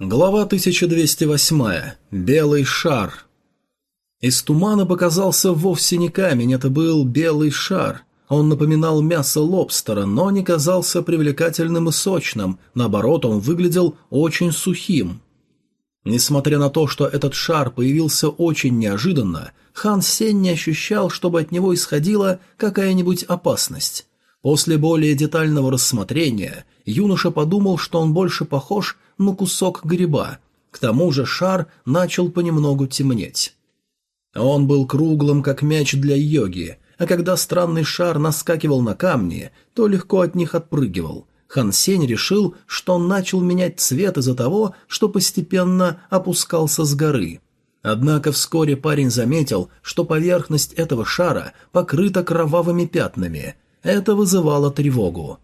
Глава 1208. Белый шар. Из тумана показался вовсе не камень, это был белый шар. Он напоминал мясо лобстера, но не казался привлекательным и сочным, наоборот, он выглядел очень сухим. Несмотря на то, что этот шар появился очень неожиданно, Хан Сень не ощущал, чтобы от него исходила какая-нибудь опасность. После более детального рассмотрения юноша подумал, что он больше похож на кусок гриба. К тому же шар начал понемногу темнеть. Он был круглым, как мяч для йоги, а когда странный шар наскакивал на камни, то легко от них отпрыгивал. Хан Сень решил, что он начал менять цвет из-за того, что постепенно опускался с горы. Однако вскоре парень заметил, что поверхность этого шара покрыта кровавыми пятнами. Это вызывало тревогу.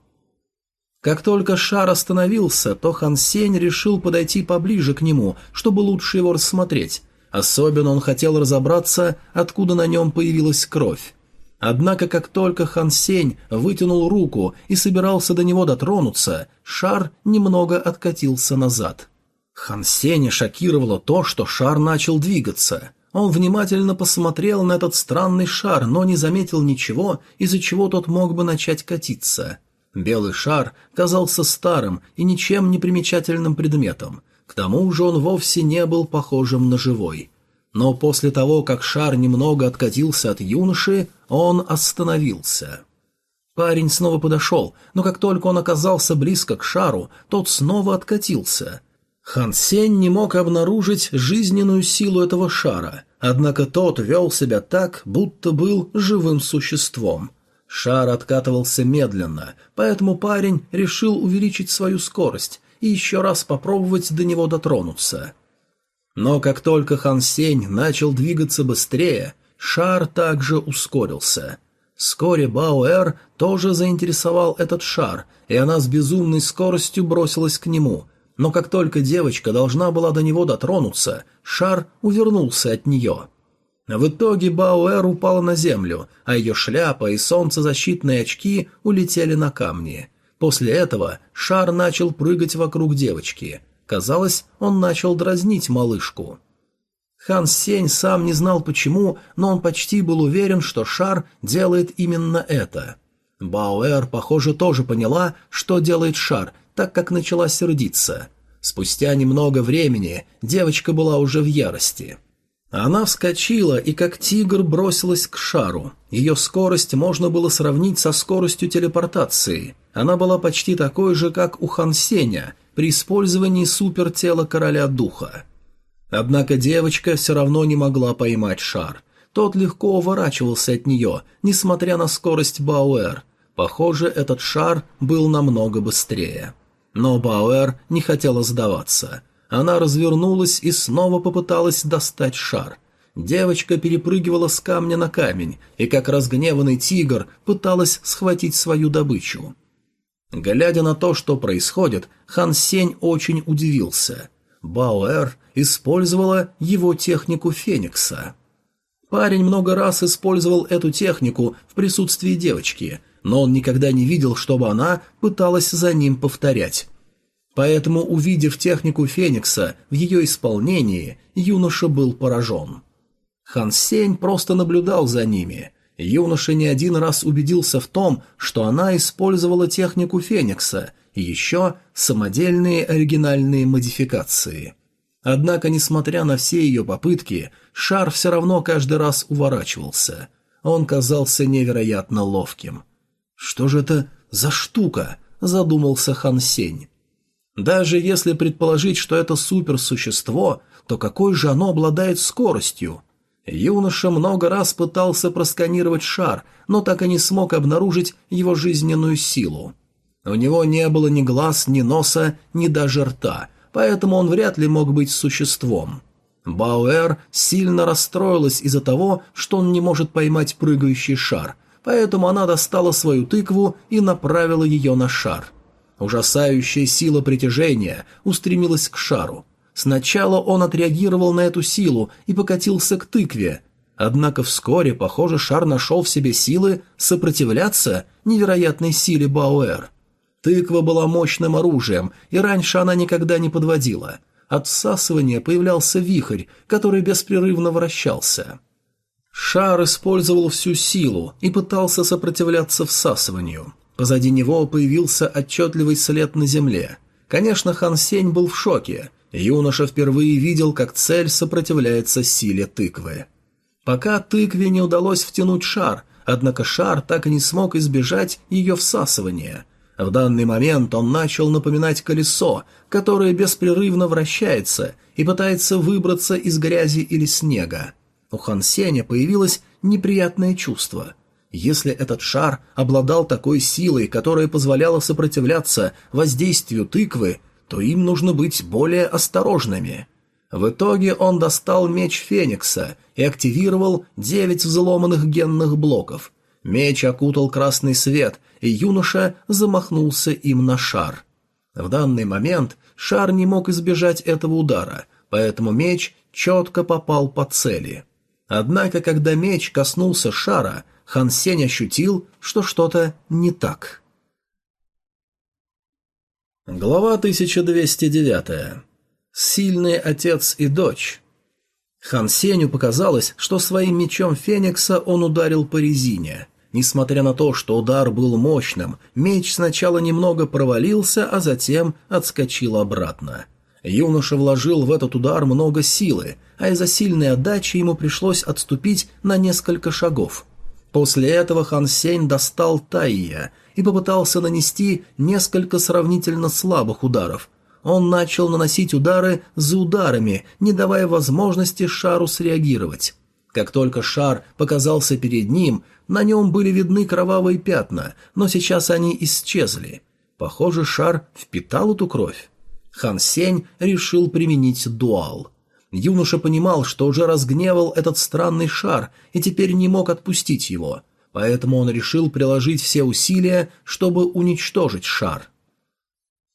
Как только шар остановился, то Хан Сень решил подойти поближе к нему, чтобы лучше его рассмотреть. Особенно он хотел разобраться, откуда на нем появилась кровь. Однако, как только Хан Сень вытянул руку и собирался до него дотронуться, шар немного откатился назад. Хан Сеня шокировало то, что шар начал двигаться. Он внимательно посмотрел на этот странный шар, но не заметил ничего, из-за чего тот мог бы начать катиться. Белый шар казался старым и ничем не примечательным предметом. К тому же он вовсе не был похожим на живой. Но после того, как шар немного откатился от юноши, он остановился. Парень снова подошел, но как только он оказался близко к шару, тот снова откатился. Хан Сень не мог обнаружить жизненную силу этого шара, однако тот вел себя так, будто был живым существом. Шар откатывался медленно, поэтому парень решил увеличить свою скорость и еще раз попробовать до него дотронуться. Но как только Хан Сень начал двигаться быстрее, шар также ускорился. Вскоре Баоэр тоже заинтересовал этот шар, и она с безумной скоростью бросилась к нему. Но как только девочка должна была до него дотронуться, шар увернулся от нее. В итоге Бауэр упала на землю, а ее шляпа и солнцезащитные очки улетели на камни. После этого шар начал прыгать вокруг девочки. Казалось, он начал дразнить малышку. Хан Сень сам не знал почему, но он почти был уверен, что шар делает именно это. Бауэр, похоже, тоже поняла, что делает шар, так как начала сердиться. Спустя немного времени девочка была уже в ярости. Она вскочила и как тигр бросилась к шару. Ее скорость можно было сравнить со скоростью телепортации. Она была почти такой же, как у Хан Сеня при использовании супертела короля духа. Однако девочка все равно не могла поймать шар. Тот легко уворачивался от нее, несмотря на скорость Бауэр. Похоже, этот шар был намного быстрее. Но Бауэр не хотела сдаваться – она развернулась и снова попыталась достать шар. Девочка перепрыгивала с камня на камень и, как разгневанный тигр, пыталась схватить свою добычу. Глядя на то, что происходит, Хан Сень очень удивился. Баоэр использовала его технику Феникса. Парень много раз использовал эту технику в присутствии девочки, но он никогда не видел, чтобы она пыталась за ним повторять. Поэтому, увидев технику Феникса в ее исполнении, юноша был поражен. Хан Сень просто наблюдал за ними. Юноша не один раз убедился в том, что она использовала технику Феникса и еще самодельные оригинальные модификации. Однако, несмотря на все ее попытки, шар все равно каждый раз уворачивался. Он казался невероятно ловким. «Что же это за штука?» – задумался Хан Сень. Даже если предположить, что это суперсущество, то какой же оно обладает скоростью? Юноша много раз пытался просканировать шар, но так и не смог обнаружить его жизненную силу. У него не было ни глаз, ни носа, ни даже рта, поэтому он вряд ли мог быть существом. Бауэр сильно расстроилась из-за того, что он не может поймать прыгающий шар, поэтому она достала свою тыкву и направила ее на шар. Ужасающая сила притяжения устремилась к шару. Сначала он отреагировал на эту силу и покатился к тыкве. Однако вскоре, похоже, шар нашел в себе силы сопротивляться невероятной силе Бауэр. Тыква была мощным оружием, и раньше она никогда не подводила. От всасывания появлялся вихрь, который беспрерывно вращался. Шар использовал всю силу и пытался сопротивляться всасыванию. Позади него появился отчетливый след на земле. Конечно, Хан Сень был в шоке. Юноша впервые видел, как цель сопротивляется силе тыквы. Пока тыкве не удалось втянуть шар, однако шар так и не смог избежать ее всасывания. В данный момент он начал напоминать колесо, которое беспрерывно вращается и пытается выбраться из грязи или снега. У Хан Сеня появилось неприятное чувство. Если этот шар обладал такой силой, которая позволяла сопротивляться воздействию тыквы, то им нужно быть более осторожными. В итоге он достал меч Феникса и активировал девять взломанных генных блоков. Меч окутал красный свет, и юноша замахнулся им на шар. В данный момент шар не мог избежать этого удара, поэтому меч четко попал по цели. Однако, когда меч коснулся шара, Хан Сень ощутил, что что-то не так. Глава 1209. Сильный отец и дочь. Хан Сенью показалось, что своим мечом Феникса он ударил по резине. Несмотря на то, что удар был мощным, меч сначала немного провалился, а затем отскочил обратно. Юноша вложил в этот удар много силы, а из-за сильной отдачи ему пришлось отступить на несколько шагов. После этого Хан Сень достал Тайя и попытался нанести несколько сравнительно слабых ударов. Он начал наносить удары за ударами, не давая возможности шару среагировать. Как только шар показался перед ним, на нем были видны кровавые пятна, но сейчас они исчезли. Похоже, шар впитал эту кровь. Хан Сень решил применить дуал. Юноша понимал, что уже разгневал этот странный шар и теперь не мог отпустить его, поэтому он решил приложить все усилия, чтобы уничтожить шар.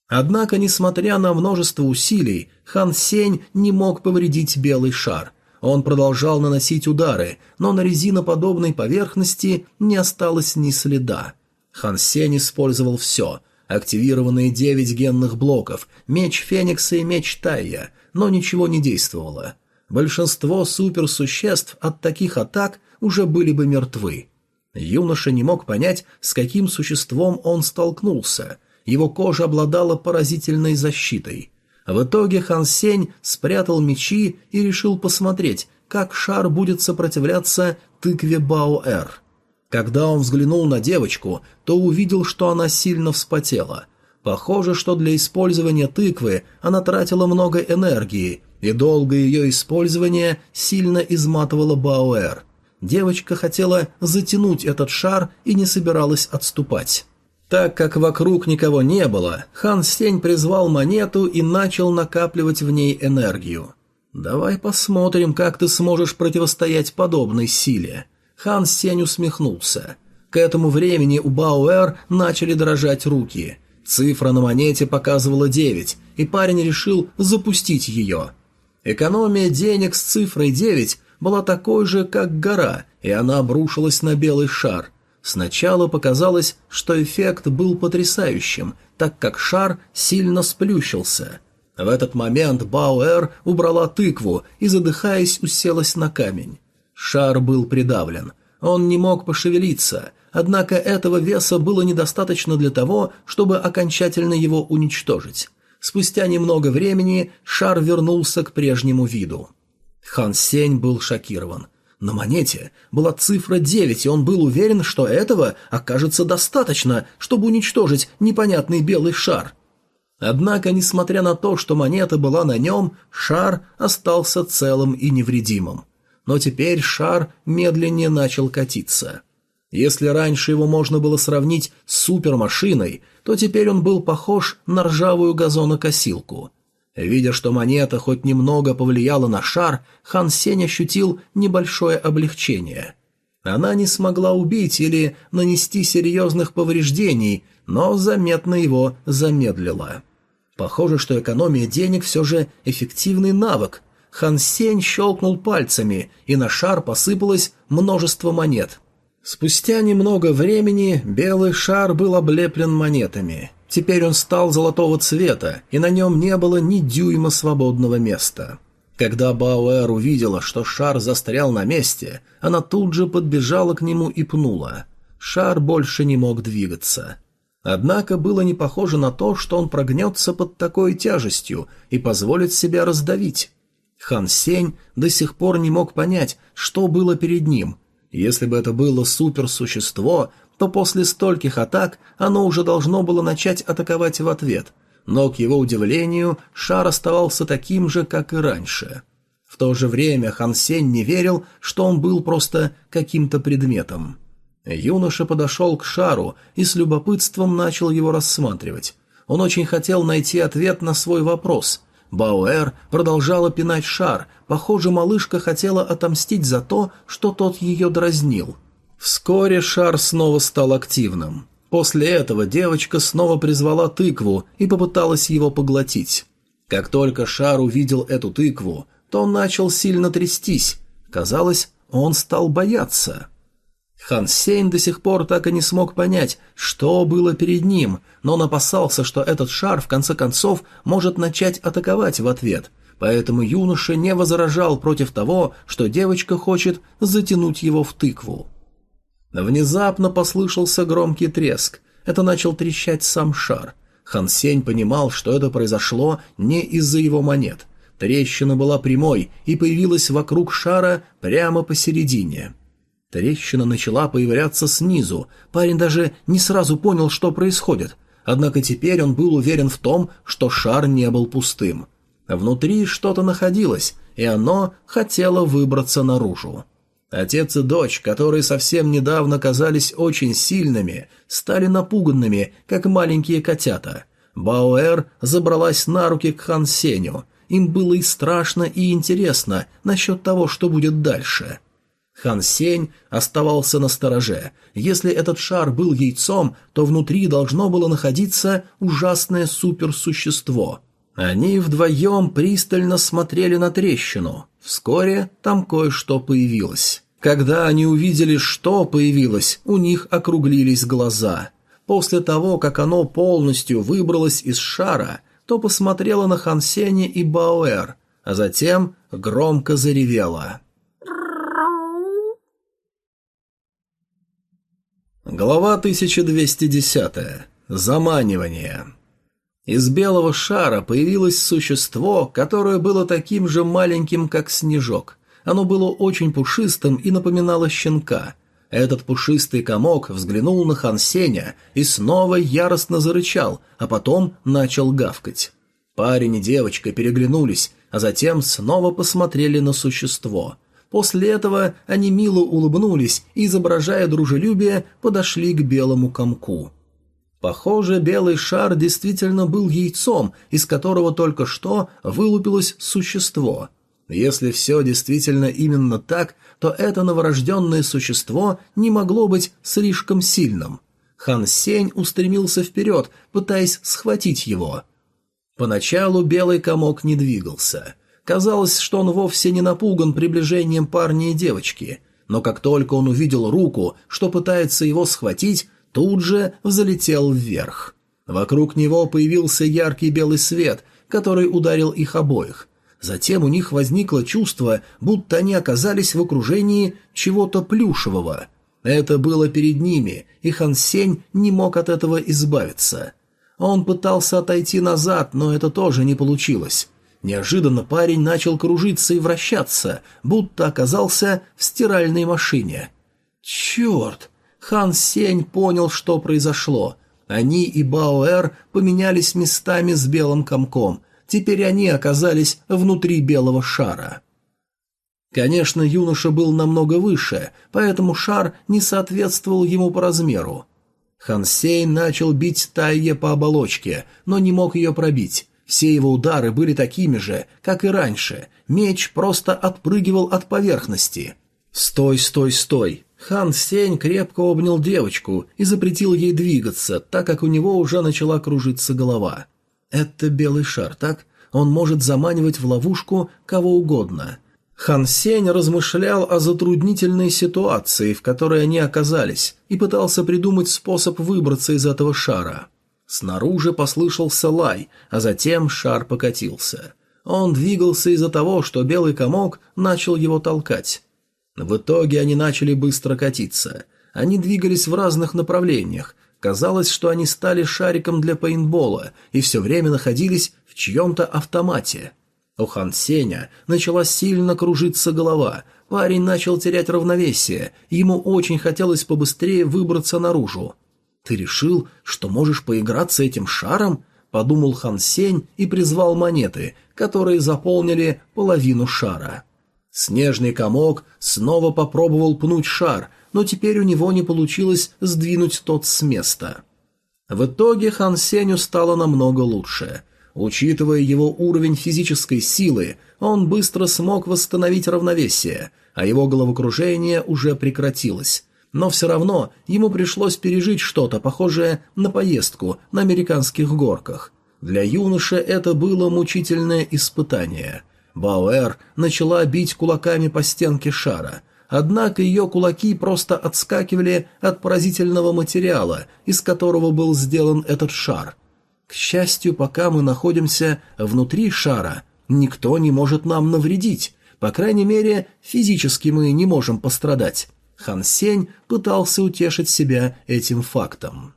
Однако, несмотря на множество усилий, Хан Сень не мог повредить белый шар. Он продолжал наносить удары, но на резиноподобной поверхности не осталось ни следа. Хан Сень использовал все Активированные девять генных блоков, меч Феникса и меч Тайя, но ничего не действовало. Большинство суперсуществ от таких атак уже были бы мертвы. Юноша не мог понять, с каким существом он столкнулся. Его кожа обладала поразительной защитой. В итоге Хан Сень спрятал мечи и решил посмотреть, как шар будет сопротивляться тыкве Баоэр. Когда он взглянул на девочку, то увидел, что она сильно вспотела. Похоже, что для использования тыквы она тратила много энергии, и долгое ее использование сильно изматывало Бауэр. Девочка хотела затянуть этот шар и не собиралась отступать. Так как вокруг никого не было, Хан Сень призвал монету и начал накапливать в ней энергию. «Давай посмотрим, как ты сможешь противостоять подобной силе», Хан Сень усмехнулся. К этому времени у Бауэр начали дрожать руки. Цифра на монете показывала 9, и парень решил запустить ее. Экономия денег с цифрой 9 была такой же, как гора, и она обрушилась на белый шар. Сначала показалось, что эффект был потрясающим, так как шар сильно сплющился. В этот момент Бауэр убрала тыкву и, задыхаясь, уселась на камень. Шар был придавлен. Он не мог пошевелиться, однако этого веса было недостаточно для того, чтобы окончательно его уничтожить. Спустя немного времени шар вернулся к прежнему виду. Хан Сень был шокирован. На монете была цифра 9, и он был уверен, что этого окажется достаточно, чтобы уничтожить непонятный белый шар. Однако, несмотря на то, что монета была на нем, шар остался целым и невредимым но теперь шар медленнее начал катиться. Если раньше его можно было сравнить с супермашиной, то теперь он был похож на ржавую газонокосилку. Видя, что монета хоть немного повлияла на шар, Хан Сень ощутил небольшое облегчение. Она не смогла убить или нанести серьезных повреждений, но заметно его замедлила. Похоже, что экономия денег все же эффективный навык, Хан Сень щелкнул пальцами, и на шар посыпалось множество монет. Спустя немного времени белый шар был облеплен монетами. Теперь он стал золотого цвета, и на нем не было ни дюйма свободного места. Когда Бауэр увидела, что шар застрял на месте, она тут же подбежала к нему и пнула. Шар больше не мог двигаться. Однако было не похоже на то, что он прогнется под такой тяжестью и позволит себя раздавить. Хан Сень до сих пор не мог понять, что было перед ним. Если бы это было суперсущество, то после стольких атак оно уже должно было начать атаковать в ответ, но, к его удивлению, шар оставался таким же, как и раньше. В то же время Хан Сень не верил, что он был просто каким-то предметом. Юноша подошел к шару и с любопытством начал его рассматривать. Он очень хотел найти ответ на свой вопрос. Бауэр продолжала пинать шар, похоже, малышка хотела отомстить за то, что тот ее дразнил – Вскоре шар снова стал активным. После этого девочка снова призвала тыкву и попыталась его поглотить. Как только шар увидел эту тыкву, то он начал сильно трястись. Казалось, он стал бояться. Хан Сейн до сих пор так и не смог понять, что было перед ним, но он опасался, что этот шар в конце концов может начать атаковать в ответ, поэтому юноша не возражал против того, что девочка хочет затянуть его в тыкву. Внезапно послышался громкий треск. Это начал трещать сам шар. Хан Сень понимал, что это произошло не из-за его монет. Трещина была прямой и появилась вокруг шара прямо посередине. Трещина начала появляться снизу. Парень даже не сразу понял, что происходит. Однако теперь он был уверен в том, что шар не был пустым. Внутри что-то находилось, и оно хотело выбраться наружу. Отец и дочь, которые совсем недавно казались очень сильными, стали напуганными, как маленькие котята. Бауэр забралась на руки к Хан Сеню. Им было и страшно, и интересно насчет того, что будет дальше. Хан Сень оставался на стороже. Если этот шар был яйцом, то внутри должно было находиться ужасное суперсущество. Они вдвоем пристально смотрели на трещину. Вскоре там кое-что появилось. Когда они увидели, что появилось, у них округлились глаза. После того, как оно полностью выбралось из шара, то посмотрело на Хансене и Бауэр, а затем громко заревело. Глава 1210. Заманивание. Из белого шара появилось существо, которое было таким же маленьким, как снежок. Оно было очень пушистым и напоминало щенка. Этот пушистый комок взглянул на Хан Сеня и снова яростно зарычал, а потом начал гавкать. Парень и девочка переглянулись, а затем снова посмотрели на существо. После этого они мило улыбнулись и, изображая дружелюбие, подошли к белому комку. Похоже, белый шар действительно был яйцом, из которого только что вылупилось существо. Если все действительно именно так, то это новорожденное существо не могло быть слишком сильным. Хан Сень устремился вперед, пытаясь схватить его. Поначалу белый комок не двигался. Казалось, что он вовсе не напуган приближением парня и девочки, но как только он увидел руку, что пытается его схватить, тут же взлетел вверх. Вокруг него появился яркий белый свет, который ударил их обоих. Затем у них возникло чувство, будто они оказались в окружении чего-то плюшевого. Это было перед ними, и Хан Сень не мог от этого избавиться. Он пытался отойти назад, но это тоже не получилось. Неожиданно парень начал кружиться и вращаться, будто оказался в стиральной машине. «Черт!» Хан Сень понял, что произошло. Они и Баоэр поменялись местами с белым комком, Теперь они оказались внутри белого шара. Конечно, юноша был намного выше, поэтому шар не соответствовал ему по размеру. Хансей начал бить Тайе по оболочке, но не мог ее пробить. Все его удары были такими же, как и раньше. Меч просто отпрыгивал от поверхности. «Стой, стой, стой!» Хан Сень крепко обнял девочку и запретил ей двигаться, так как у него уже начала кружиться голова. Это белый шар, так? Он может заманивать в ловушку кого угодно. Хан Сень размышлял о затруднительной ситуации, в которой они оказались, и пытался придумать способ выбраться из этого шара. Снаружи послышался лай, а затем шар покатился. Он двигался из-за того, что белый комок начал его толкать. В итоге они начали быстро катиться. Они двигались в разных направлениях. Казалось, что они стали шариком для пейнтбола и все время находились в чьем-то автомате. У Хан Сеня начала сильно кружиться голова. Парень начал терять равновесие. Ему очень хотелось побыстрее выбраться наружу. «Ты решил, что можешь поиграться этим шаром?» — подумал Хан Сень и призвал монеты, которые заполнили половину шара. Снежный комок снова попробовал пнуть шар, но теперь у него не получилось сдвинуть тот с места. В итоге Хан Сенью стало намного лучше. Учитывая его уровень физической силы, он быстро смог восстановить равновесие, а его головокружение уже прекратилось. Но все равно ему пришлось пережить что-то похожее на поездку на американских горках. Для юноши это было мучительное испытание. Бауэр начала бить кулаками по стенке шара, однако ее кулаки просто отскакивали от поразительного материала, из которого был сделан этот шар – к счастью, пока мы находимся внутри шара, никто не может нам навредить. По крайней мере, физически мы не можем пострадать. Хан Сень пытался утешить себя этим фактом.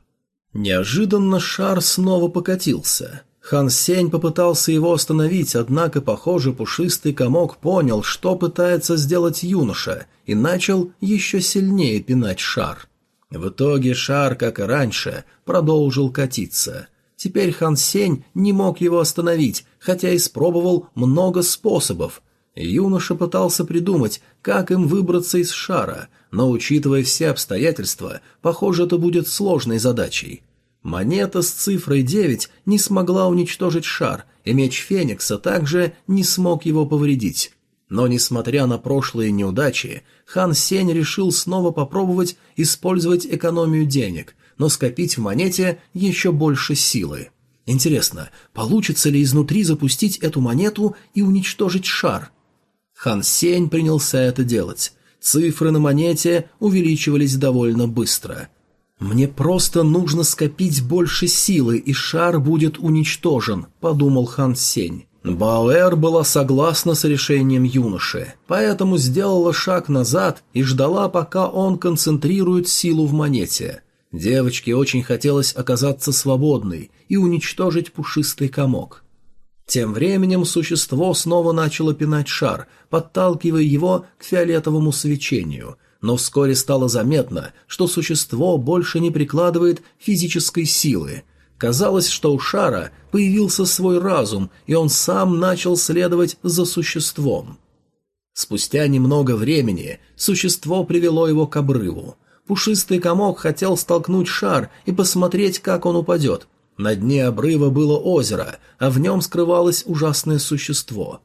Неожиданно шар снова покатился. Хан Сень попытался его остановить, однако, похоже, пушистый комок понял, что пытается сделать юноша, и начал еще сильнее пинать шар. В итоге шар, как и раньше, продолжил катиться. Теперь Хан Сень не мог его остановить, хотя испробовал много способов. Юноша пытался придумать, как им выбраться из шара, но, учитывая все обстоятельства, похоже, это будет сложной задачей. Монета с цифрой 9 не смогла уничтожить шар, и меч Феникса также не смог его повредить. Но, несмотря на прошлые неудачи, Хан Сень решил снова попробовать использовать экономию денег, но скопить в монете еще больше силы. Интересно, получится ли изнутри запустить эту монету и уничтожить шар? Хан Сень принялся это делать. Цифры на монете увеличивались довольно быстро. «Мне просто нужно скопить больше силы, и шар будет уничтожен», — подумал Хан Сень. Бауэр была согласна с решением юноши, поэтому сделала шаг назад и ждала, пока он концентрирует силу в монете. Девочке очень хотелось оказаться свободной и уничтожить пушистый комок. Тем временем существо снова начало пинать шар, подталкивая его к фиолетовому свечению, но вскоре стало заметно, что существо больше не прикладывает физической силы. Казалось, что у шара появился свой разум, и он сам начал следовать за существом. Спустя немного времени существо привело его к обрыву. Пушистый комок хотел столкнуть шар и посмотреть, как он упадет. На дне обрыва было озеро, а в нем скрывалось ужасное существо.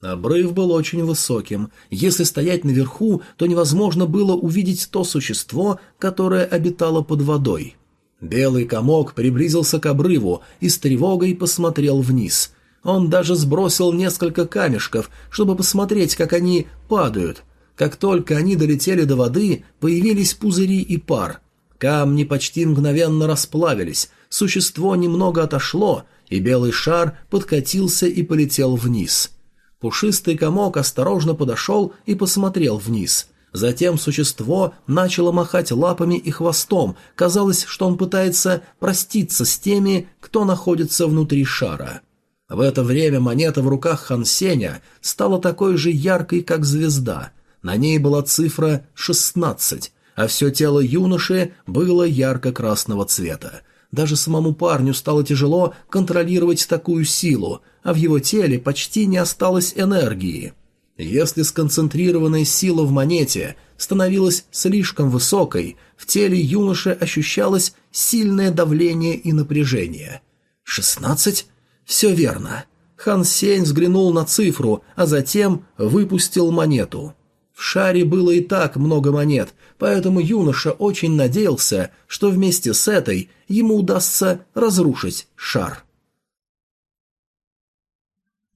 Обрыв был очень высоким. Если стоять наверху, то невозможно было увидеть то существо, которое обитало под водой. Белый комок приблизился к обрыву и с тревогой посмотрел вниз. Он даже сбросил несколько камешков, чтобы посмотреть, как они падают – как только они долетели до воды, появились пузыри и пар. Камни почти мгновенно расплавились, существо немного отошло, и белый шар подкатился и полетел вниз. Пушистый комок осторожно подошел и посмотрел вниз. Затем существо начало махать лапами и хвостом, казалось, что он пытается проститься с теми, кто находится внутри шара. В это время монета в руках Хансеня стала такой же яркой, как звезда – на ней была цифра 16, а все тело юноши было ярко-красного цвета. Даже самому парню стало тяжело контролировать такую силу, а в его теле почти не осталось энергии. Если сконцентрированная сила в монете становилась слишком высокой, в теле юноши ощущалось сильное давление и напряжение. «Шестнадцать? Все верно». Хан Сень взглянул на цифру, а затем выпустил монету. В шаре было и так много монет, поэтому юноша очень надеялся, что вместе с этой ему удастся разрушить шар.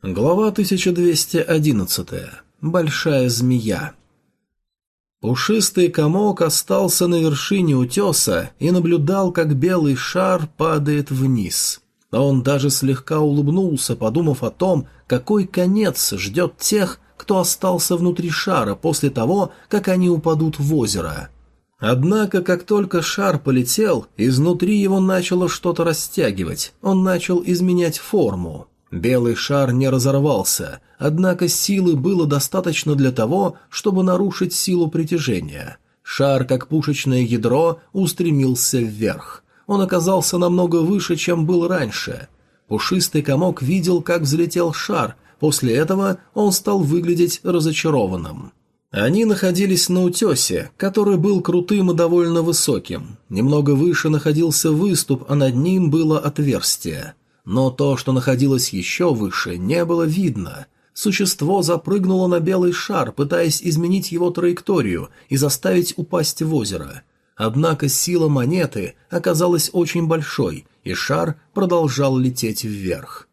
Глава 1211. Большая змея. Пушистый комок остался на вершине утеса и наблюдал, как белый шар падает вниз. Он даже слегка улыбнулся, подумав о том, какой конец ждет тех, кто остался внутри шара после того, как они упадут в озеро. Однако, как только шар полетел, изнутри его начало что-то растягивать, он начал изменять форму. Белый шар не разорвался, однако силы было достаточно для того, чтобы нарушить силу притяжения. Шар, как пушечное ядро, устремился вверх. Он оказался намного выше, чем был раньше. Пушистый комок видел, как взлетел шар, после этого он стал выглядеть разочарованным. Они находились на утесе, который был крутым и довольно высоким. Немного выше находился выступ, а над ним было отверстие но то, что находилось еще выше, не было видно. Существо запрыгнуло на белый шар, пытаясь изменить его траекторию и заставить упасть в озеро. Однако сила монеты оказалась очень большой, и шар продолжал лететь вверх.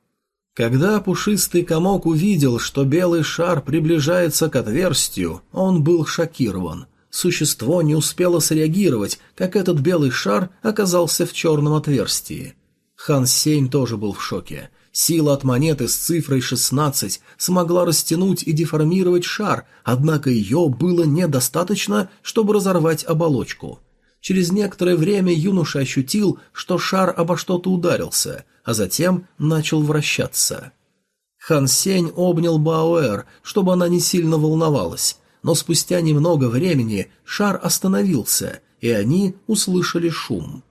Когда пушистый комок увидел, что белый шар приближается к отверстию, он был шокирован. Существо не успело среагировать, как этот белый шар оказался в черном отверстии. Хан Сень тоже был в шоке. Сила от монеты с цифрой 16 смогла растянуть и деформировать шар, однако ее было недостаточно, чтобы разорвать оболочку. Через некоторое время юноша ощутил, что шар обо что-то ударился, а затем начал вращаться. Хан Сень обнял Бауэр, чтобы она не сильно волновалась, но спустя немного времени шар остановился, и они услышали шум.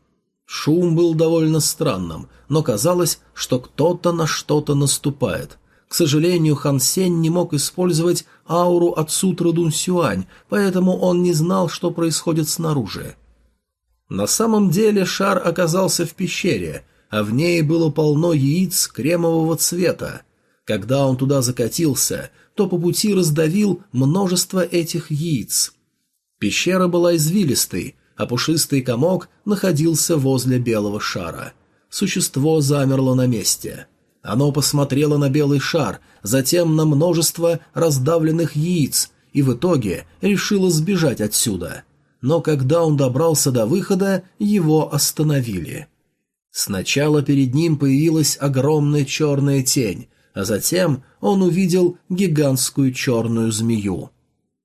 Шум был довольно странным, но казалось, что кто-то на что-то наступает. К сожалению, Хан Сень не мог использовать ауру от сутры Дун Сюань, поэтому он не знал, что происходит снаружи. На самом деле шар оказался в пещере, а в ней было полно яиц кремового цвета. Когда он туда закатился, то по пути раздавил множество этих яиц. Пещера была извилистой, а пушистый комок находился возле белого шара. Существо замерло на месте. Оно посмотрело на белый шар, затем на множество раздавленных яиц и в итоге решило сбежать отсюда. Но когда он добрался до выхода, его остановили. Сначала перед ним появилась огромная черная тень, а затем он увидел гигантскую черную змею.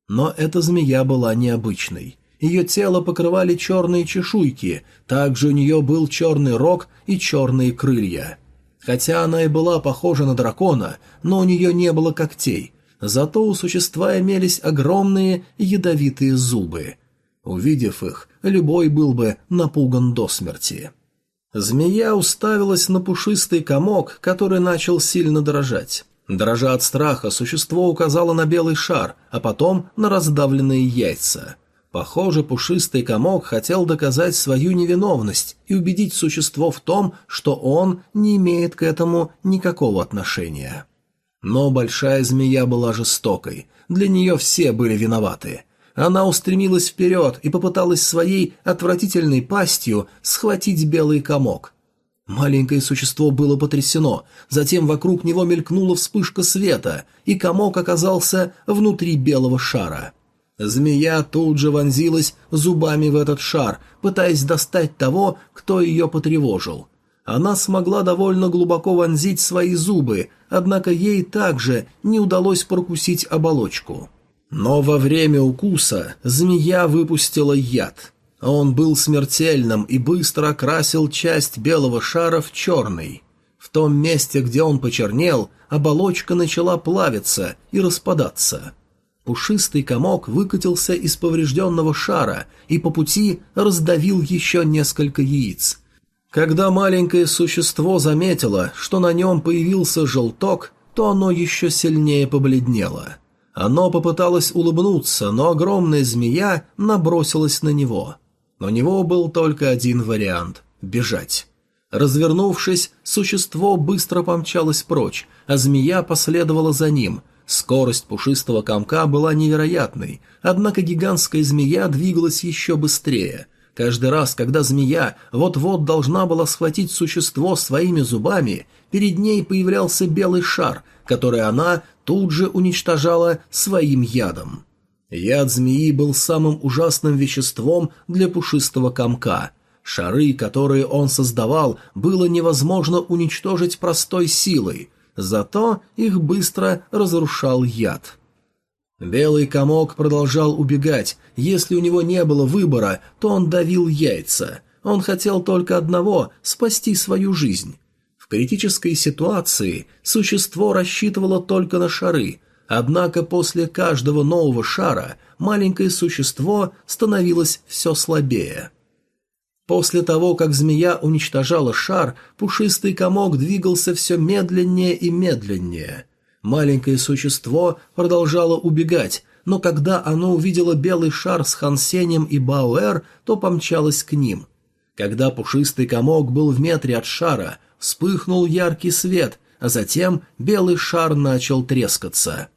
Но эта змея была необычной. Ее тело покрывали черные чешуйки, также у нее был черный рог и черные крылья. Хотя она и была похожа на дракона, но у нее не было когтей, зато у существа имелись огромные ядовитые зубы. Увидев их, любой был бы напуган до смерти. Змея уставилась на пушистый комок, который начал сильно дрожать. Дрожа от страха, существо указало на белый шар, а потом на раздавленные яйца – Похоже, пушистый комок хотел доказать свою невиновность и убедить существо в том, что он не имеет к этому никакого отношения. Но большая змея была жестокой, для нее все были виноваты. Она устремилась вперед и попыталась своей отвратительной пастью схватить белый комок. Маленькое существо было потрясено, затем вокруг него мелькнула вспышка света, и комок оказался внутри белого шара – Змея тут же вонзилась зубами в этот шар, пытаясь достать того, кто ее потревожил. Она смогла довольно глубоко вонзить свои зубы, однако ей также не удалось прокусить оболочку. Но во время укуса змея выпустила яд. Он был смертельным и быстро окрасил часть белого шара в черный. В том месте, где он почернел, оболочка начала плавиться и распадаться – Пушистый комок выкатился из поврежденного шара и по пути раздавил еще несколько яиц. Когда маленькое существо заметило, что на нем появился желток, то оно еще сильнее побледнело. Оно попыталось улыбнуться, но огромная змея набросилась на него. У него был только один вариант – бежать. Развернувшись, существо быстро помчалось прочь, а змея последовала за ним – Скорость пушистого комка была невероятной, однако гигантская змея двигалась еще быстрее. Каждый раз, когда змея вот-вот должна была схватить существо своими зубами, перед ней появлялся белый шар, который она тут же уничтожала своим ядом. Яд змеи был самым ужасным веществом для пушистого комка. Шары, которые он создавал, было невозможно уничтожить простой силой, зато их быстро разрушал яд. Белый комок продолжал убегать. Если у него не было выбора, то он давил яйца. Он хотел только одного – спасти свою жизнь. В критической ситуации существо рассчитывало только на шары, однако после каждого нового шара маленькое существо становилось все слабее. После того, как змея уничтожала шар, пушистый комок двигался все медленнее и медленнее – Маленькое существо продолжало убегать, но когда оно увидело белый шар с Хансенем и Бауэр, то помчалось к ним. Когда пушистый комок был в метре от шара, вспыхнул яркий свет, а затем белый шар начал трескаться.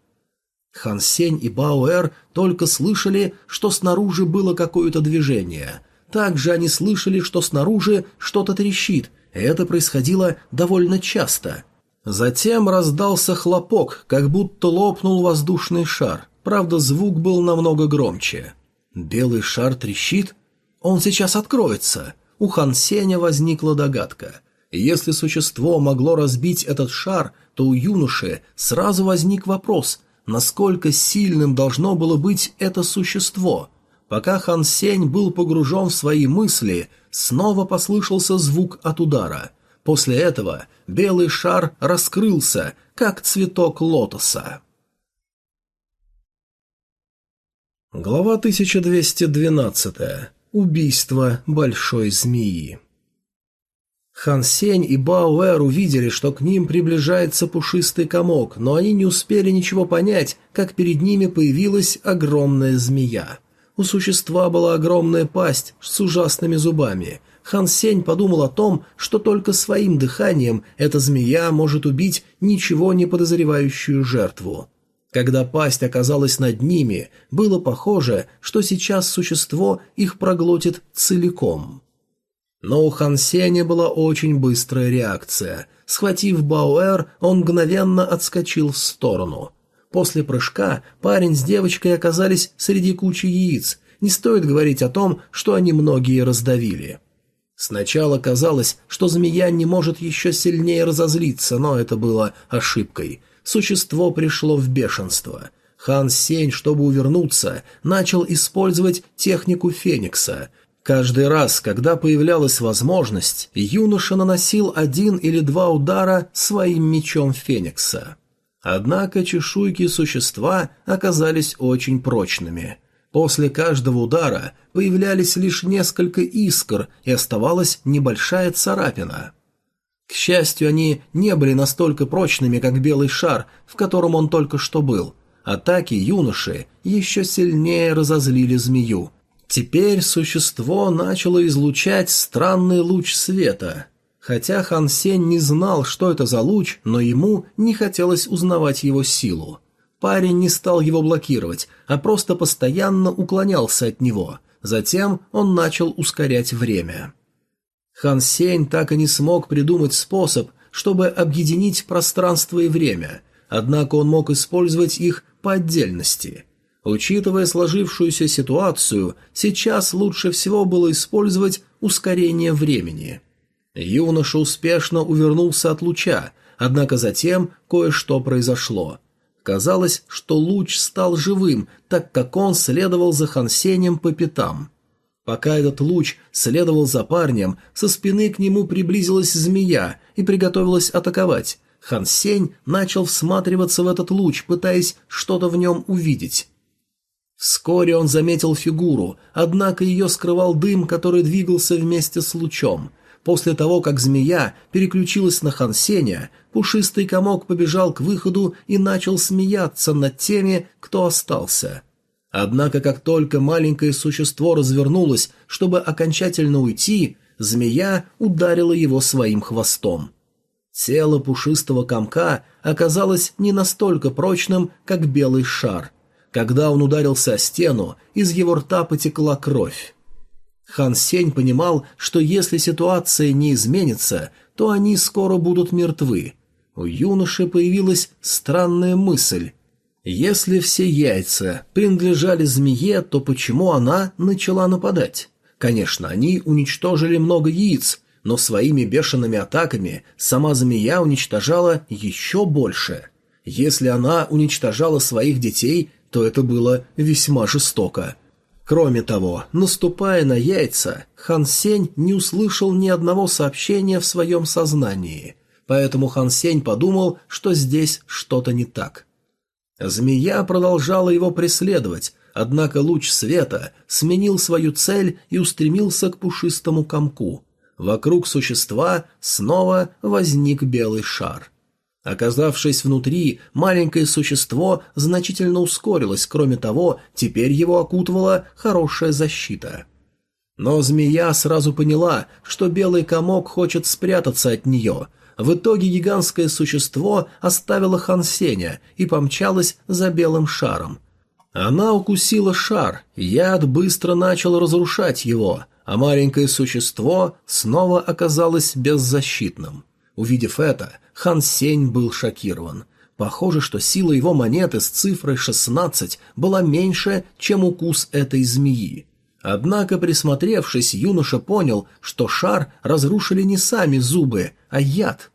Хансень и Бауэр только слышали, что снаружи было какое-то движение. Также они слышали, что снаружи что-то трещит, и это происходило довольно часто. Затем раздался хлопок, как будто лопнул воздушный шар. Правда, звук был намного громче. Белый шар трещит? Он сейчас откроется. У Хан Сеня возникла догадка. Если существо могло разбить этот шар, то у юноши сразу возник вопрос, насколько сильным должно было быть это существо. Пока Хан Сень был погружен в свои мысли, снова послышался звук от удара – После этого белый шар раскрылся, как цветок лотоса. Глава 1212. Убийство большой змеи. Хан Сень и Баоэр увидели, что к ним приближается пушистый комок, но они не успели ничего понять, как перед ними появилась огромная змея. У существа была огромная пасть с ужасными зубами, Хан Сень подумал о том, что только своим дыханием эта змея может убить ничего не подозревающую жертву. Когда пасть оказалась над ними, было похоже, что сейчас существо их проглотит целиком. Но у Хан Сеня была очень быстрая реакция. Схватив Бауэр, он мгновенно отскочил в сторону. После прыжка парень с девочкой оказались среди кучи яиц. Не стоит говорить о том, что они многие раздавили. Сначала казалось, что змея не может еще сильнее разозлиться, но это было ошибкой. Существо пришло в бешенство. Хан Сень, чтобы увернуться, начал использовать технику Феникса. Каждый раз, когда появлялась возможность, юноша наносил один или два удара своим мечом Феникса. Однако чешуйки существа оказались очень прочными – После каждого удара появлялись лишь несколько искр и оставалась небольшая царапина. К счастью, они не были настолько прочными, как белый шар, в котором он только что был. Атаки юноши еще сильнее разозлили змею. Теперь существо начало излучать странный луч света. Хотя Хан Сень не знал, что это за луч, но ему не хотелось узнавать его силу. Парень не стал его блокировать, а просто постоянно уклонялся от него. Затем он начал ускорять время. Хан Сень так и не смог придумать способ, чтобы объединить пространство и время, однако он мог использовать их по отдельности. Учитывая сложившуюся ситуацию, сейчас лучше всего было использовать ускорение времени. Юноша успешно увернулся от луча, однако затем кое-что произошло – Казалось, что луч стал живым, так как он следовал за Хансенем по пятам. Пока этот луч следовал за парнем, со спины к нему приблизилась змея и приготовилась атаковать. Хан начал всматриваться в этот луч, пытаясь что-то в нем увидеть. Вскоре он заметил фигуру, однако ее скрывал дым, который двигался вместе с лучом. После того, как змея переключилась на Хансеня, пушистый комок побежал к выходу и начал смеяться над теми, кто остался. Однако, как только маленькое существо развернулось, чтобы окончательно уйти, змея ударила его своим хвостом. Тело пушистого комка оказалось не настолько прочным, как белый шар. Когда он ударился о стену, из его рта потекла кровь. Хан Сень понимал, что если ситуация не изменится, то они скоро будут мертвы. У юноши появилась странная мысль. Если все яйца принадлежали змее, то почему она начала нападать? Конечно, они уничтожили много яиц, но своими бешеными атаками сама змея уничтожала еще больше. Если она уничтожала своих детей, то это было весьма жестоко. Кроме того, наступая на яйца, Хан Сень не услышал ни одного сообщения в своем сознании, поэтому Хан Сень подумал, что здесь что-то не так. Змея продолжала его преследовать, однако луч света сменил свою цель и устремился к пушистому комку. Вокруг существа снова возник белый шар. Оказавшись внутри, маленькое существо значительно ускорилось, кроме того, теперь его окутывала хорошая защита. Но змея сразу поняла, что белый комок хочет спрятаться от нее – в итоге гигантское существо оставило Хансеня и помчалось за белым шаром. Она укусила шар, яд быстро начал разрушать его, а маленькое существо снова оказалось беззащитным. Увидев это, Хан Сень был шокирован. Похоже, что сила его монеты с цифрой 16 была меньше, чем укус этой змеи. Однако, присмотревшись, юноша понял, что шар разрушили не сами зубы, а яд.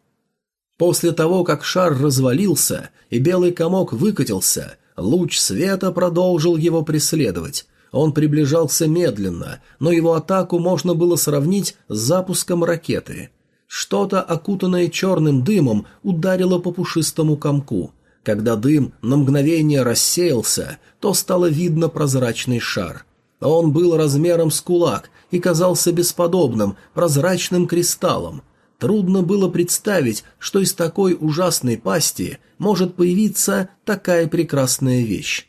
После того, как шар развалился и белый комок выкатился, луч света продолжил его преследовать. Он приближался медленно, но его атаку можно было сравнить с запуском ракеты. Что-то, окутанное черным дымом, ударило по пушистому комку. Когда дым на мгновение рассеялся, то стало видно прозрачный шар – он был размером с кулак и казался бесподобным, прозрачным кристаллом. Трудно было представить, что из такой ужасной пасти может появиться такая прекрасная вещь.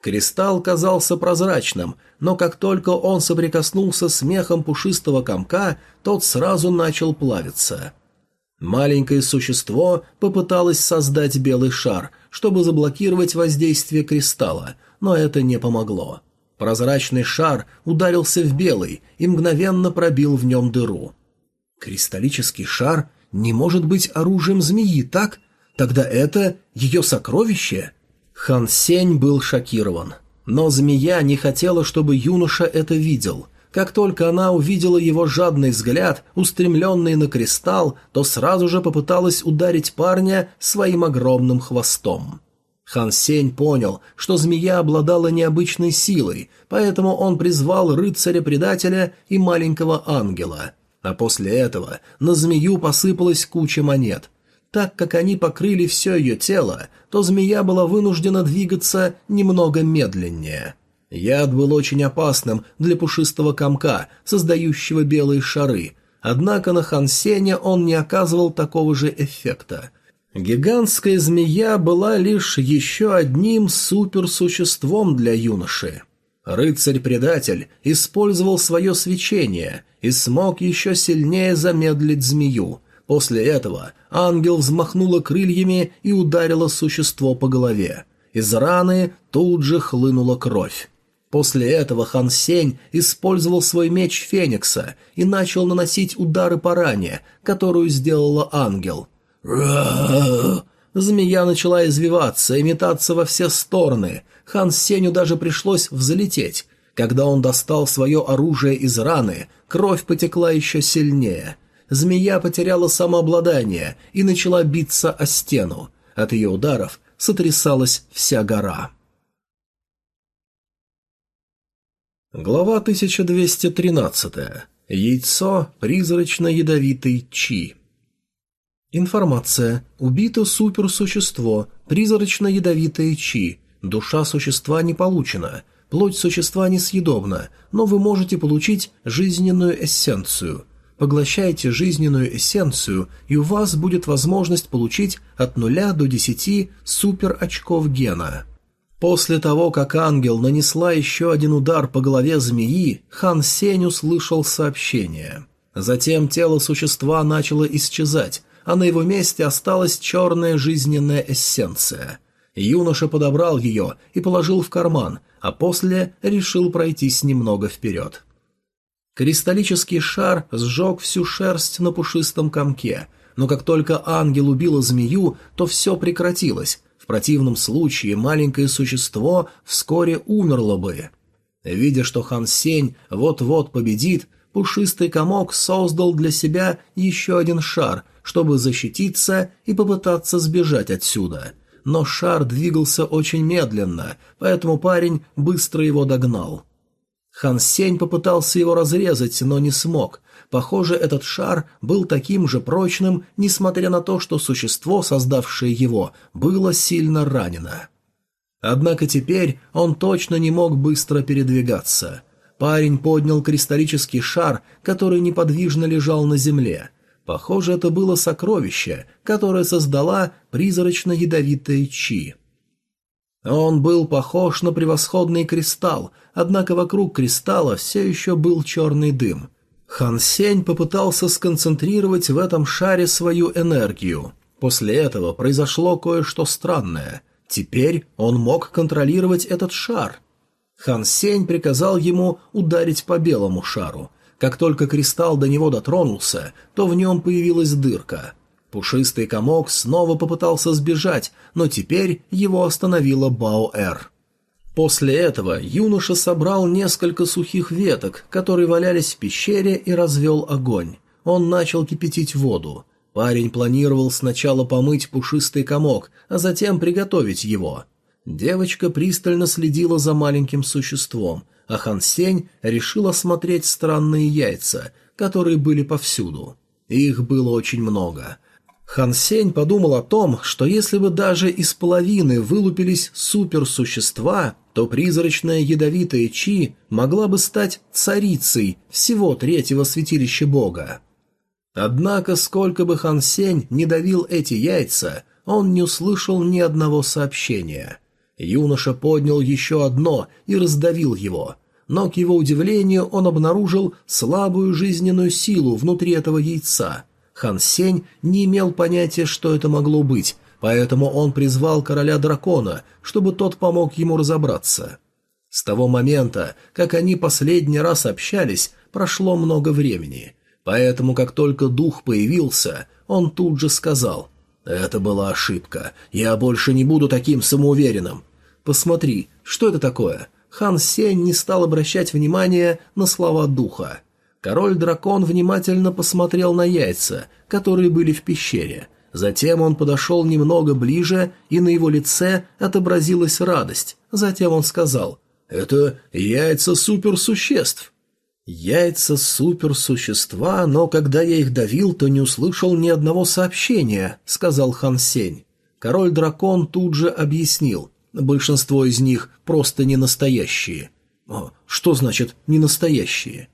Кристалл казался прозрачным, но как только он соприкоснулся с мехом пушистого комка, тот сразу начал плавиться. Маленькое существо попыталось создать белый шар, чтобы заблокировать воздействие кристалла, но это не помогло. Прозрачный шар ударился в белый и мгновенно пробил в нем дыру. Кристаллический шар не может быть оружием змеи, так? Тогда это ее сокровище? Хан Сень был шокирован. Но змея не хотела, чтобы юноша это видел. Как только она увидела его жадный взгляд, устремленный на кристалл, то сразу же попыталась ударить парня своим огромным хвостом. Хан Сень понял, что змея обладала необычной силой, поэтому он призвал рыцаря-предателя и маленького ангела. А после этого на змею посыпалась куча монет. Так как они покрыли все ее тело, то змея была вынуждена двигаться немного медленнее. Яд был очень опасным для пушистого комка, создающего белые шары, однако на Хан Сеня он не оказывал такого же эффекта – Гигантская змея была лишь еще одним суперсуществом для юноши. Рыцарь-предатель использовал свое свечение и смог еще сильнее замедлить змею. После этого ангел взмахнула крыльями и ударила существо по голове. Из раны тут же хлынула кровь. После этого Хан Сень использовал свой меч Феникса и начал наносить удары по ране, которую сделала ангел – Змея начала извиваться и метаться во все стороны. Хан Сеню даже пришлось взлететь. Когда он достал свое оружие из раны, кровь потекла еще сильнее. Змея потеряла самообладание и начала биться о стену. От ее ударов сотрясалась вся гора. Глава 1213. Яйцо призрачно-ядовитый Чи. Информация. Убито суперсущество, призрачно-ядовитое Чи. Душа существа не получена. Плоть существа несъедобна, но вы можете получить жизненную эссенцию. Поглощайте жизненную эссенцию, и у вас будет возможность получить от 0 до 10 супер-очков гена. После того, как ангел нанесла еще один удар по голове змеи, Хан Сень услышал сообщение. Затем тело существа начало исчезать, а на его месте осталась черная жизненная эссенция. Юноша подобрал ее и положил в карман, а после решил пройтись немного вперед. Кристаллический шар сжег всю шерсть на пушистом комке, но как только ангел убил змею, то все прекратилось. В противном случае маленькое существо вскоре умерло бы. Видя, что Хан Сень вот-вот победит, пушистый комок создал для себя еще один шар, чтобы защититься и попытаться сбежать отсюда. Но шар двигался очень медленно, поэтому парень быстро его догнал. Хан Сень попытался его разрезать, но не смог. Похоже, этот шар был таким же прочным, несмотря на то, что существо, создавшее его, было сильно ранено. Однако теперь он точно не мог быстро передвигаться. Парень поднял кристаллический шар, который неподвижно лежал на земле. Похоже, это было сокровище, которое создала призрачно-ядовитая Чи. Он был похож на превосходный кристалл, однако вокруг кристалла все еще был черный дым. Хан Сень попытался сконцентрировать в этом шаре свою энергию. После этого произошло кое-что странное. Теперь он мог контролировать этот шар. Хан Сень приказал ему ударить по белому шару. Как только кристалл до него дотронулся, то в нем появилась дырка. Пушистый комок снова попытался сбежать, но теперь его остановила Бао-Эр. После этого юноша собрал несколько сухих веток, которые валялись в пещере, и развел огонь. Он начал кипятить воду. Парень планировал сначала помыть пушистый комок, а затем приготовить его. Девочка пристально следила за маленьким существом, а Хан Сень решил осмотреть странные яйца, которые были повсюду. Их было очень много. Хан Сень подумал о том, что если бы даже из половины вылупились суперсущества, то призрачная ядовитая Чи могла бы стать царицей всего третьего святилища бога. Однако, сколько бы Хан Сень не давил эти яйца, он не услышал ни одного сообщения. Юноша поднял еще одно и раздавил его, но, к его удивлению, он обнаружил слабую жизненную силу внутри этого яйца. Хан Сень не имел понятия, что это могло быть, поэтому он призвал короля дракона, чтобы тот помог ему разобраться. С того момента, как они последний раз общались, прошло много времени, поэтому как только дух появился, он тут же сказал «Это была ошибка, я больше не буду таким самоуверенным. Посмотри, что это такое?» Хан Сень не стал обращать внимания на слова духа. Король-дракон внимательно посмотрел на яйца, которые были в пещере – Затем он подошел немного ближе, и на его лице отобразилась радость. Затем он сказал «Это яйца суперсуществ». Яйца суперсущества, но когда я их давил, то не услышал ни одного сообщения, сказал Хан Сень. Король-дракон тут же объяснил. Большинство из них просто не настоящие. О, что значит «не настоящие»?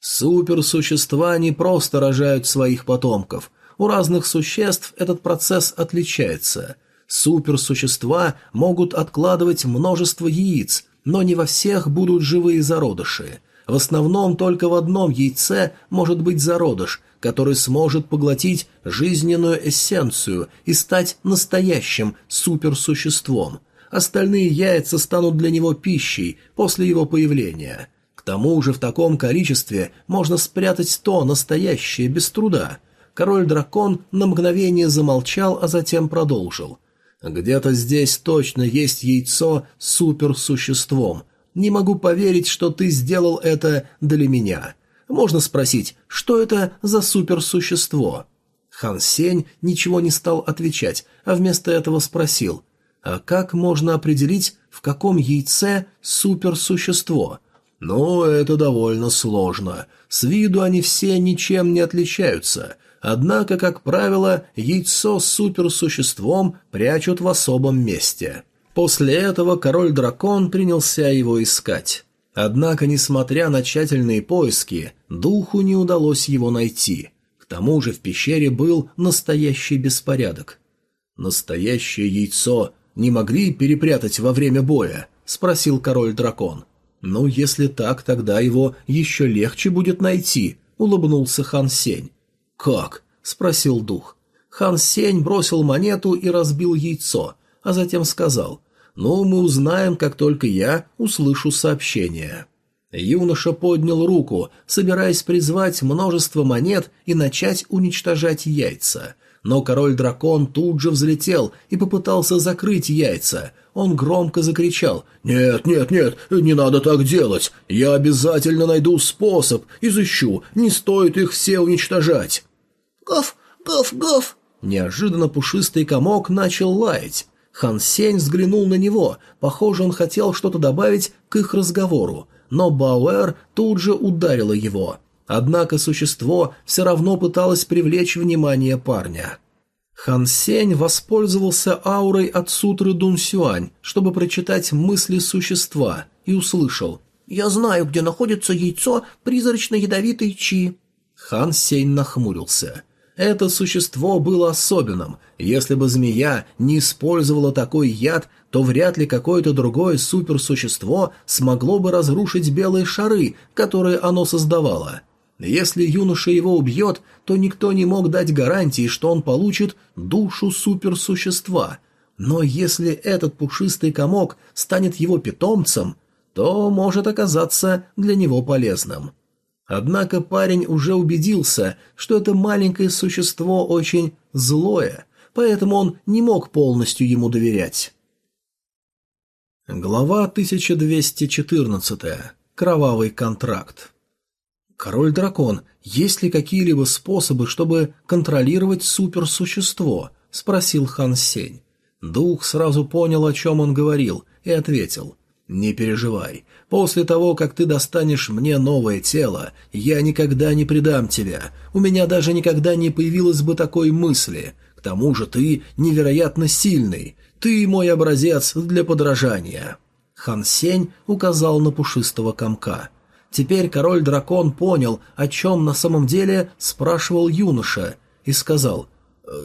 Суперсущества не просто рожают своих потомков, у разных существ этот процесс отличается. Суперсущества могут откладывать множество яиц, но не во всех будут живые зародыши. В основном только в одном яйце может быть зародыш, который сможет поглотить жизненную эссенцию и стать настоящим суперсуществом. Остальные яйца станут для него пищей после его появления. Тому же в таком количестве можно спрятать то настоящее без труда – Король-дракон на мгновение замолчал, а затем продолжил. «Где-то здесь точно есть яйцо с суперсуществом. Не могу поверить, что ты сделал это для меня. Можно спросить, что это за суперсущество?» Хан Сень ничего не стал отвечать, а вместо этого спросил, «А как можно определить, в каком яйце суперсущество?» «Ну, это довольно сложно. С виду они все ничем не отличаются. Однако, как правило, яйцо с суперсуществом прячут в особом месте. После этого король-дракон принялся его искать. Однако, несмотря на тщательные поиски, духу не удалось его найти. К тому же в пещере был настоящий беспорядок. «Настоящее яйцо не могли перепрятать во время боя?» – спросил король-дракон. «Ну, если так, тогда его еще легче будет найти», – улыбнулся хан Сень. «Как?» – спросил дух. Хан Сень бросил монету и разбил яйцо, а затем сказал «Ну, мы узнаем, как только я услышу сообщение». Юноша поднял руку, собираясь призвать множество монет и начать уничтожать яйца. Но король-дракон тут же взлетел и попытался закрыть яйца. Он громко закричал «Нет, нет, нет, не надо так делать! Я обязательно найду способ, изыщу, не стоит их все уничтожать!» «Гов, гов, гов!» Неожиданно пушистый комок начал лаять. Хан Сень взглянул на него, похоже, он хотел что-то добавить к их разговору, но Бауэр тут же ударила его. Однако существо все равно пыталось привлечь внимание парня. Хан Сень воспользовался аурой от сутры Дун Сюань, чтобы прочитать мысли существа, и услышал «Я знаю, где находится яйцо призрачно-ядовитой Чи». Хан Сень нахмурился. Это существо было особенным. Если бы змея не использовала такой яд, то вряд ли какое-то другое суперсущество смогло бы разрушить белые шары, которые оно создавало. Если юноша его убьет, то никто не мог дать гарантии, что он получит душу суперсущества. Но если этот пушистый комок станет его питомцем, то может оказаться для него полезным. Однако парень уже убедился, что это маленькое существо очень злое, поэтому он не мог полностью ему доверять. Глава 1214. Кровавый контракт. «Король-дракон, есть ли какие-либо способы, чтобы контролировать суперсущество?» – спросил Хан Сень. Дух сразу понял, о чем он говорил, и ответил. «Не переживай. После того, как ты достанешь мне новое тело, я никогда не предам тебя. У меня даже никогда не появилось бы такой мысли. К тому же ты невероятно сильный. Ты мой образец для подражания». Хан Сень указал на пушистого комка. Теперь король-дракон понял, о чем на самом деле спрашивал юноша, и сказал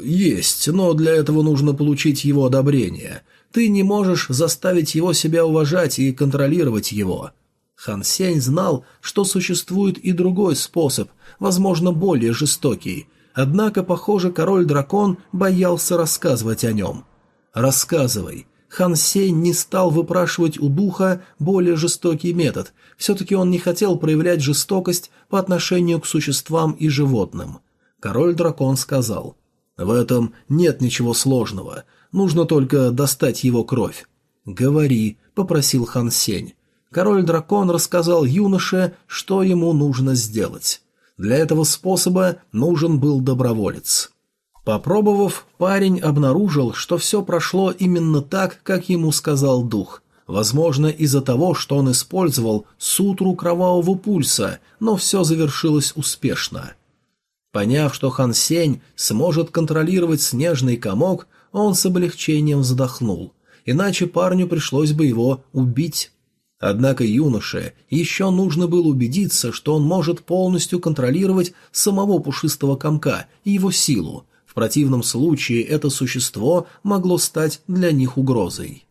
«Есть, но для этого нужно получить его одобрение. Ты не можешь заставить его себя уважать и контролировать его. Хан Сень знал, что существует и другой способ, возможно, более жестокий. Однако, похоже, король-дракон боялся рассказывать о нем. «Рассказывай». Хан Сень не стал выпрашивать у духа более жестокий метод. Все-таки он не хотел проявлять жестокость по отношению к существам и животным. Король-дракон сказал, «В этом нет ничего сложного. Нужно только достать его кровь. «Говори», — попросил Хан Сень. Король-дракон рассказал юноше, что ему нужно сделать. Для этого способа нужен был доброволец. Попробовав, парень обнаружил, что все прошло именно так, как ему сказал дух. Возможно, из-за того, что он использовал сутру кровавого пульса, но все завершилось успешно. Поняв, что Хан Сень сможет контролировать снежный комок, он с облегчением вздохнул, иначе парню пришлось бы его убить. Однако юноше еще нужно было убедиться, что он может полностью контролировать самого пушистого комка и его силу. В противном случае это существо могло стать для них угрозой.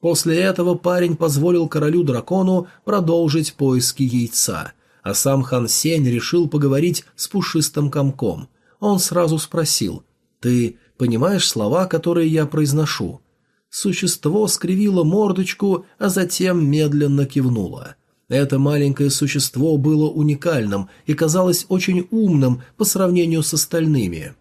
После этого парень позволил королю-дракону продолжить поиски яйца, а сам Хан Сень решил поговорить с пушистым комком. Он сразу спросил «Ты Понимаешь слова, которые я произношу?» Существо скривило мордочку, а затем медленно кивнуло. Это маленькое существо было уникальным и казалось очень умным по сравнению с остальными.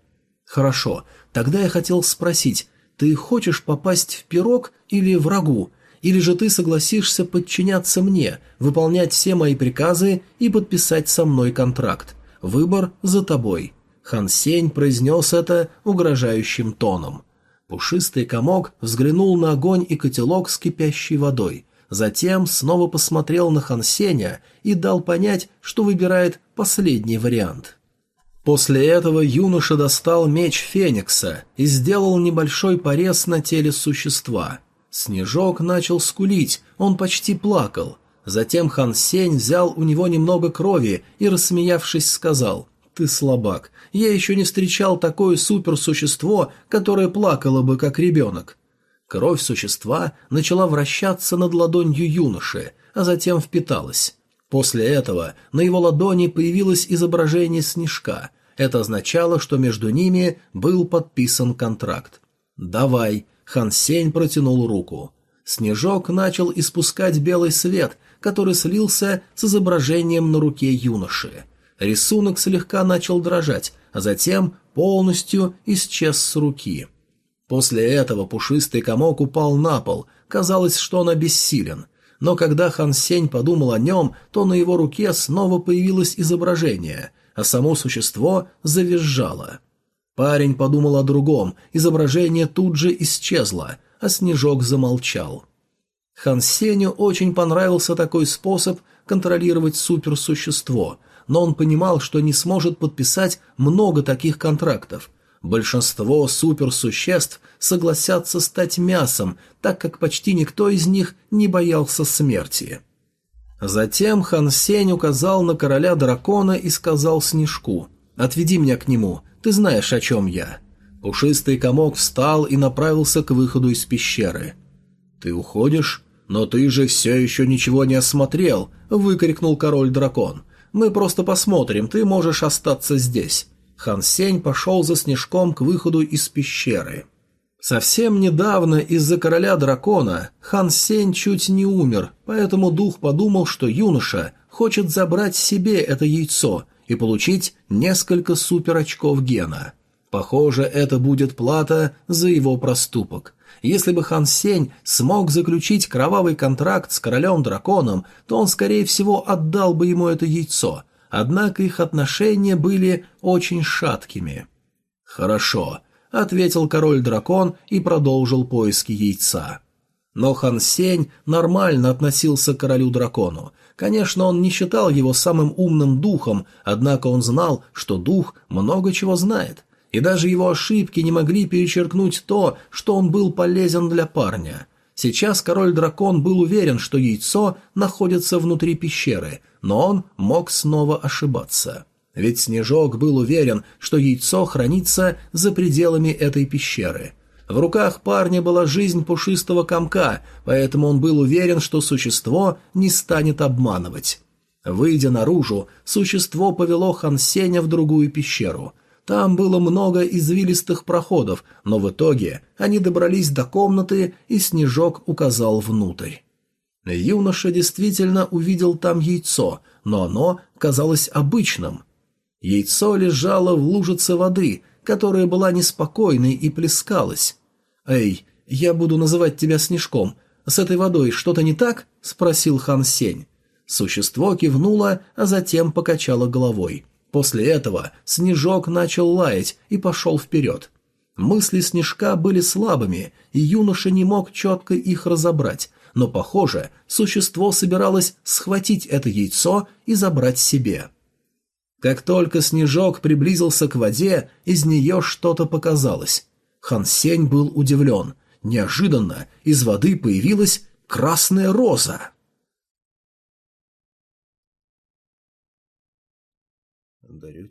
«Хорошо, тогда я хотел спросить, ты хочешь попасть в пирог или врагу, или же ты согласишься подчиняться мне, выполнять все мои приказы и подписать со мной контракт? Выбор за тобой». Хан Сень произнес это угрожающим тоном. Пушистый комок взглянул на огонь и котелок с кипящей водой, затем снова посмотрел на Хан Сеня и дал понять, что выбирает последний вариант. После этого юноша достал меч Феникса и сделал небольшой порез на теле существа. Снежок начал скулить, он почти плакал. Затем Хан Сень взял у него немного крови и, рассмеявшись, сказал «Ты слабак, я еще не встречал такое суперсущество, которое плакало бы, как ребенок. Кровь существа начала вращаться над ладонью юноши, а затем впиталась. После этого на его ладони появилось изображение снежка. Это означало, что между ними был подписан контракт. «Давай», — Хан Сень протянул руку. Снежок начал испускать белый свет, который слился с изображением на руке юноши. Рисунок слегка начал дрожать, а затем полностью исчез с руки. После этого пушистый комок упал на пол, казалось, что он обессилен. Но когда Хан Сень подумал о нем, то на его руке снова появилось изображение, а само существо завизжало. Парень подумал о другом, изображение тут же исчезло, а Снежок замолчал. Хан Сеню очень понравился такой способ контролировать суперсущество, но он понимал, что не сможет подписать много таких контрактов. Большинство суперсуществ согласятся стать мясом, так как почти никто из них не боялся смерти. Затем Хан Сень указал на короля дракона и сказал Снежку «Отведи меня к нему, ты знаешь, о чем я». Пушистый комок встал и направился к выходу из пещеры. «Ты уходишь? Но ты же все еще ничего не осмотрел!» — выкрикнул король-дракон. Мы просто посмотрим, ты можешь остаться здесь». Хан Сень пошел за Снежком к выходу из пещеры. Совсем недавно из-за короля дракона Хан Сень чуть не умер, поэтому дух подумал, что юноша хочет забрать себе это яйцо и получить несколько суперочков гена. Похоже, это будет плата за его проступок. Если бы Хан Сень смог заключить кровавый контракт с королем-драконом, то он, скорее всего, отдал бы ему это яйцо, однако их отношения были очень шаткими. «Хорошо», — ответил король-дракон и продолжил поиски яйца. Но Хан Сень нормально относился к королю-дракону. Конечно, он не считал его самым умным духом, однако он знал, что дух много чего знает — и даже его ошибки не могли перечеркнуть то, что он был полезен для парня. Сейчас король-дракон был уверен, что яйцо находится внутри пещеры, но он мог снова ошибаться. Ведь Снежок был уверен, что яйцо хранится за пределами этой пещеры. В руках парня была жизнь пушистого комка, поэтому он был уверен, что существо не станет обманывать. Выйдя наружу, существо повело Хансеня в другую пещеру – там было много извилистых проходов, но в итоге они добрались до комнаты, и Снежок указал внутрь. Юноша действительно увидел там яйцо, но оно казалось обычным. Яйцо лежало в лужице воды, которая была неспокойной и плескалась. «Эй, я буду называть тебя Снежком. С этой водой что-то не так?» — спросил Хан Сень. Существо кивнуло, а затем покачало головой. После этого Снежок начал лаять и пошел вперед. Мысли Снежка были слабыми, и юноша не мог четко их разобрать, но, похоже, существо собиралось схватить это яйцо и забрать себе. Как только Снежок приблизился к воде, из нее что-то показалось. Хан Сень был удивлен. Неожиданно из воды появилась красная роза.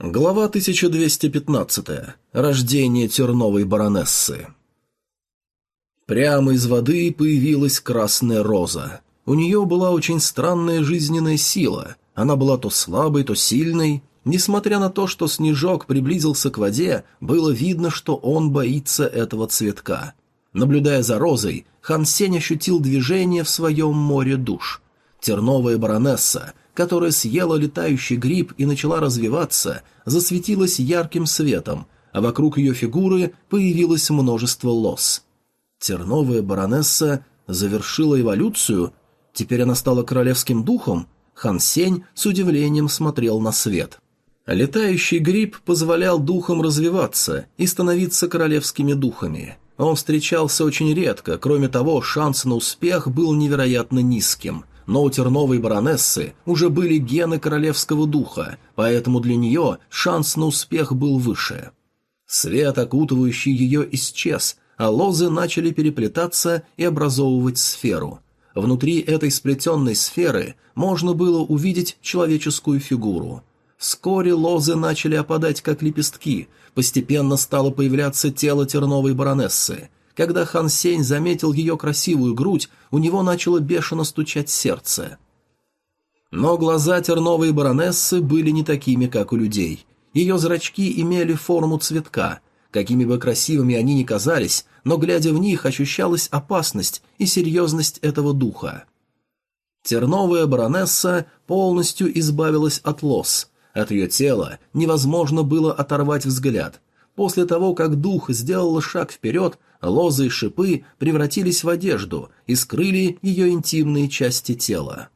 Глава 1215. Рождение терновой баронессы. Прямо из воды появилась красная роза. У нее была очень странная жизненная сила. Она была то слабой, то сильной. Несмотря на то, что снежок приблизился к воде, было видно, что он боится этого цветка. Наблюдая за розой, Хан Сень ощутил движение в своем море душ. Терновая баронесса которая съела летающий гриб и начала развиваться, засветилась ярким светом, а вокруг ее фигуры появилось множество лос. Терновая баронесса завершила эволюцию, теперь она стала королевским духом, Хан Сень с удивлением смотрел на свет. Летающий гриб позволял духам развиваться и становиться королевскими духами. Он встречался очень редко, кроме того, шанс на успех был невероятно низким – но у терновой баронессы уже были гены королевского духа, поэтому для нее шанс на успех был выше. Свет, окутывающий ее, исчез, а лозы начали переплетаться и образовывать сферу. Внутри этой сплетенной сферы можно было увидеть человеческую фигуру. Вскоре лозы начали опадать, как лепестки. Постепенно стало появляться тело терновой баронессы. Когда Хан Сень заметил ее красивую грудь, у него начало бешено стучать сердце. Но глаза терновой баронессы были не такими, как у людей. Ее зрачки имели форму цветка. Какими бы красивыми они ни казались, но глядя в них ощущалась опасность и серьезность этого духа. Терновая баронесса полностью избавилась от лос. От ее тела невозможно было оторвать взгляд. После того, как дух сделал шаг вперед, лозы и шипы превратились в одежду и скрыли ее интимные части тела.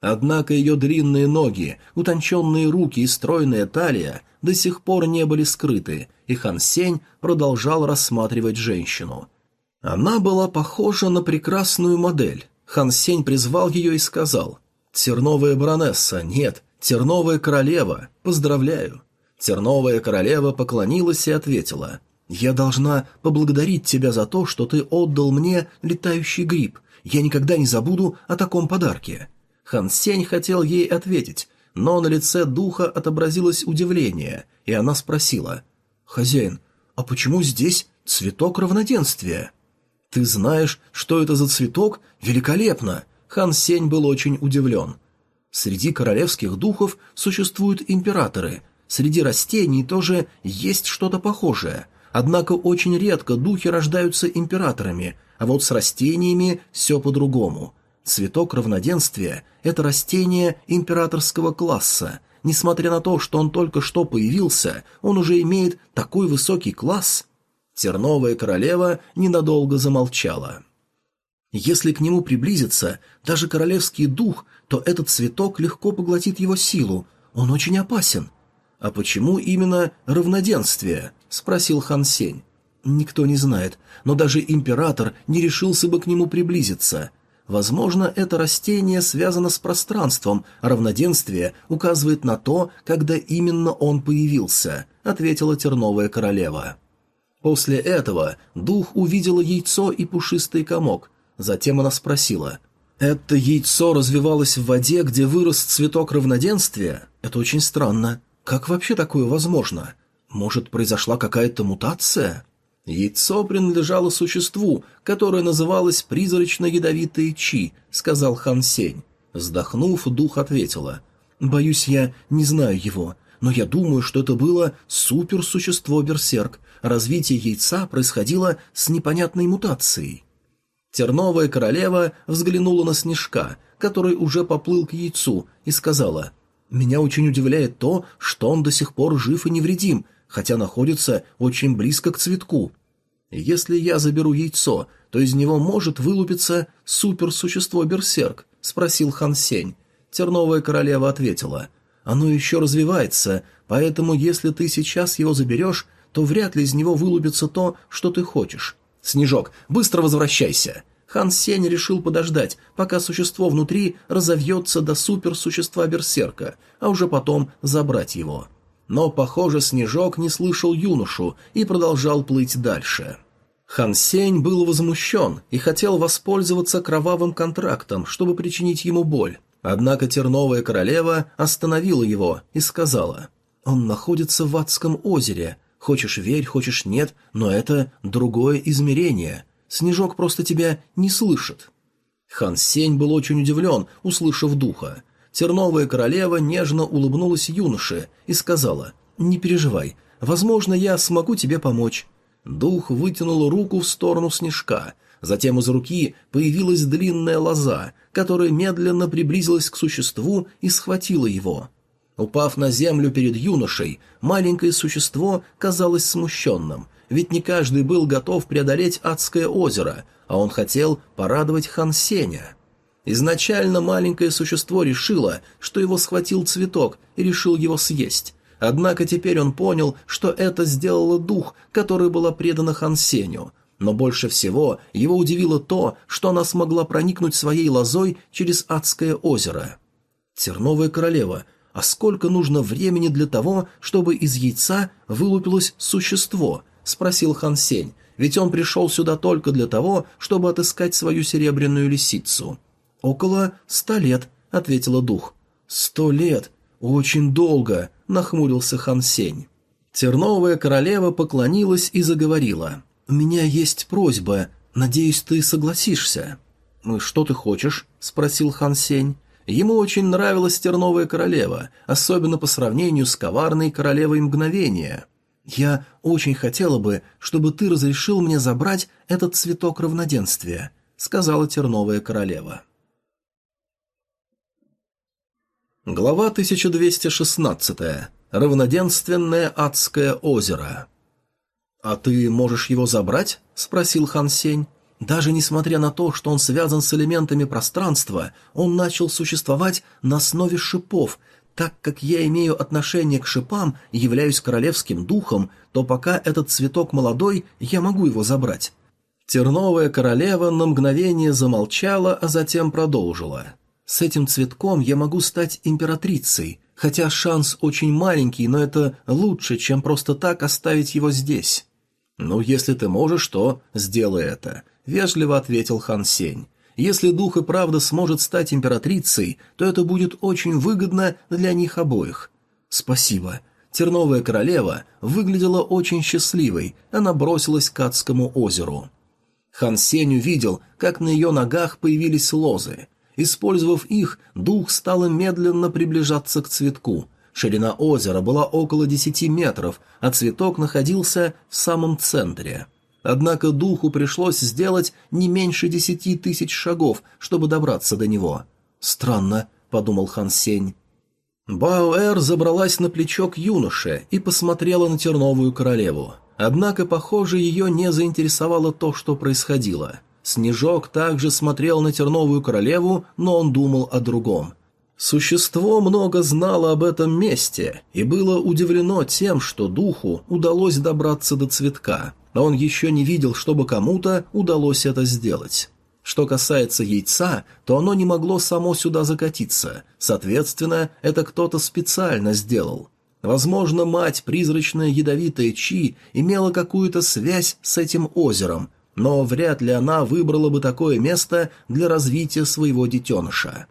Однако ее длинные ноги, утонченные руки и стройная талия до сих пор не были скрыты, и Хан Сень продолжал рассматривать женщину. Она была похожа на прекрасную модель. Хан Сень призвал ее и сказал «Терновая баронесса, нет, терновая королева, поздравляю». Терновая королева поклонилась и ответила «Я должна поблагодарить тебя за то, что ты отдал мне летающий гриб. Я никогда не забуду о таком подарке». Хан Сень хотел ей ответить, но на лице духа отобразилось удивление, и она спросила. «Хозяин, а почему здесь цветок равноденствия?» «Ты знаешь, что это за цветок? Великолепно!» Хан Сень был очень удивлен. Среди королевских духов существуют императоры. Среди растений тоже есть что-то похожее. Однако очень редко духи рождаются императорами, а вот с растениями все по-другому. Цветок равноденствия – это растение императорского класса. Несмотря на то, что он только что появился, он уже имеет такой высокий класс. Терновая королева ненадолго замолчала. Если к нему приблизится даже королевский дух, то этот цветок легко поглотит его силу. Он очень опасен. «А почему именно равноденствие?» – спросил Хан Сень. «Никто не знает, но даже император не решился бы к нему приблизиться. Возможно, это растение связано с пространством, а равноденствие указывает на то, когда именно он появился, ответила терновая королева. После этого дух увидела яйцо и пушистый комок. Затем она спросила, «Это яйцо развивалось в воде, где вырос цветок равноденствия? Это очень странно. Как вообще такое возможно? Может, произошла какая-то мутация?» «Яйцо принадлежало существу, которое называлось призрачно-ядовитое Чи», — сказал Хан Сень. Вздохнув, дух ответила. «Боюсь, я не знаю его, но я думаю, что это было суперсущество-берсерк. Развитие яйца происходило с непонятной мутацией». Терновая королева взглянула на Снежка, который уже поплыл к яйцу, и сказала, «Меня очень удивляет то, что он до сих пор жив и невредим, хотя находится очень близко к цветку. Если я заберу яйцо, то из него может вылупиться суперсущество-берсерк, спросил Хан Сень. Терновая королева ответила. Оно еще развивается, поэтому если ты сейчас его заберешь, то вряд ли из него вылупится то, что ты хочешь. Снежок, быстро возвращайся. Хан Сень решил подождать, пока существо внутри разовьется до суперсущества-берсерка, а уже потом забрать его но, похоже, Снежок не слышал юношу и продолжал плыть дальше. Хан Сень был возмущен и хотел воспользоваться кровавым контрактом, чтобы причинить ему боль. Однако Терновая Королева остановила его и сказала, «Он находится в Адском озере. Хочешь верь, хочешь нет, но это другое измерение. Снежок просто тебя не слышит». Хан Сень был очень удивлен, услышав духа. Терновая королева нежно улыбнулась юноше и сказала «Не переживай, возможно, я смогу тебе помочь». Дух вытянул руку в сторону снежка, затем из руки появилась длинная лоза, которая медленно приблизилась к существу и схватила его. Упав на землю перед юношей, маленькое существо казалось смущенным, ведь не каждый был готов преодолеть адское озеро, а он хотел порадовать хан Сеня. Изначально маленькое существо решило, что его схватил цветок и решил его съесть. Однако теперь он понял, что это сделало дух, который была предана Хансеню. Но больше всего его удивило то, что она смогла проникнуть своей лозой через адское озеро. Терновая королева, а сколько нужно времени для того, чтобы из яйца вылупилось существо? спросил Хан Сень, ведь он пришел сюда только для того, чтобы отыскать свою серебряную лисицу. «Около ста лет», — ответила дух. «Сто лет? Очень долго», —– нахмурился Хан Сень. Терновая королева поклонилась и заговорила. «У меня есть просьба. Надеюсь, ты согласишься». «Ну «Что ты хочешь?» – спросил Хан Сень. Ему очень нравилась Терновая королева, особенно по сравнению с коварной королевой мгновения. «Я очень хотела бы, чтобы ты разрешил мне забрать этот цветок равноденствия», — сказала Терновая королева. Глава 1216. Равноденственное адское озеро. «А ты можешь его забрать?» — спросил Хан Сень. Даже несмотря на то, что он связан с элементами пространства, он начал существовать на основе шипов. Так как я имею отношение к шипам и являюсь королевским духом, то пока этот цветок молодой, я могу его забрать. Терновая королева на мгновение замолчала, а затем продолжила. С этим цветком я могу стать императрицей, хотя шанс очень маленький, но это лучше, чем просто так оставить его здесь. Ну, если ты можешь, то сделай это, вежливо ответил Хан Сень. Если дух и правда сможет стать императрицей, то это будет очень выгодно для них обоих. Спасибо. Терновая королева выглядела очень счастливой, она бросилась к Адскому озеру. Хан Сень увидел, как на ее ногах появились лозы. Использовав их, дух стал медленно приближаться к цветку. Ширина озера была около десяти метров, а цветок находился в самом центре. Однако духу пришлось сделать не меньше десяти тысяч шагов, чтобы добраться до него. «Странно», — подумал Хан Сень. Баоэр забралась на плечо к юноше и посмотрела на терновую королеву. Однако, похоже, ее не заинтересовало то, что происходило. Снежок также смотрел на терновую королеву, но он думал о другом. Существо много знало об этом месте и было удивлено тем, что духу удалось добраться до цветка, но он еще не видел, чтобы кому-то удалось это сделать. Что касается яйца, то оно не могло само сюда закатиться, соответственно, это кто-то специально сделал. Возможно, мать, призрачная ядовитая Чи, имела какую-то связь с этим озером, но вряд ли она выбрала бы такое место для развития своего детеныша.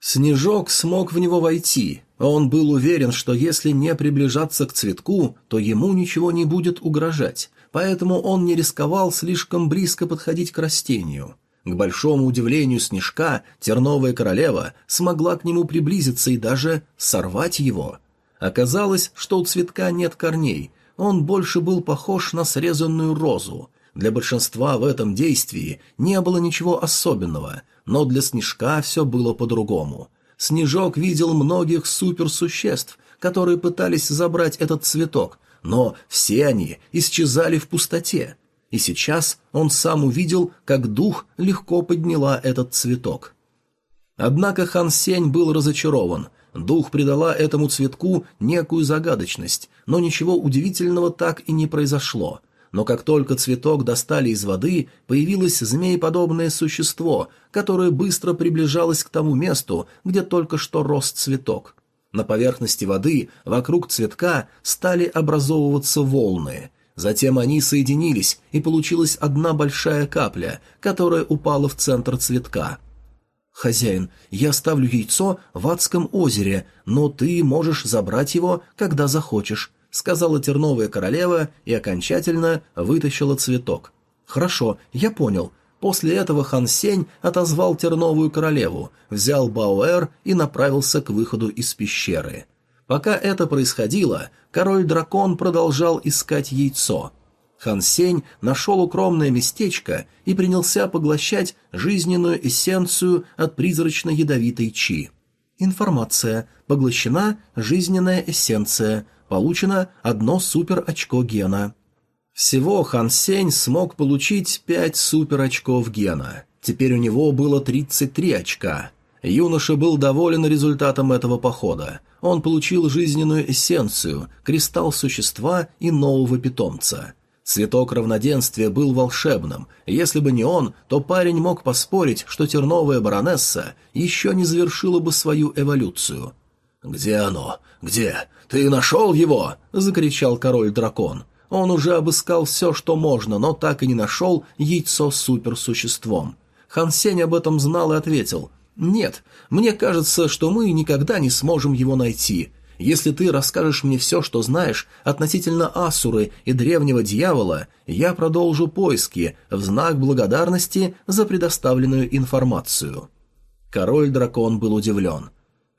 Снежок смог в него войти, он был уверен, что если не приближаться к цветку, то ему ничего не будет угрожать, поэтому он не рисковал слишком близко подходить к растению. К большому удивлению Снежка, терновая королева смогла к нему приблизиться и даже сорвать его. Оказалось, что у цветка нет корней, он больше был похож на срезанную розу, для большинства в этом действии не было ничего особенного, но для Снежка все было по-другому. Снежок видел многих суперсуществ, которые пытались забрать этот цветок, но все они исчезали в пустоте. И сейчас он сам увидел, как дух легко подняла этот цветок. Однако Хан Сень был разочарован. Дух придала этому цветку некую загадочность, но ничего удивительного так и не произошло – но как только цветок достали из воды, появилось змееподобное существо, которое быстро приближалось к тому месту, где только что рос цветок. На поверхности воды вокруг цветка стали образовываться волны. Затем они соединились, и получилась одна большая капля, которая упала в центр цветка. «Хозяин, я оставлю яйцо в адском озере, но ты можешь забрать его, когда захочешь сказала терновая королева и окончательно вытащила цветок. «Хорошо, я понял». После этого Хан Сень отозвал терновую королеву, взял Бауэр и направился к выходу из пещеры. Пока это происходило, король-дракон продолжал искать яйцо. Хан Сень нашел укромное местечко и принялся поглощать жизненную эссенцию от призрачно-ядовитой чи. Информация. Поглощена жизненная эссенция. Получено одно супер-очко гена. Всего Хан Сень смог получить пять супер-очков гена. Теперь у него было 33 очка. Юноша был доволен результатом этого похода. Он получил жизненную эссенцию, кристалл существа и нового питомца. Цветок равноденствия был волшебным. Если бы не он, то парень мог поспорить, что терновая баронесса еще не завершила бы свою эволюцию. «Где оно? Где? «Ты нашел его!» — закричал король-дракон. Он уже обыскал все, что можно, но так и не нашел яйцо с суперсуществом. Хан Сень об этом знал и ответил. «Нет, мне кажется, что мы никогда не сможем его найти. Если ты расскажешь мне все, что знаешь относительно Асуры и древнего дьявола, я продолжу поиски в знак благодарности за предоставленную информацию». Король-дракон был удивлен.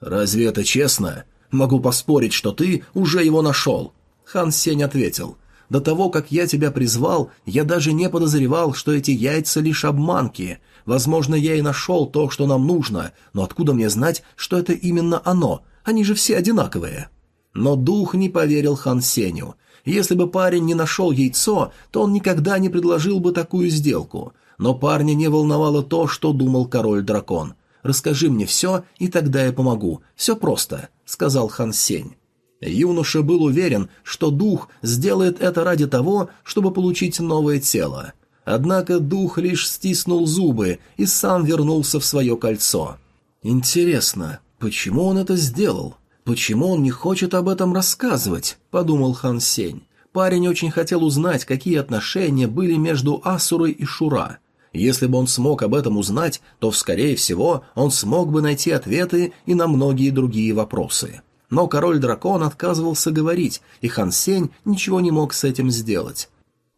«Разве это честно? Могу поспорить, что ты уже его нашел». Хан Сень ответил. «До того, как я тебя призвал, я даже не подозревал, что эти яйца лишь обманки. Возможно, я и нашел то, что нам нужно, но откуда мне знать, что это именно оно? Они же все одинаковые». Но дух не поверил Хан Сеню. Если бы парень не нашел яйцо, то он никогда не предложил бы такую сделку. Но парня не волновало то, что думал король-дракон – Расскажи мне все, и тогда я помогу. Все просто», — сказал Хан Сень. Юноша был уверен, что дух сделает это ради того, чтобы получить новое тело. Однако дух лишь стиснул зубы и сам вернулся в свое кольцо. «Интересно, почему он это сделал? Почему он не хочет об этом рассказывать?» – подумал Хан Сень. Парень очень хотел узнать, какие отношения были между Асурой и Шура. Если бы он смог об этом узнать, то, скорее всего, он смог бы найти ответы и на многие другие вопросы. Но король-дракон отказывался говорить, и Хан Сень ничего не мог с этим сделать.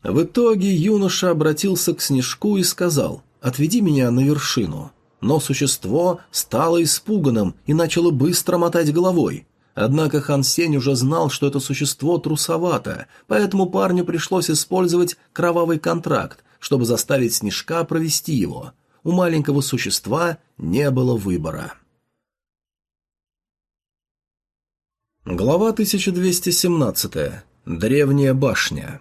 В итоге юноша обратился к Снежку и сказал «Отведи меня на вершину». Но существо стало испуганным и начало быстро мотать головой. Однако Хан Сень уже знал, что это существо трусовато, поэтому парню пришлось использовать кровавый контракт, чтобы заставить Снежка провести его. У маленького существа не было выбора. Глава 1217. Древняя башня.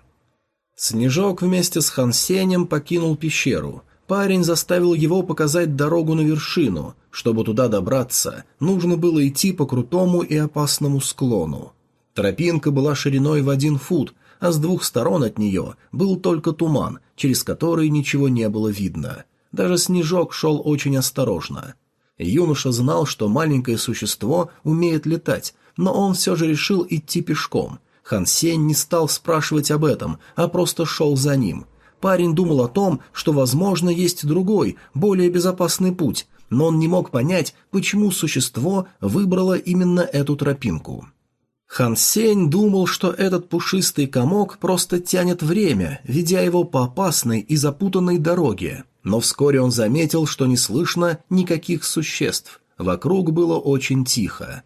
Снежок вместе с Хансенем покинул пещеру. Парень заставил его показать дорогу на вершину. Чтобы туда добраться, нужно было идти по крутому и опасному склону. Тропинка была шириной в один фут, а с двух сторон от нее был только туман, через который ничего не было видно. Даже снежок шел очень осторожно. Юноша знал, что маленькое существо умеет летать, но он все же решил идти пешком. Хан Сень не стал спрашивать об этом, а просто шел за ним. Парень думал о том, что, возможно, есть другой, более безопасный путь, но он не мог понять, почему существо выбрало именно эту тропинку. Хан Сень думал, что этот пушистый комок просто тянет время, ведя его по опасной и запутанной дороге. Но вскоре он заметил, что не слышно никаких существ. Вокруг было очень тихо.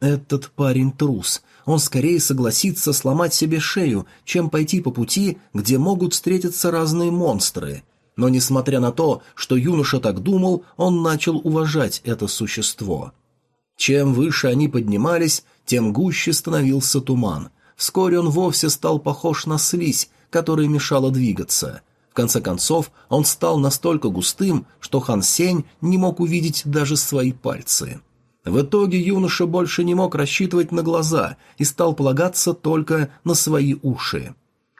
Этот парень трус. Он скорее согласится сломать себе шею, чем пойти по пути, где могут встретиться разные монстры. Но несмотря на то, что юноша так думал, он начал уважать это существо. Чем выше они поднимались, тем гуще становился туман. Вскоре он вовсе стал похож на слизь, которая мешала двигаться. В конце концов, он стал настолько густым, что Хан Сень не мог увидеть даже свои пальцы. В итоге юноша больше не мог рассчитывать на глаза и стал полагаться только на свои уши.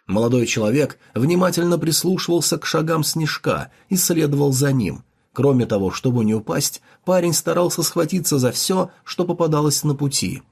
Молодой человек внимательно прислушивался к шагам снежка и следовал за ним. Кроме того, чтобы не упасть, парень старался схватиться за все, что попадалось на пути –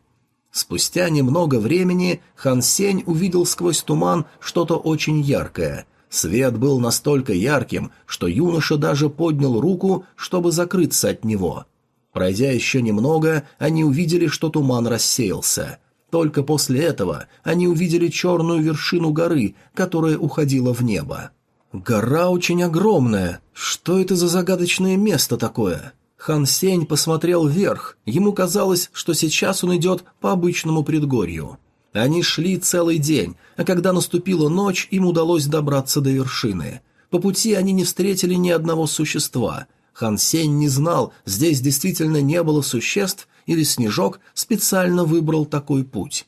Спустя немного времени Хан Сень увидел сквозь туман что-то очень яркое. Свет был настолько ярким, что юноша даже поднял руку, чтобы закрыться от него. Пройдя еще немного, они увидели, что туман рассеялся. Только после этого они увидели черную вершину горы, которая уходила в небо. «Гора очень огромная. Что это за загадочное место такое?» Хан Сень посмотрел вверх, ему казалось, что сейчас он идет по обычному предгорью. Они шли целый день, а когда наступила ночь, им удалось добраться до вершины. По пути они не встретили ни одного существа. Хан Сень не знал, здесь действительно не было существ, или Снежок специально выбрал такой путь.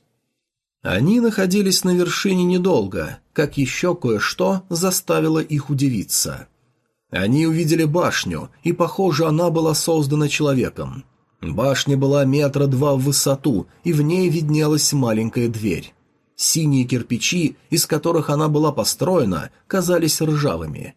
Они находились на вершине недолго, как еще кое-что заставило их удивиться – они увидели башню, и, похоже, она была создана человеком. Башня была метра два в высоту, и в ней виднелась маленькая дверь. Синие кирпичи, из которых она была построена, казались ржавыми.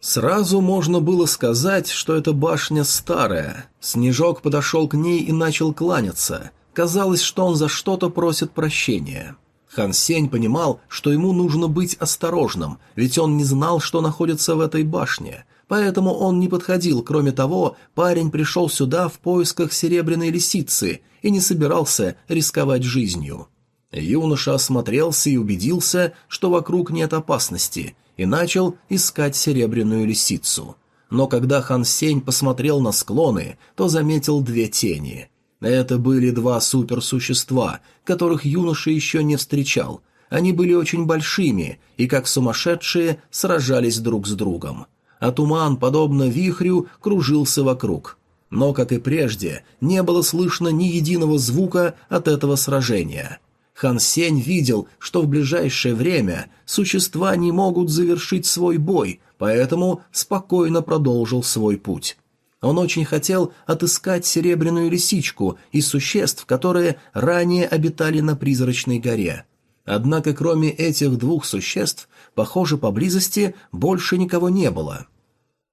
Сразу можно было сказать, что эта башня старая. Снежок подошел к ней и начал кланяться. Казалось, что он за что-то просит прощения. Хан Сень понимал, что ему нужно быть осторожным, ведь он не знал, что находится в этой башне. поэтому он не подходил. Кроме того, парень пришел сюда в поисках серебряной лисицы и не собирался рисковать жизнью. Юноша осмотрелся и убедился, что вокруг нет опасности, и начал искать серебряную лисицу. Но когда Хан Сень посмотрел на склоны, то заметил две тени. Это были два суперсущества, которых юноша еще не встречал. Они были очень большими и, как сумасшедшие, сражались друг с другом. А туман, подобно вихрю, кружился вокруг. Но, как и прежде, не было слышно ни единого звука от этого сражения. Хан Сень видел, что в ближайшее время существа не могут завершить свой бой, поэтому спокойно продолжил свой путь. Он очень хотел отыскать серебряную лисичку из существ, которые ранее обитали на призрачной горе. Однако кроме этих двух существ, похоже, поблизости больше никого не было.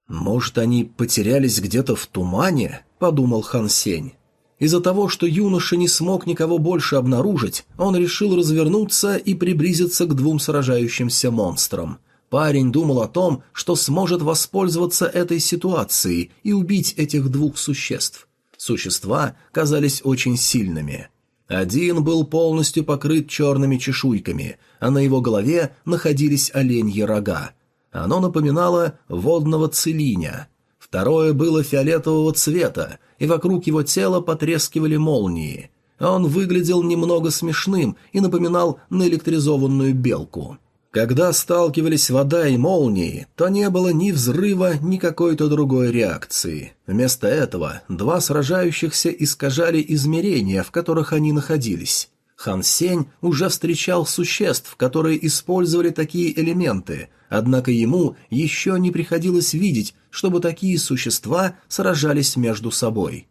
«Может, они потерялись где-то в тумане?» – подумал Хан Сень. Из-за того, что юноша не смог никого больше обнаружить, он решил развернуться и приблизиться к двум сражающимся монстрам. Парень думал о том, что сможет воспользоваться этой ситуацией и убить этих двух существ. Существа казались очень сильными. Один был полностью покрыт черными чешуйками, а на его голове находились оленьи рога. Оно напоминало водного целиня. Второе было фиолетового цвета, и вокруг его тела потрескивали молнии. Он выглядел немного смешным и напоминал наэлектризованную белку. Когда сталкивались вода и молнии, то не было ни взрыва, ни какой-то другой реакции. Вместо этого два сражающихся искажали измерения, в которых они находились. Хан Сень уже встречал существ, которые использовали такие элементы, однако ему еще не приходилось видеть, чтобы такие существа сражались между собой.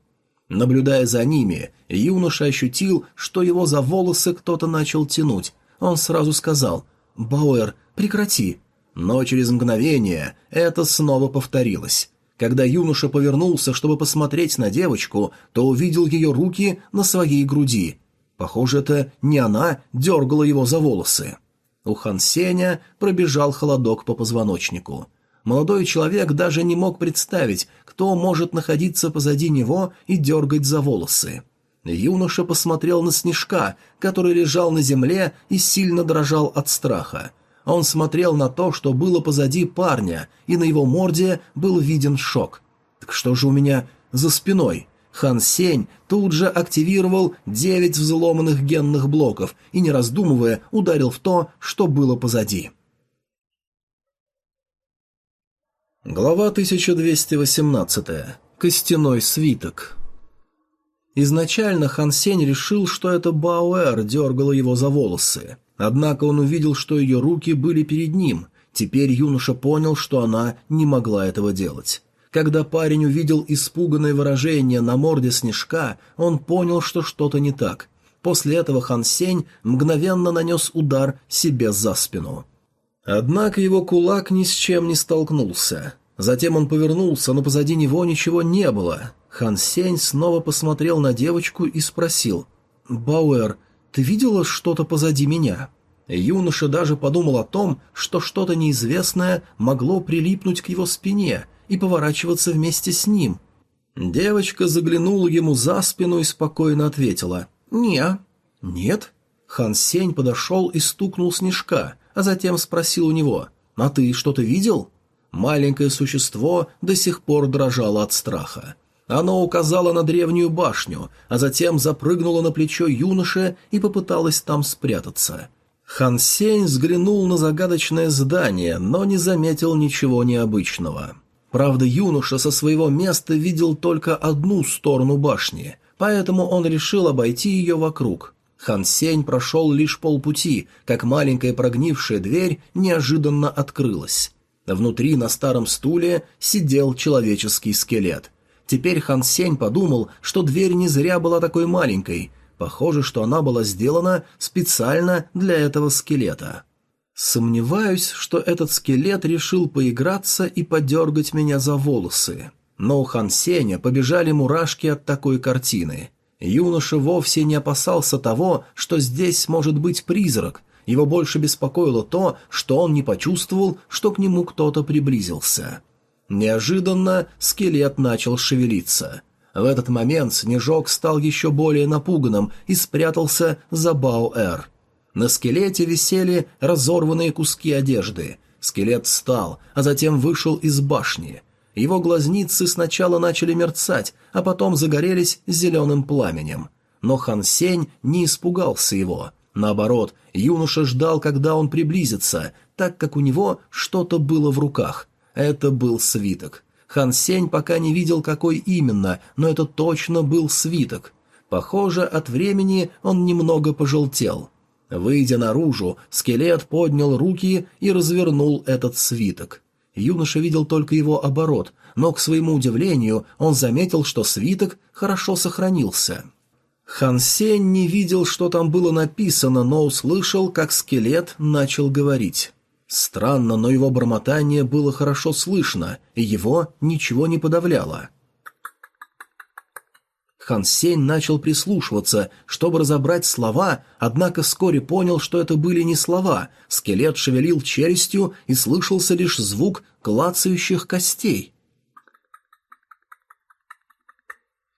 Наблюдая за ними, юноша ощутил, что его за волосы кто-то начал тянуть. Он сразу сказал «Бауэр, прекрати!» Но через мгновение это снова повторилось. Когда юноша повернулся, чтобы посмотреть на девочку, то увидел ее руки на своей груди – Похоже, это не она дергала его за волосы. У Хан Сеня пробежал холодок по позвоночнику. Молодой человек даже не мог представить, кто может находиться позади него и дергать за волосы. Юноша посмотрел на Снежка, который лежал на земле и сильно дрожал от страха. Он смотрел на то, что было позади парня, и на его морде был виден шок. «Так что же у меня за спиной?» Хан Сень тут же активировал девять взломанных генных блоков и, не раздумывая, ударил в то, что было позади. Глава 1218. Костяной свиток. Изначально Хан Сень решил, что это Бауэр дергала его за волосы. Однако он увидел, что ее руки были перед ним. Теперь юноша понял, что она не могла этого делать. Когда парень увидел испуганное выражение на морде снежка, он понял, что что-то не так. После этого Хан Сень мгновенно нанес удар себе за спину. Однако его кулак ни с чем не столкнулся. Затем он повернулся, но позади него ничего не было. Хан Сень снова посмотрел на девочку и спросил. «Бауэр, ты видела что-то позади меня?» Юноша даже подумал о том, что что-то неизвестное могло прилипнуть к его спине и поворачиваться вместе с ним. Девочка заглянула ему за спину и спокойно ответила «Не». «Нет?» Хан Сень подошел и стукнул снежка, а затем спросил у него «А ты что-то видел?» Маленькое существо до сих пор дрожало от страха. Оно указало на древнюю башню, а затем запрыгнуло на плечо юноши и попыталось там спрятаться. Хан Сень взглянул на загадочное здание, но не заметил ничего необычного. Правда, юноша со своего места видел только одну сторону башни, поэтому он решил обойти ее вокруг. Хан Сень прошел лишь полпути, как маленькая прогнившая дверь неожиданно открылась. Внутри на старом стуле сидел человеческий скелет. Теперь Хан Сень подумал, что дверь не зря была такой маленькой. Похоже, что она была сделана специально для этого скелета. Сомневаюсь, что этот скелет решил поиграться и подергать меня за волосы. Но у Хан Сеня побежали мурашки от такой картины. Юноша вовсе не опасался того, что здесь может быть призрак. Его больше беспокоило то, что он не почувствовал, что к нему кто-то приблизился. Неожиданно скелет начал шевелиться. В этот момент Снежок стал еще более напуганным и спрятался за Бао-Эр. На скелете висели разорванные куски одежды. Скелет встал, а затем вышел из башни. Его глазницы сначала начали мерцать, а потом загорелись зеленым пламенем. Но Хан Сень не испугался его. Наоборот, юноша ждал, когда он приблизится, так как у него что-то было в руках. Это был свиток. Хан Сень пока не видел, какой именно, но это точно был свиток. Похоже, от времени он немного пожелтел. Выйдя наружу, скелет поднял руки и развернул этот свиток. Юноша видел только его оборот, но, к своему удивлению, он заметил, что свиток хорошо сохранился. Хан Сень не видел, что там было написано, но услышал, как скелет начал говорить. Странно, но его бормотание было хорошо слышно, и его ничего не подавляло. Хан Сень начал прислушиваться, чтобы разобрать слова, однако вскоре понял, что это были не слова. Скелет шевелил челюстью, и слышался лишь звук клацающих костей.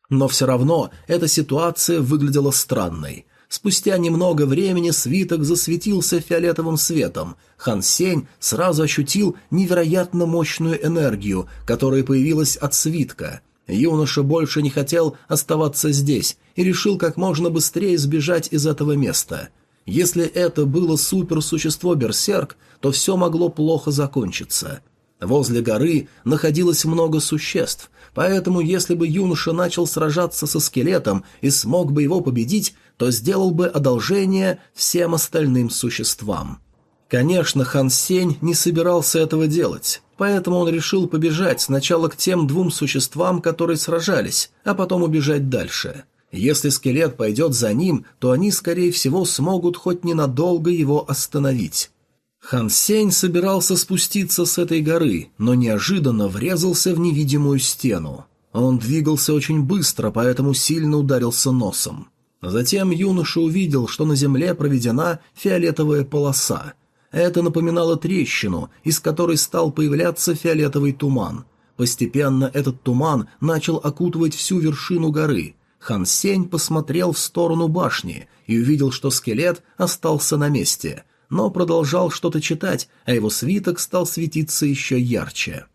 Но все равно эта ситуация выглядела странной. Спустя немного времени свиток засветился фиолетовым светом. Хан Сень сразу ощутил невероятно мощную энергию, которая появилась от свитка. Юноша больше не хотел оставаться здесь и решил как можно быстрее сбежать из этого места. Если это было суперсущество-берсерк, то все могло плохо закончиться. Возле горы находилось много существ, поэтому если бы юноша начал сражаться со скелетом и смог бы его победить, то сделал бы одолжение всем остальным существам. Конечно, Хан Сень не собирался этого делать, поэтому он решил побежать сначала к тем двум существам, которые сражались, а потом убежать дальше. Если скелет пойдет за ним, то они, скорее всего, смогут хоть ненадолго его остановить. Хан Сень собирался спуститься с этой горы, но неожиданно врезался в невидимую стену. Он двигался очень быстро, поэтому сильно ударился носом. Затем юноша увидел, что на земле проведена фиолетовая полоса – это напоминало трещину, из которой стал появляться фиолетовый туман. Постепенно этот туман начал окутывать всю вершину горы. Хан Сень посмотрел в сторону башни и увидел, что скелет остался на месте, но продолжал что-то читать, а его свиток стал светиться еще ярче.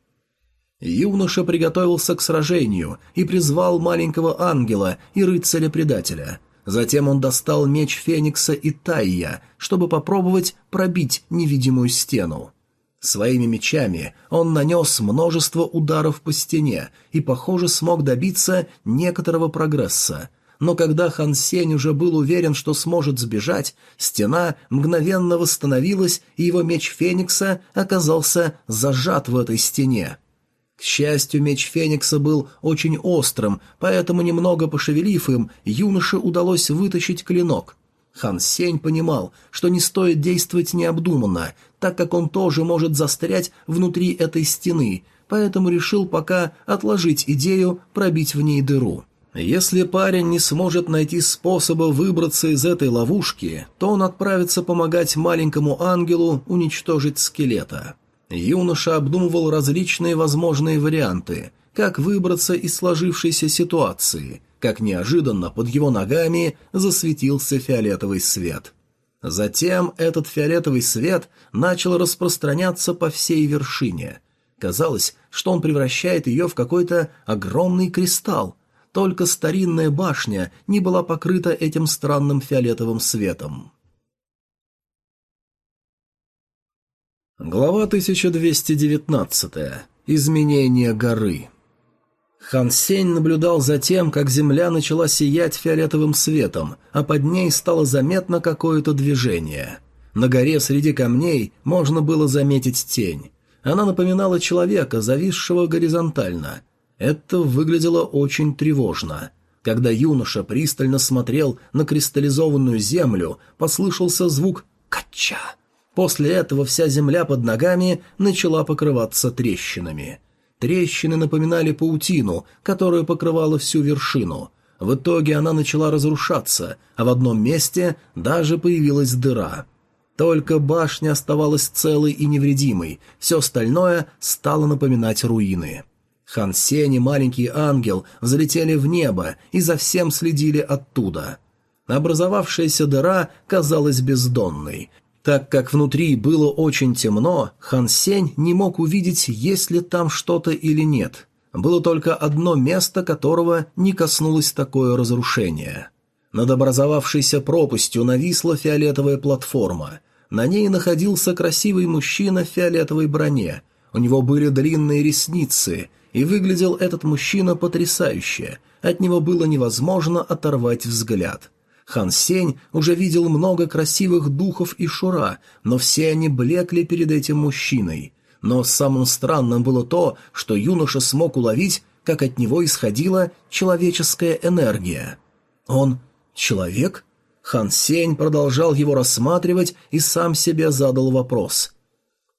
Юноша приготовился к сражению и призвал маленького ангела и рыцаря-предателя – Затем он достал меч Феникса и Тайя, чтобы попробовать пробить невидимую стену. Своими мечами он нанес множество ударов по стене и, похоже, смог добиться некоторого прогресса. Но когда Хан Сень уже был уверен, что сможет сбежать, стена мгновенно восстановилась, и его меч Феникса оказался зажат в этой стене. К счастью, меч Феникса был очень острым, поэтому, немного пошевелив им, юноше удалось вытащить клинок. Хан Сень понимал, что не стоит действовать необдуманно, так как он тоже может застрять внутри этой стены, поэтому решил пока отложить идею пробить в ней дыру. Если парень не сможет найти способа выбраться из этой ловушки, то он отправится помогать маленькому ангелу уничтожить скелета. Юноша обдумывал различные возможные варианты, как выбраться из сложившейся ситуации, как неожиданно под его ногами засветился фиолетовый свет. Затем этот фиолетовый свет начал распространяться по всей вершине. Казалось, что он превращает ее в какой-то огромный кристалл, только старинная башня не была покрыта этим странным фиолетовым светом. Глава 1219. Изменение горы. Хан Сень наблюдал за тем, как земля начала сиять фиолетовым светом, а под ней стало заметно какое-то движение. На горе среди камней можно было заметить тень. Она напоминала человека, зависшего горизонтально. Это выглядело очень тревожно. Когда юноша пристально смотрел на кристаллизованную землю, послышался звук «кача». После этого вся земля под ногами начала покрываться трещинами. Трещины напоминали паутину, которая покрывала всю вершину. В итоге она начала разрушаться, а в одном месте даже появилась дыра. Только башня оставалась целой и невредимой, все остальное стало напоминать руины. Хан Сень и маленький ангел взлетели в небо и за всем следили оттуда. Образовавшаяся дыра казалась бездонной. Так как внутри было очень темно, Хан Сень не мог увидеть, есть ли там что-то или нет. Было только одно место, которого не коснулось такое разрушение. Над образовавшейся пропастью нависла фиолетовая платформа. На ней находился красивый мужчина в фиолетовой броне. У него были длинные ресницы, и выглядел этот мужчина потрясающе. От него было невозможно оторвать взгляд. Хан Сень уже видел много красивых духов и шура, но все они блекли перед этим мужчиной. Но самым странным было то, что юноша смог уловить, как от него исходила человеческая энергия. Он человек? Хан Сень продолжал его рассматривать и сам себе задал вопрос.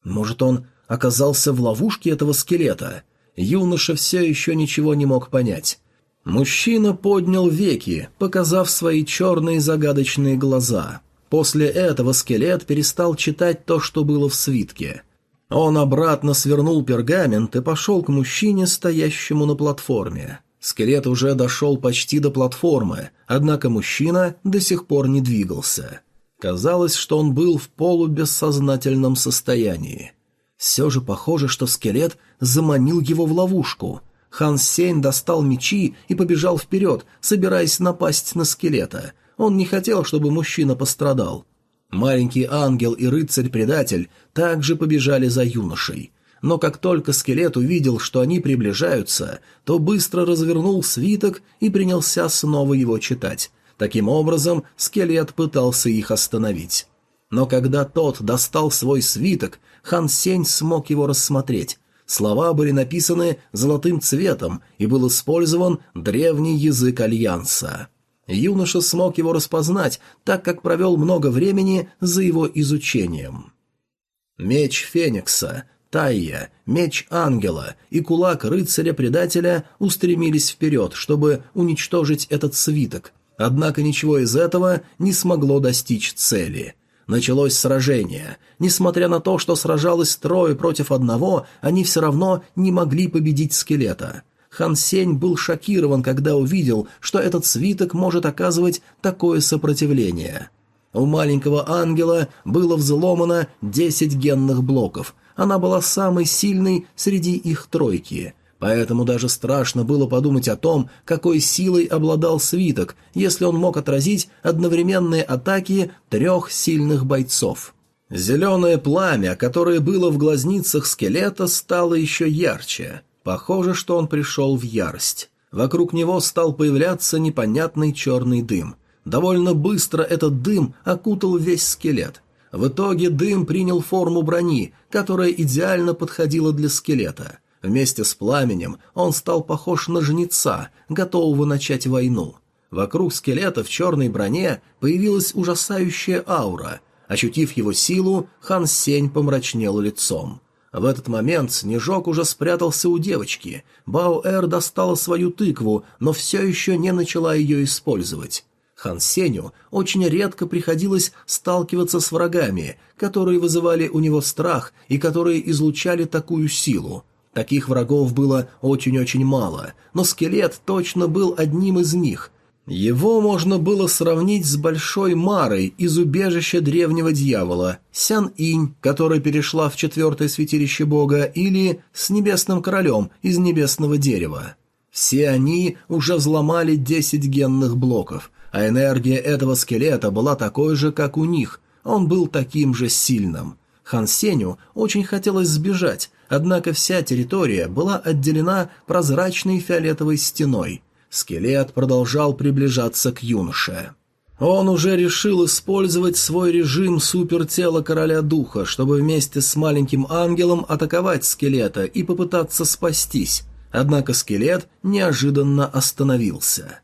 Может, он оказался в ловушке этого скелета? Юноша все еще ничего не мог понять. Мужчина поднял веки, показав свои черные загадочные глаза. После этого скелет перестал читать то, что было в свитке. Он обратно свернул пергамент и пошел к мужчине, стоящему на платформе. Скелет уже дошел почти до платформы, однако мужчина до сих пор не двигался. Казалось, что он был в полубессознательном состоянии. Все же похоже, что скелет заманил его в ловушку – Хан Сень достал мечи и побежал вперед, собираясь напасть на скелета. Он не хотел, чтобы мужчина пострадал. Маленький ангел и рыцарь-предатель также побежали за юношей. Но как только скелет увидел, что они приближаются, то быстро развернул свиток и принялся снова его читать. Таким образом, скелет пытался их остановить. Но когда тот достал свой свиток, Хан Сень смог его рассмотреть. Слова были написаны золотым цветом, и был использован древний язык Альянса. Юноша смог его распознать, так как провел много времени за его изучением. Меч Феникса, Тайя, меч Ангела и кулак рыцаря-предателя устремились вперед, чтобы уничтожить этот свиток, однако ничего из этого не смогло достичь цели – Началось сражение. Несмотря на то, что сражалось трое против одного, они все равно не могли победить скелета. Хан Сень был шокирован, когда увидел, что этот свиток может оказывать такое сопротивление. У маленького ангела было взломано 10 генных блоков. Она была самой сильной среди их тройки – Поэтому даже страшно было подумать о том, какой силой обладал свиток, если он мог отразить одновременные атаки трех сильных бойцов. Зеленое пламя, которое было в глазницах скелета, стало еще ярче. Похоже, что он пришел в ярость. Вокруг него стал появляться непонятный черный дым. Довольно быстро этот дым окутал весь скелет. В итоге дым принял форму брони, которая идеально подходила для скелета – Вместе с пламенем он стал похож на жнеца, готового начать войну. Вокруг скелета в черной броне появилась ужасающая аура. Ощутив его силу, Хан Сень помрачнел лицом. В этот момент Снежок уже спрятался у девочки. Бао-Эр достала свою тыкву, но все еще не начала ее использовать. Хан Сеню очень редко приходилось сталкиваться с врагами, которые вызывали у него страх и которые излучали такую силу. Таких врагов было очень-очень мало, но скелет точно был одним из них. Его можно было сравнить с Большой Марой из убежища древнего дьявола, Сян-Инь, которая перешла в четвертое святилище бога, или с Небесным Королем из Небесного Дерева. Все они уже взломали десять генных блоков, а энергия этого скелета была такой же, как у них, он был таким же сильным. Хан Сеню очень хотелось сбежать, Однако вся территория была отделена прозрачной фиолетовой стеной. Скелет продолжал приближаться к юноше. Он уже решил использовать свой режим супертела короля духа, чтобы вместе с маленьким ангелом атаковать скелета и попытаться спастись. Однако скелет неожиданно остановился.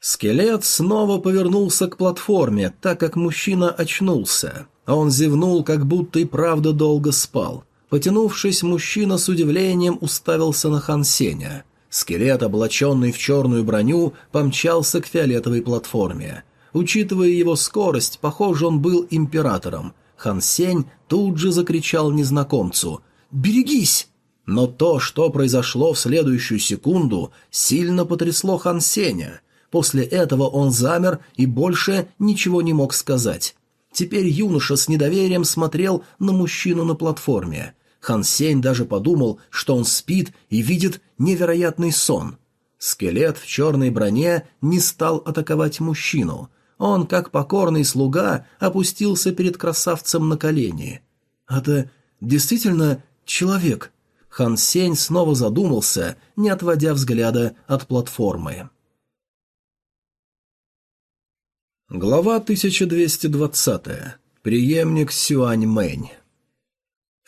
Скелет снова повернулся к платформе, так как мужчина очнулся. Он зевнул, как будто и правда долго спал. Потянувшись, мужчина с удивлением уставился на Хан Сеня. Скелет, облаченный в черную броню, помчался к фиолетовой платформе. Учитывая его скорость, похоже, он был императором. Хан Сень тут же закричал незнакомцу «Берегись!». Но то, что произошло в следующую секунду, сильно потрясло Хан Сеня. После этого он замер и больше ничего не мог сказать. Теперь юноша с недоверием смотрел на мужчину на платформе. Хан Сень даже подумал, что он спит и видит невероятный сон. Скелет в черной броне не стал атаковать мужчину. Он, как покорный слуга, опустился перед красавцем на колени. «Это действительно человек?» Хан Сень снова задумался, не отводя взгляда от платформы. Глава 1220. Приемник Сюань Мэнь.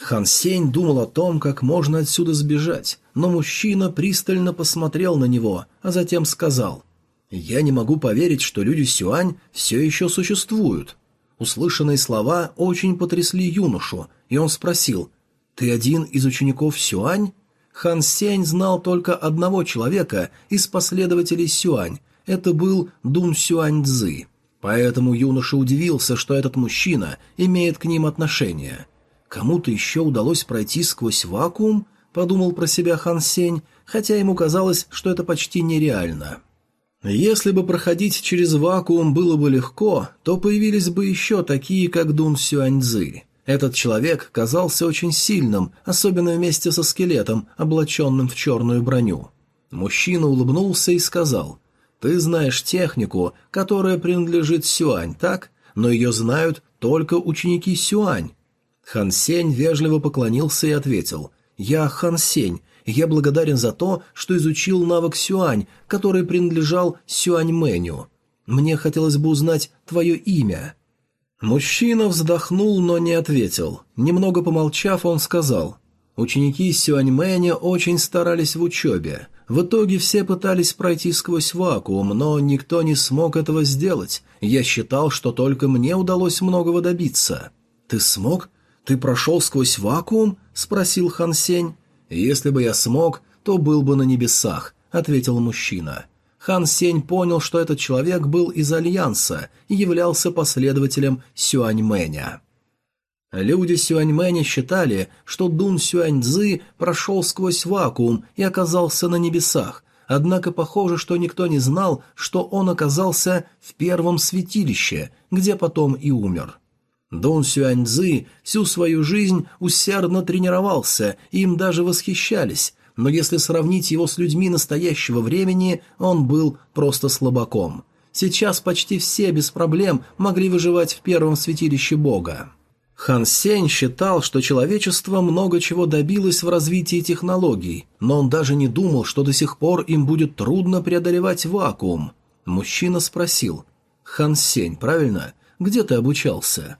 Хан Сень думал о том, как можно отсюда сбежать, но мужчина пристально посмотрел на него, а затем сказал «Я не могу поверить, что люди Сюань все еще существуют». Услышанные слова очень потрясли юношу, и он спросил «Ты один из учеников Сюань?» Хан Сень знал только одного человека из последователей Сюань, это был Дун Сюань Цзы. Поэтому юноша удивился, что этот мужчина имеет к ним отношение. Кому-то еще удалось пройти сквозь вакуум, подумал про себя Хан Сень, хотя ему казалось, что это почти нереально. Если бы проходить через вакуум было бы легко, то появились бы еще такие, как Дун Сюаньцзы. Этот человек казался очень сильным, особенно вместе со скелетом, облаченным в черную броню. Мужчина улыбнулся и сказал, «Ты знаешь технику, которая принадлежит Сюань, так? Но ее знают только ученики Сюань. Хан Сень вежливо поклонился и ответил «Я Хан Сень, я благодарен за то, что изучил навык Сюань, который принадлежал Сюань Мэню. Мне хотелось бы узнать твое имя». Мужчина вздохнул, но не ответил. Немного помолчав, он сказал «Ученики Сюань Мэня очень старались в учебе. В итоге все пытались пройти сквозь вакуум, но никто не смог этого сделать. Я считал, что только мне удалось многого добиться». «Ты смог?» «Ты прошел сквозь вакуум?» — спросил Хан Сень. «Если бы я смог, то был бы на небесах», — ответил мужчина. Хан Сень понял, что этот человек был из Альянса и являлся последователем Сюаньмэня. Люди Сюаньмэня считали, что Дун Сюаньцзы прошел сквозь вакуум и оказался на небесах, однако похоже, что никто не знал, что он оказался в первом святилище, где потом и умер. Дун Сюаньцзы всю свою жизнь усердно тренировался, им даже восхищались, но если сравнить его с людьми настоящего времени, он был просто слабаком. Сейчас почти все без проблем могли выживать в первом святилище Бога. Хан Сень считал, что человечество много чего добилось в развитии технологий, но он даже не думал, что до сих пор им будет трудно преодолевать вакуум. Мужчина спросил, «Хан Сень, правильно? Где ты обучался?»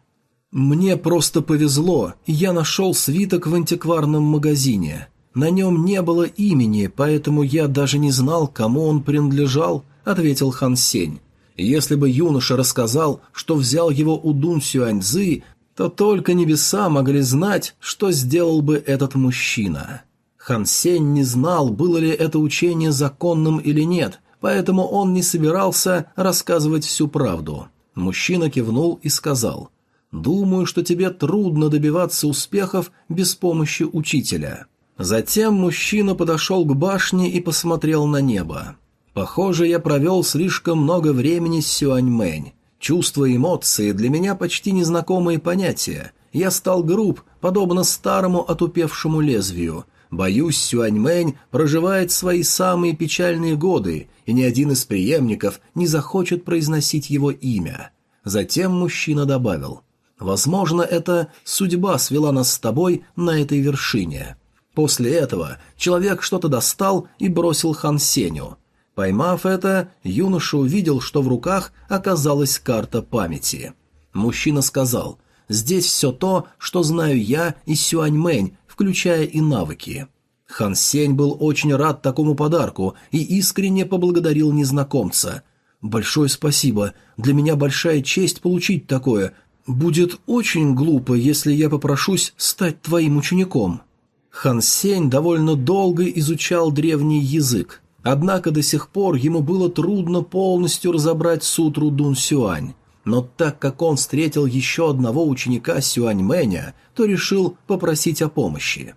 Мне просто повезло, я нашел свиток в антикварном магазине. На нем не было имени, поэтому я даже не знал, кому он принадлежал, ответил Хан Сень. Если бы юноша рассказал, что взял его у Дун Сюаньзы, то только небеса могли знать, что сделал бы этот мужчина. Хан Сень не знал, было ли это учение законным или нет, поэтому он не собирался рассказывать всю правду. Мужчина кивнул и сказал – Думаю, что тебе трудно добиваться успехов без помощи учителя». Затем мужчина подошел к башне и посмотрел на небо. «Похоже, я провел слишком много времени с Сюаньмэнь. Чувства и эмоции для меня почти незнакомые понятия. Я стал груб, подобно старому отупевшему лезвию. Боюсь, Сюаньмэнь проживает свои самые печальные годы, и ни один из преемников не захочет произносить его имя». Затем мужчина добавил – Возможно, это судьба свела нас с тобой на этой вершине. После этого человек что-то достал и бросил Хан Сеню. Поймав это, юноша увидел, что в руках оказалась карта памяти. Мужчина сказал, «Здесь все то, что знаю я и Сюаньмэнь, включая и навыки». Хан Сень был очень рад такому подарку и искренне поблагодарил незнакомца. «Большое спасибо. Для меня большая честь получить такое. «Будет очень глупо, если я попрошусь стать твоим учеником». Хан Сень довольно долго изучал древний язык, однако до сих пор ему было трудно полностью разобрать сутру Дун Сюань. но так как он встретил еще одного ученика Сюаньмэня, то решил попросить о помощи.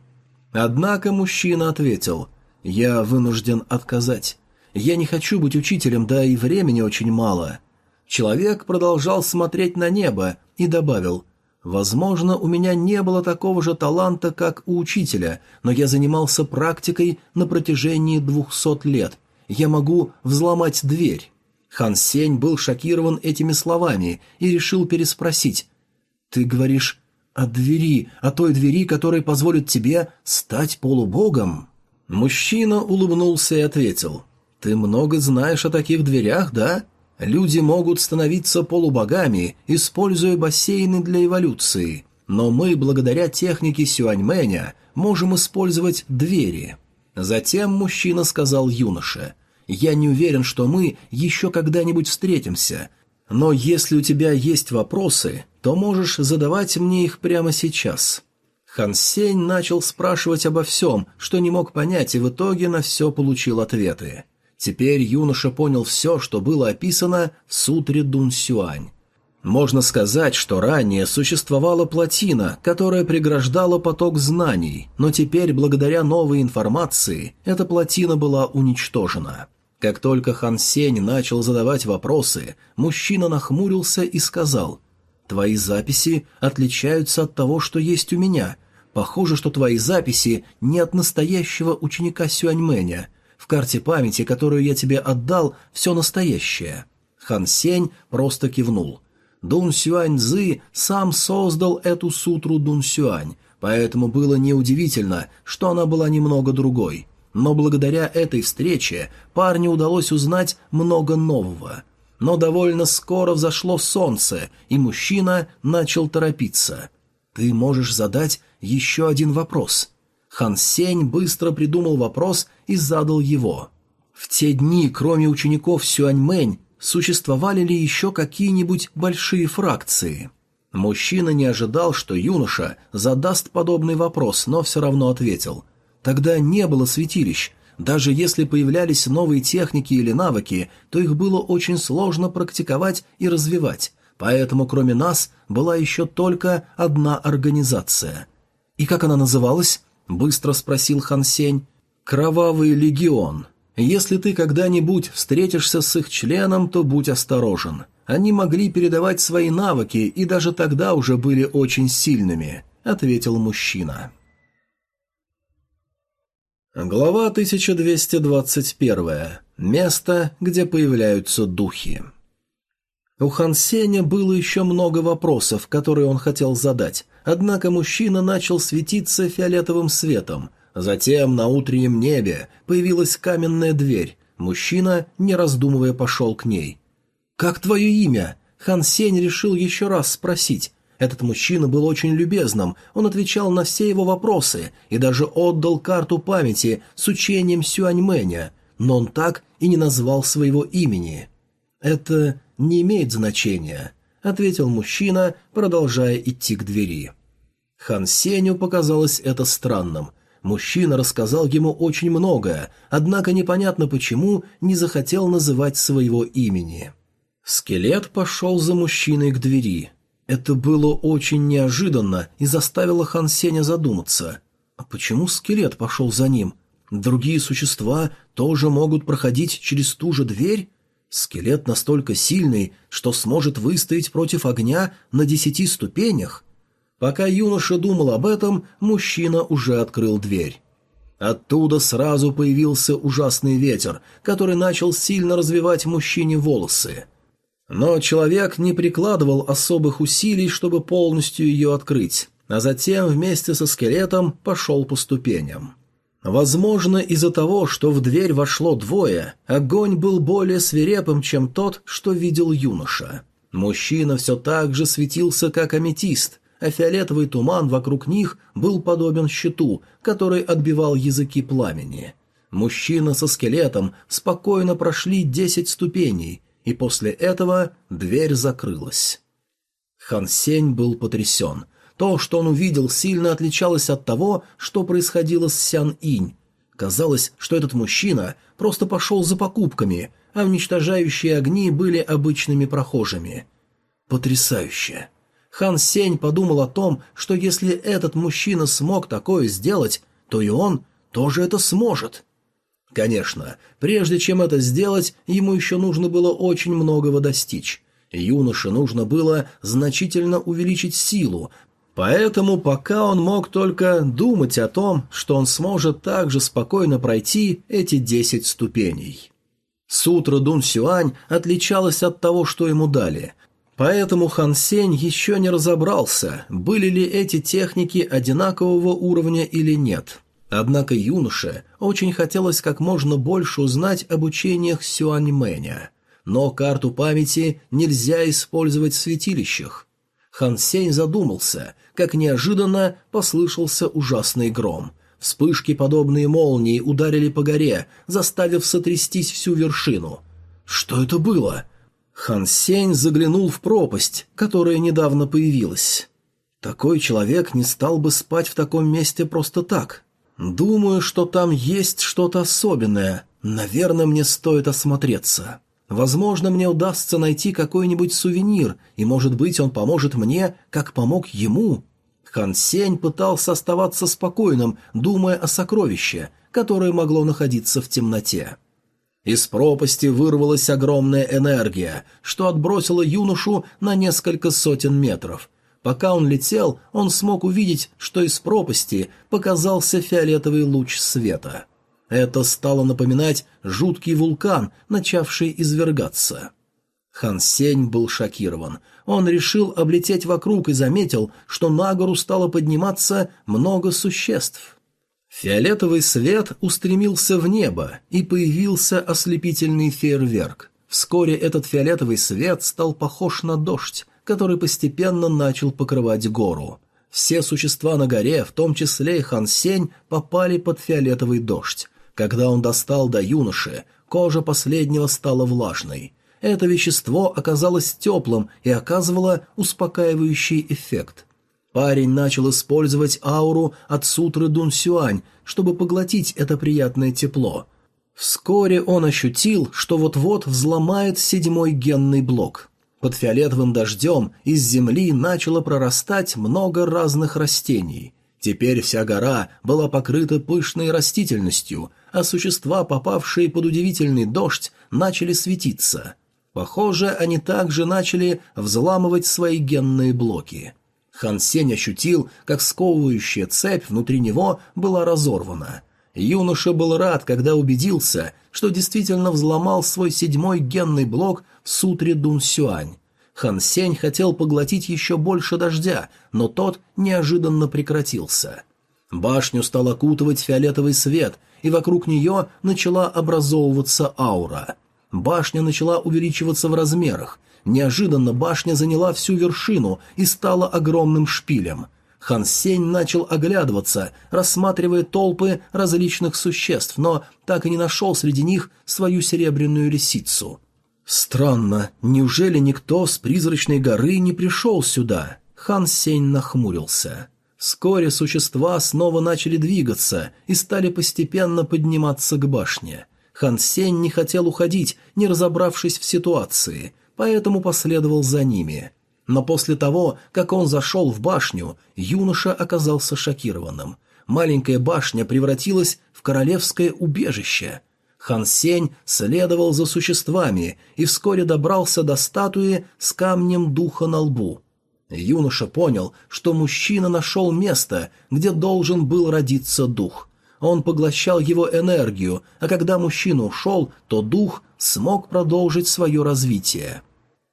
Однако мужчина ответил «Я вынужден отказать. Я не хочу быть учителем, да и времени очень мало». Человек продолжал смотреть на небо и добавил «Возможно, у меня не было такого же таланта, как у учителя, но я занимался практикой на протяжении двухсот лет. Я могу взломать дверь». Хан Сень был шокирован этими словами и решил переспросить. «Ты говоришь о двери, о той двери, которая позволит тебе стать полубогом?» Мужчина улыбнулся и ответил. «Ты много знаешь о таких дверях, да? Люди могут становиться полубогами, используя бассейны для эволюции, но мы, благодаря технике Сюаньмэня, можем использовать двери». Затем мужчина сказал юноше – я не уверен, что мы еще когда-нибудь встретимся, но если у тебя есть вопросы, то можешь задавать мне их прямо сейчас». Хан Сень начал спрашивать обо всем, что не мог понять, и в итоге на все получил ответы. Теперь юноша понял все, что было описано в сутре Дун Сюань. Можно сказать, что ранее существовала плотина, которая преграждала поток знаний, но теперь, благодаря новой информации, эта плотина была уничтожена. Как только Хан Сень начал задавать вопросы, мужчина нахмурился и сказал, «Твои записи отличаются от того, что есть у меня. Похоже, что твои записи не от настоящего ученика Сюаньмэня. В карте памяти, которую я тебе отдал, все настоящее». Хан Сень просто кивнул. Дун Сюань Цзы сам создал эту сутру Дун Сюань, поэтому было неудивительно, что она была немного другой – но благодаря этой встрече парню удалось узнать много нового. Но довольно скоро взошло солнце, и мужчина начал торопиться. «Ты можешь задать еще один вопрос». Хан Сень быстро придумал вопрос и задал его. В те дни, кроме учеников Сюаньмэнь, существовали ли еще какие-нибудь большие фракции? Мужчина не ожидал, что юноша задаст подобный вопрос, но все равно ответил – Тогда не было святилищ. Даже если появлялись новые техники или навыки, то их было очень сложно практиковать и развивать. Поэтому кроме нас была еще только одна организация. «И как она называлась?» – быстро спросил Хан Сень. «Кровавый легион. Если ты когда-нибудь встретишься с их членом, то будь осторожен. Они могли передавать свои навыки и даже тогда уже были очень сильными», – ответил мужчина. Глава 1221. Место, где появляются духи. У Хан Сеня было еще много вопросов, которые он хотел задать, однако мужчина начал светиться фиолетовым светом. Затем на утреннем небе появилась каменная дверь. Мужчина, не раздумывая, пошел к ней. «Как твое имя?» Хан Сень решил еще раз спросить, этот мужчина был очень любезным, он отвечал на все его вопросы и даже отдал карту памяти с учением Сюаньмэня, но он так и не назвал своего имени. «Это не имеет значения», — ответил мужчина, продолжая идти к двери. Хан Сеню показалось это странным. Мужчина рассказал ему очень многое, однако непонятно почему не захотел называть своего имени. Скелет пошел за мужчиной к двери. Это было очень неожиданно и заставило Хан Сеня задуматься. А почему скелет пошел за ним? Другие существа тоже могут проходить через ту же дверь? Скелет настолько сильный, что сможет выстоять против огня на десяти ступенях? Пока юноша думал об этом, мужчина уже открыл дверь. Оттуда сразу появился ужасный ветер, который начал сильно развивать мужчине волосы. Но человек не прикладывал особых усилий, чтобы полностью ее открыть, а затем вместе со скелетом пошел по ступеням. Возможно, из-за того, что в дверь вошло двое, огонь был более свирепым, чем тот, что видел юноша. Мужчина все так же светился, как аметист, а фиолетовый туман вокруг них был подобен щиту, который отбивал языки пламени. Мужчина со скелетом спокойно прошли десять ступеней, и после этого дверь закрылась. Хан Сень был потрясен. То, что он увидел, сильно отличалось от того, что происходило с Сян Инь. Казалось, что этот мужчина просто пошел за покупками, а уничтожающие огни были обычными прохожими. Потрясающе. Хан Сень подумал о том, что если этот мужчина смог такое сделать, то и он тоже это сможет. Конечно, прежде чем это сделать, ему еще нужно было очень многого достичь. Юноше нужно было значительно увеличить силу, поэтому пока он мог только думать о том, что он сможет также спокойно пройти эти десять ступеней. Сутра Дун Сюань отличалась от того, что ему дали, поэтому Хан Сень еще не разобрался, были ли эти техники одинакового уровня или нет. Однако юноше очень хотелось как можно больше узнать об учениях Сюаньмэня. Но карту памяти нельзя использовать в святилищах. Хан Сень задумался, как неожиданно послышался ужасный гром. Вспышки, подобные молнии, ударили по горе, заставив сотрястись всю вершину. Что это было? Хан Сень заглянул в пропасть, которая недавно появилась. Такой человек не стал бы спать в таком месте просто так. Думаю, что там есть что-то особенное. Наверное, мне стоит осмотреться. Возможно, мне удастся найти какой-нибудь сувенир, и, может быть, он поможет мне, как помог ему. Хан Сень пытался оставаться спокойным, думая о сокровище, которое могло находиться в темноте. Из пропасти вырвалась огромная энергия, что отбросило юношу на несколько сотен метров, Пока он летел, он смог увидеть, что из пропасти показался фиолетовый луч света. Это стало напоминать жуткий вулкан, начавший извергаться. Хан Сень был шокирован. Он решил облететь вокруг и заметил, что на гору стало подниматься много существ. Фиолетовый свет устремился в небо, и появился ослепительный фейерверк. Вскоре этот фиолетовый свет стал похож на дождь, который постепенно начал покрывать гору. Все существа на горе, в том числе и Хан Сень, попали под фиолетовый дождь. Когда он достал до юноши, кожа последнего стала влажной. Это вещество оказалось теплым и оказывало успокаивающий эффект. Парень начал использовать ауру от сутры Дун Сюань, чтобы поглотить это приятное тепло. Вскоре он ощутил, что вот-вот взломает седьмой генный блок. Под фиолетовым дождем из земли начало прорастать много разных растений. Теперь вся гора была покрыта пышной растительностью, а существа, попавшие под удивительный дождь, начали светиться. Похоже, они также начали взламывать свои генные блоки. Хан Сень ощутил, как сковывающая цепь внутри него была разорвана. Юноша был рад, когда убедился, что действительно взломал свой седьмой генный блок в сутре Дун Сюань. Хан Сень хотел поглотить еще больше дождя, но тот неожиданно прекратился. Башню стал окутывать фиолетовый свет, и вокруг нее начала образовываться аура. Башня начала увеличиваться в размерах. Неожиданно башня заняла всю вершину и стала огромным шпилем. Хан Сень начал оглядываться, рассматривая толпы различных существ, но так и не нашел среди них свою серебряную лисицу. «Странно, неужели никто с призрачной горы не пришел сюда?» Хан Сень нахмурился. Вскоре существа снова начали двигаться и стали постепенно подниматься к башне. Хан Сень не хотел уходить, не разобравшись в ситуации, поэтому последовал за ними. Но после того, как он зашел в башню, юноша оказался шокированным. Маленькая башня превратилась в королевское убежище – Хан Сень следовал за существами и вскоре добрался до статуи с камнем духа на лбу. Юноша понял, что мужчина нашел место, где должен был родиться дух. Он поглощал его энергию, а когда мужчина ушел, то дух смог продолжить свое развитие.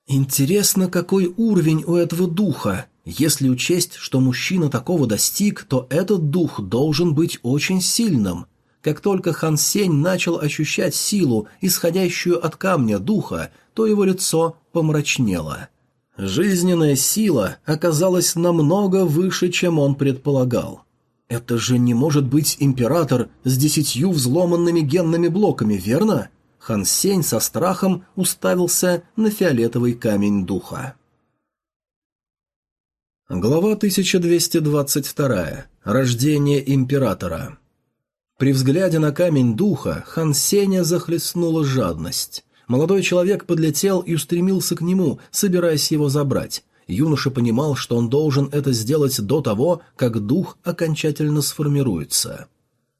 Интересно, какой уровень у этого духа. Если учесть, что мужчина такого достиг, то этот дух должен быть очень сильным. Как только Хан Сень начал ощущать силу, исходящую от камня духа, то его лицо помрачнело. Жизненная сила оказалась намного выше, чем он предполагал. Это же не может быть император с десятью взломанными генными блоками, верно? Хан Сень со страхом уставился на фиолетовый камень духа. Глава 1222. Рождение императора. При взгляде на камень духа Хан Сеня захлестнула жадность. Молодой человек подлетел и устремился к нему, собираясь его забрать. Юноша понимал, что он должен это сделать до того, как дух окончательно сформируется.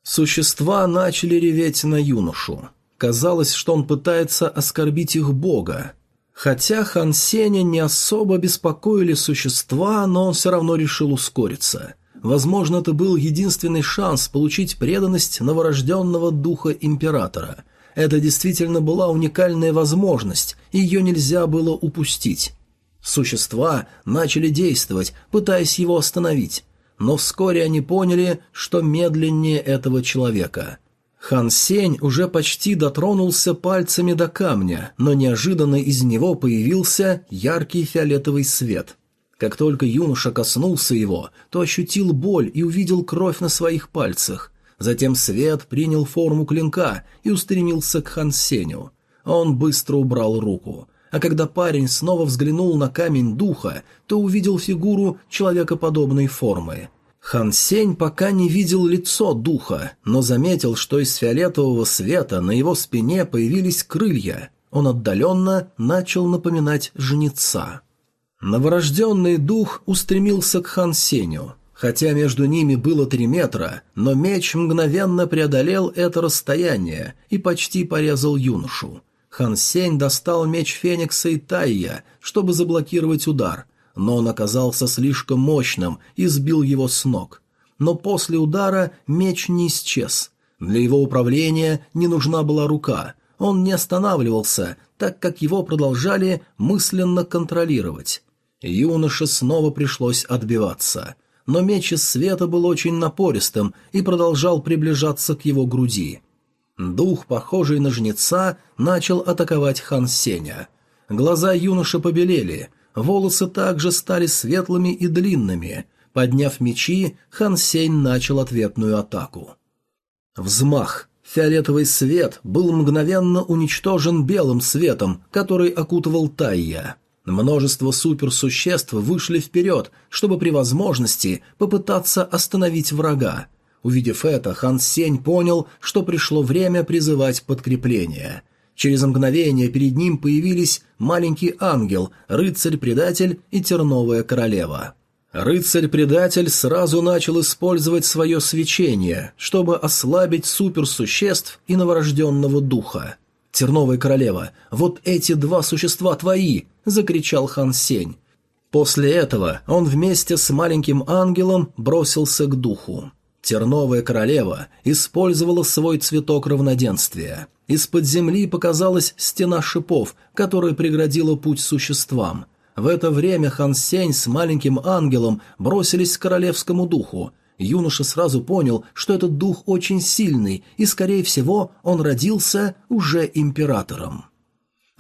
Существа начали реветь на юношу. Казалось, что он пытается оскорбить их бога. Хотя Хан Сеня не особо беспокоили существа, но он все равно решил ускориться. Возможно, это был единственный шанс получить преданность новорожденного духа императора. Это действительно была уникальная возможность, и ее нельзя было упустить. Существа начали действовать, пытаясь его остановить, но вскоре они поняли, что медленнее этого человека. Хан Сень уже почти дотронулся пальцами до камня, но неожиданно из него появился яркий фиолетовый свет. Как только юноша коснулся его, то ощутил боль и увидел кровь на своих пальцах. Затем свет принял форму клинка и устремился к Хан Сеню. Он быстро убрал руку а когда парень снова взглянул на камень духа, то увидел фигуру человекоподобной формы. Хан Сень пока не видел лицо духа, но заметил, что из фиолетового света на его спине появились крылья. Он отдаленно начал напоминать жнеца. Новорожденный дух устремился к Хан Сеню. Хотя между ними было три метра, но меч мгновенно преодолел это расстояние и почти порезал юношу. Хан Сень достал меч Феникса и Тайя, чтобы заблокировать удар, но он оказался слишком мощным и сбил его с ног. Но после удара меч не исчез. Для его управления не нужна была рука. Он не останавливался, так как его продолжали мысленно контролировать. Юноше снова пришлось отбиваться. Но меч из света был очень напористым и продолжал приближаться к его груди. Дух, похожий на жнеца, начал атаковать Хан Сеня. Глаза юноши побелели, волосы также стали светлыми и длинными. Подняв мечи, Хан Сень начал ответную атаку. Взмах. Фиолетовый свет был мгновенно уничтожен белым светом, который окутывал Тайя. Множество суперсуществ вышли вперед, чтобы при возможности попытаться остановить врага. Увидев это, Хан Сень понял, что пришло время призывать подкрепление. Через мгновение перед ним появились маленький ангел, рыцарь-предатель и терновая королева. Рыцарь-предатель сразу начал использовать свое свечение, чтобы ослабить суперсуществ и новорожденного духа. «Терновая королева, вот эти два существа твои!» – закричал Хан Сень. После этого он вместе с маленьким ангелом бросился к духу. Терновая королева использовала свой цветок равноденствия. Из-под земли показалась стена шипов, которая преградила путь существам. В это время Хан Сень с маленьким ангелом бросились к королевскому духу. Юноша сразу понял, что этот дух очень сильный, и, скорее всего, он родился уже императором.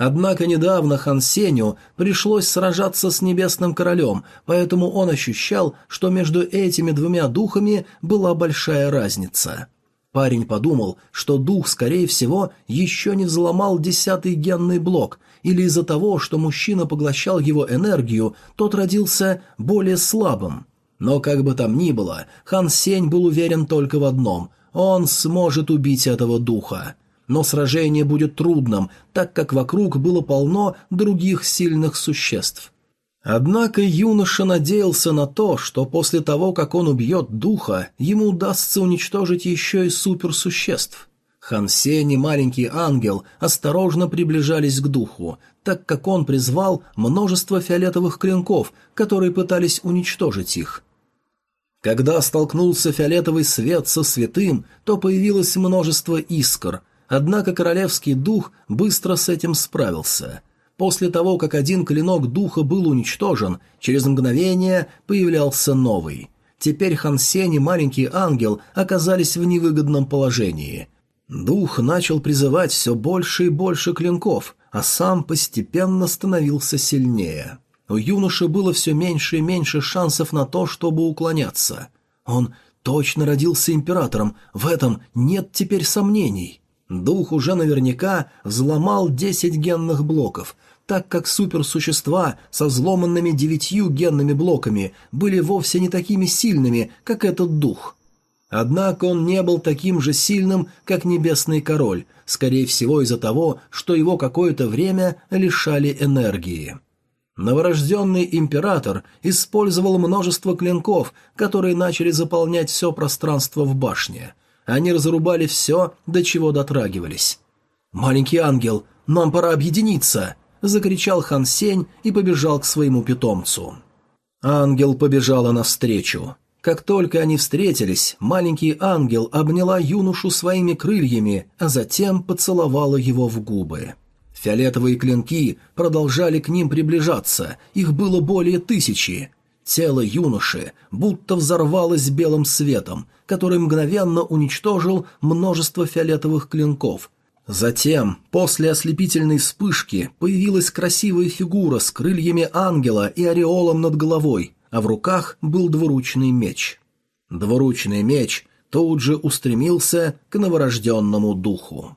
Однако недавно Хан Сеню пришлось сражаться с Небесным Королем, поэтому он ощущал, что между этими двумя духами была большая разница. Парень подумал, что дух, скорее всего, еще не взломал десятый генный блок, или из-за того, что мужчина поглощал его энергию, тот родился более слабым. Но как бы там ни было, Хан Сень был уверен только в одном – он сможет убить этого духа но сражение будет трудным, так как вокруг было полно других сильных существ. Однако юноша надеялся на то, что после того, как он убьет духа, ему удастся уничтожить еще и суперсуществ. Хан Сень и маленький ангел осторожно приближались к духу, так как он призвал множество фиолетовых клинков, которые пытались уничтожить их. Когда столкнулся фиолетовый свет со святым, то появилось множество искр, Однако королевский дух быстро с этим справился. После того, как один клинок духа был уничтожен, через мгновение появлялся новый. Теперь Хан Сень и маленький ангел оказались в невыгодном положении. Дух начал призывать все больше и больше клинков, а сам постепенно становился сильнее. У юноши было все меньше и меньше шансов на то, чтобы уклоняться. Он точно родился императором, в этом нет теперь сомнений. Дух уже наверняка взломал 10 генных блоков, так как суперсущества со взломанными девятью генными блоками были вовсе не такими сильными, как этот дух. Однако он не был таким же сильным, как Небесный Король, скорее всего из-за того, что его какое-то время лишали энергии. Новорожденный император использовал множество клинков, которые начали заполнять все пространство в башне. Они разрубали все, до чего дотрагивались. «Маленький ангел, нам пора объединиться!» — закричал Хан Сень и побежал к своему питомцу. Ангел побежала навстречу. Как только они встретились, маленький ангел обняла юношу своими крыльями, а затем поцеловала его в губы. Фиолетовые клинки продолжали к ним приближаться, их было более тысячи. Тело юноши будто взорвалось белым светом, который мгновенно уничтожил множество фиолетовых клинков. Затем, после ослепительной вспышки, появилась красивая фигура с крыльями ангела и ореолом над головой, а в руках был двуручный меч. Двуручный меч тут же устремился к новорожденному духу.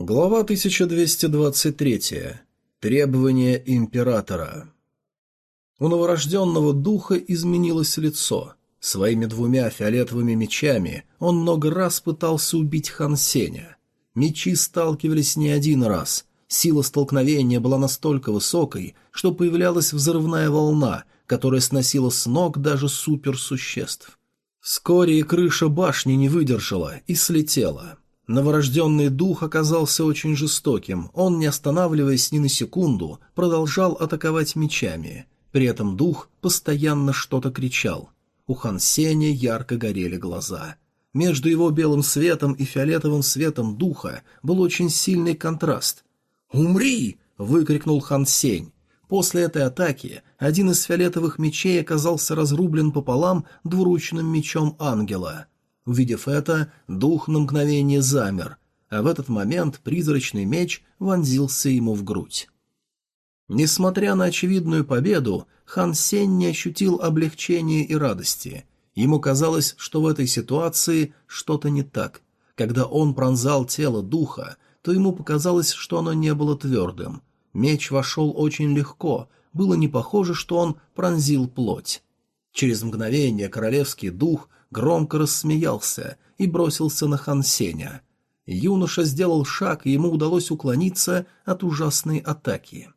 Глава 1223. Требования императора. У новорожденного духа изменилось лицо. Своими двумя фиолетовыми мечами он много раз пытался убить Хан Сеня. Мечи сталкивались не один раз. Сила столкновения была настолько высокой, что появлялась взрывная волна, которая сносила с ног даже суперсуществ. Вскоре и крыша башни не выдержала и слетела. Новорожденный дух оказался очень жестоким, он, не останавливаясь ни на секунду, продолжал атаковать мечами. При этом дух постоянно что-то кричал. У Хан Сеня ярко горели глаза. Между его белым светом и фиолетовым светом духа был очень сильный контраст. «Умри!» — выкрикнул Хан Сень. После этой атаки один из фиолетовых мечей оказался разрублен пополам двуручным мечом ангела — Увидев это, дух на мгновение замер, а в этот момент призрачный меч вонзился ему в грудь. Несмотря на очевидную победу, Хан Сень не ощутил облегчения и радости. Ему казалось, что в этой ситуации что-то не так. Когда он пронзал тело духа, то ему показалось, что оно не было твердым. Меч вошел очень легко, было не похоже, что он пронзил плоть. Через мгновение королевский дух громко рассмеялся и бросился на Хан Сеня. Юноша сделал шаг, и ему удалось уклониться от ужасной атаки.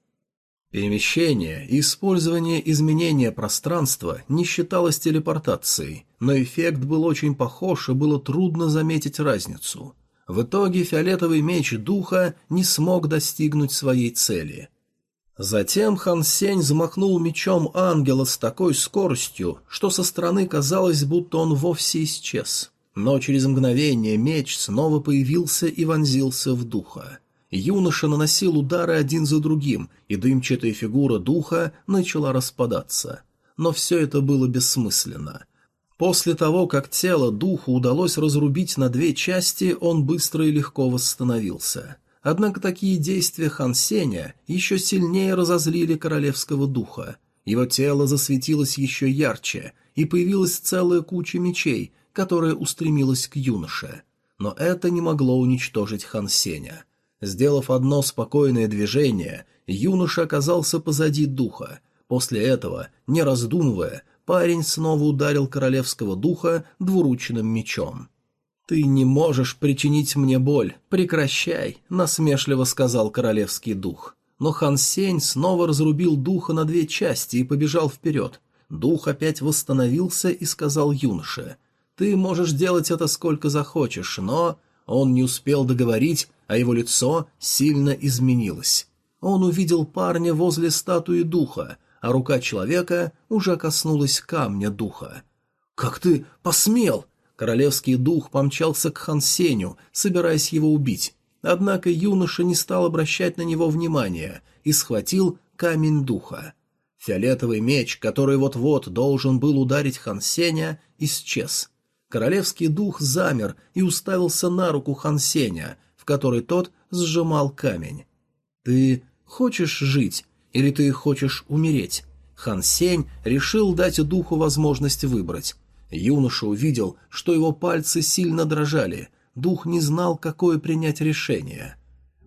Перемещение и использование изменения пространства не считалось телепортацией, но эффект был очень похож, и было трудно заметить разницу. В итоге фиолетовый меч духа не смог достигнуть своей цели. Затем Хан Сень замахнул мечом ангела с такой скоростью, что со стороны казалось, будто он вовсе исчез. Но через мгновение меч снова появился и вонзился в духа. Юноша наносил удары один за другим, и дымчатая фигура духа начала распадаться. Но все это было бессмысленно. После того, как тело духу удалось разрубить на две части, он быстро и легко восстановился. Однако такие действия Хан Сеня еще сильнее разозлили королевского духа. Его тело засветилось еще ярче, и появилась целая куча мечей, которая устремилась к юноше. Но это не могло уничтожить Хан Сеня. Сделав одно спокойное движение, юноша оказался позади духа. После этого, не раздумывая, парень снова ударил королевского духа двуручным мечом. «Ты не можешь причинить мне боль. Прекращай», — насмешливо сказал королевский дух. Но Хан Сень снова разрубил духа на две части и побежал вперед. Дух опять восстановился и сказал юноше, «Ты можешь делать это сколько захочешь, но...» Он не успел договорить, а его лицо сильно изменилось. Он увидел парня возле статуи духа, а рука человека уже коснулась камня духа. «Как ты посмел?» Королевский дух помчался к Хансеню, собираясь его убить. Однако юноша не стал обращать на него внимания и схватил камень духа. Фиолетовый меч, который вот-вот должен был ударить Хан Сеня, исчез. Королевский дух замер и уставился на руку Хан Сеня, в которой тот сжимал камень. «Ты хочешь жить или ты хочешь умереть?» Хан Сень решил дать духу возможность выбрать. Юноша увидел, что его пальцы сильно дрожали, дух не знал, какое принять решение.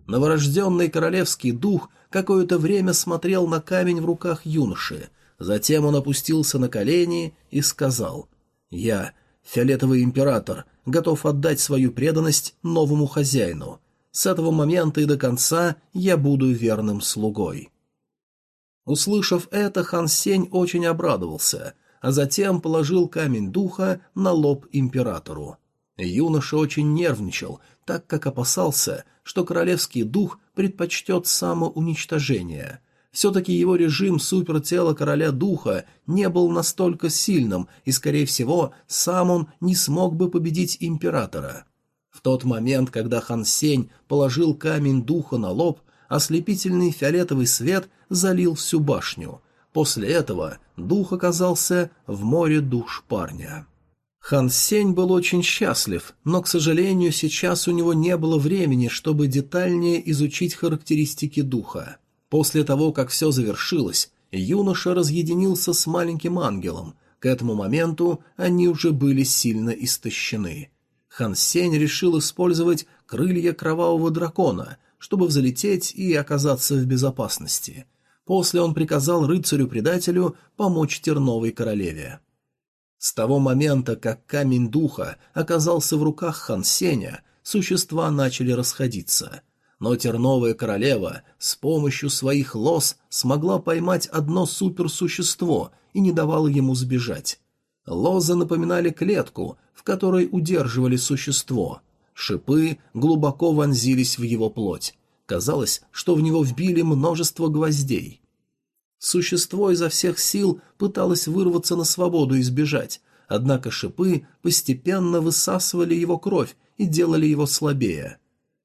Новорожденный королевский дух какое-то время смотрел на камень в руках юноши, затем он опустился на колени и сказал «Я, фиолетовый император, готов отдать свою преданность новому хозяину. С этого момента и до конца я буду верным слугой». Услышав это, Хан Сень очень обрадовался, а затем положил камень духа на лоб императору. Юноша очень нервничал, так как опасался, что королевский дух предпочтет самоуничтожение. Все-таки его режим супертела короля духа не был настолько сильным, и, скорее всего, сам он не смог бы победить императора. В тот момент, когда Хан Сень положил камень духа на лоб, ослепительный фиолетовый свет залил всю башню. После этого дух оказался в море душ парня. Хан Сень был очень счастлив, но, к сожалению, сейчас у него не было времени, чтобы детальнее изучить характеристики духа. После того, как все завершилось, юноша разъединился с маленьким ангелом. К этому моменту они уже были сильно истощены. Хан Сень решил использовать крылья кровавого дракона, чтобы взлететь и оказаться в безопасности. После он приказал рыцарю-предателю помочь Терновой королеве. С того момента, как камень духа оказался в руках Хан Сеня, существа начали расходиться. Но Терновая королева с помощью своих лос смогла поймать одно суперсущество и не давала ему сбежать. Лозы напоминали клетку, в которой удерживали существо. Шипы глубоко вонзились в его плоть. Казалось, что в него вбили множество гвоздей. Существо изо всех сил пыталось вырваться на свободу и сбежать, однако шипы постепенно высасывали его кровь и делали его слабее.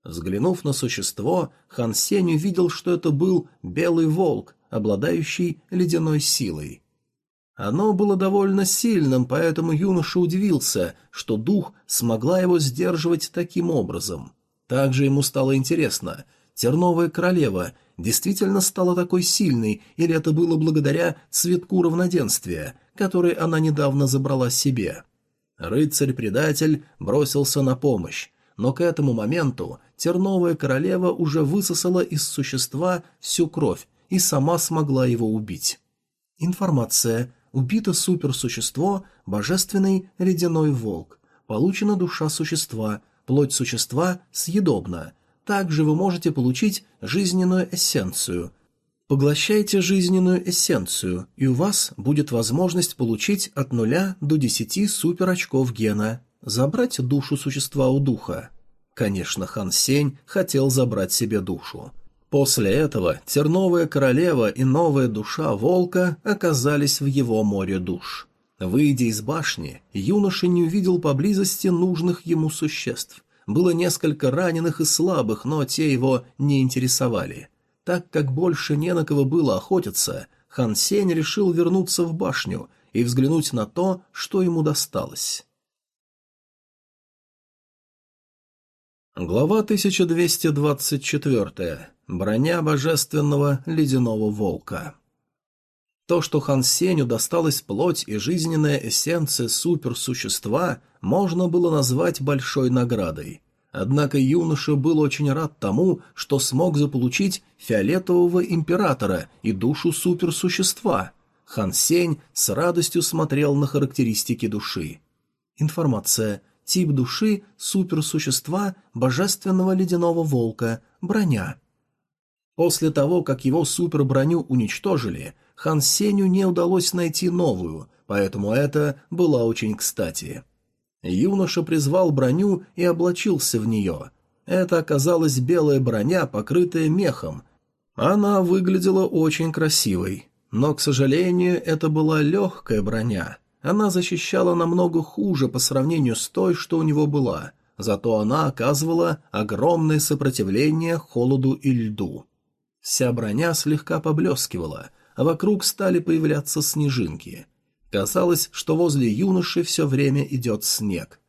Взглянув на существо, Хан Сень увидел, что это был белый волк, обладающий ледяной силой. Оно было довольно сильным, поэтому юноша удивился, что дух смогла его сдерживать таким образом. Также ему стало интересно, терновая королева действительно стала такой сильной, или это было благодаря цветку равноденствия, который она недавно забрала себе. Рыцарь-предатель бросился на помощь, но к этому моменту терновая королева уже высосала из существа всю кровь и сама смогла его убить. Информация. Убито суперсущество, божественный ледяной волк. Получена душа существа, плоть существа съедобна. Также вы можете получить жизненную эссенцию. Поглощайте жизненную эссенцию, и у вас будет возможность получить от нуля до десяти суперочков гена. Забрать душу существа у духа. Конечно, Хан Сень хотел забрать себе душу. После этого терновая королева и новая душа волка оказались в его море душ. Выйдя из башни, юноша не увидел поблизости нужных ему существ. Было несколько раненых и слабых, но те его не интересовали. Так как больше не на кого было охотиться, Хан Сень решил вернуться в башню и взглянуть на то, что ему досталось. Глава 1224. Броня божественного ледяного волка. То, что Хан Сеню досталась плоть и жизненная эссенция суперсущества, можно было назвать большой наградой. Однако юноша был очень рад тому, что смог заполучить фиолетового императора и душу суперсущества. Хан Сень с радостью смотрел на характеристики души. Информация. Тип души суперсущества божественного ледяного волка. Броня. После того, как его суперброню уничтожили, Хан Сеню не удалось найти новую, поэтому это было очень кстати. Юноша призвал броню и облачился в нее. Это оказалась белая броня, покрытая мехом. Она выглядела очень красивой, но, к сожалению, это была легкая броня. Она защищала намного хуже по сравнению с той, что у него была, зато она оказывала огромное сопротивление холоду и льду. Вся броня слегка поблескивала, а вокруг стали появляться снежинки. Казалось, что возле юноши все время идет снег.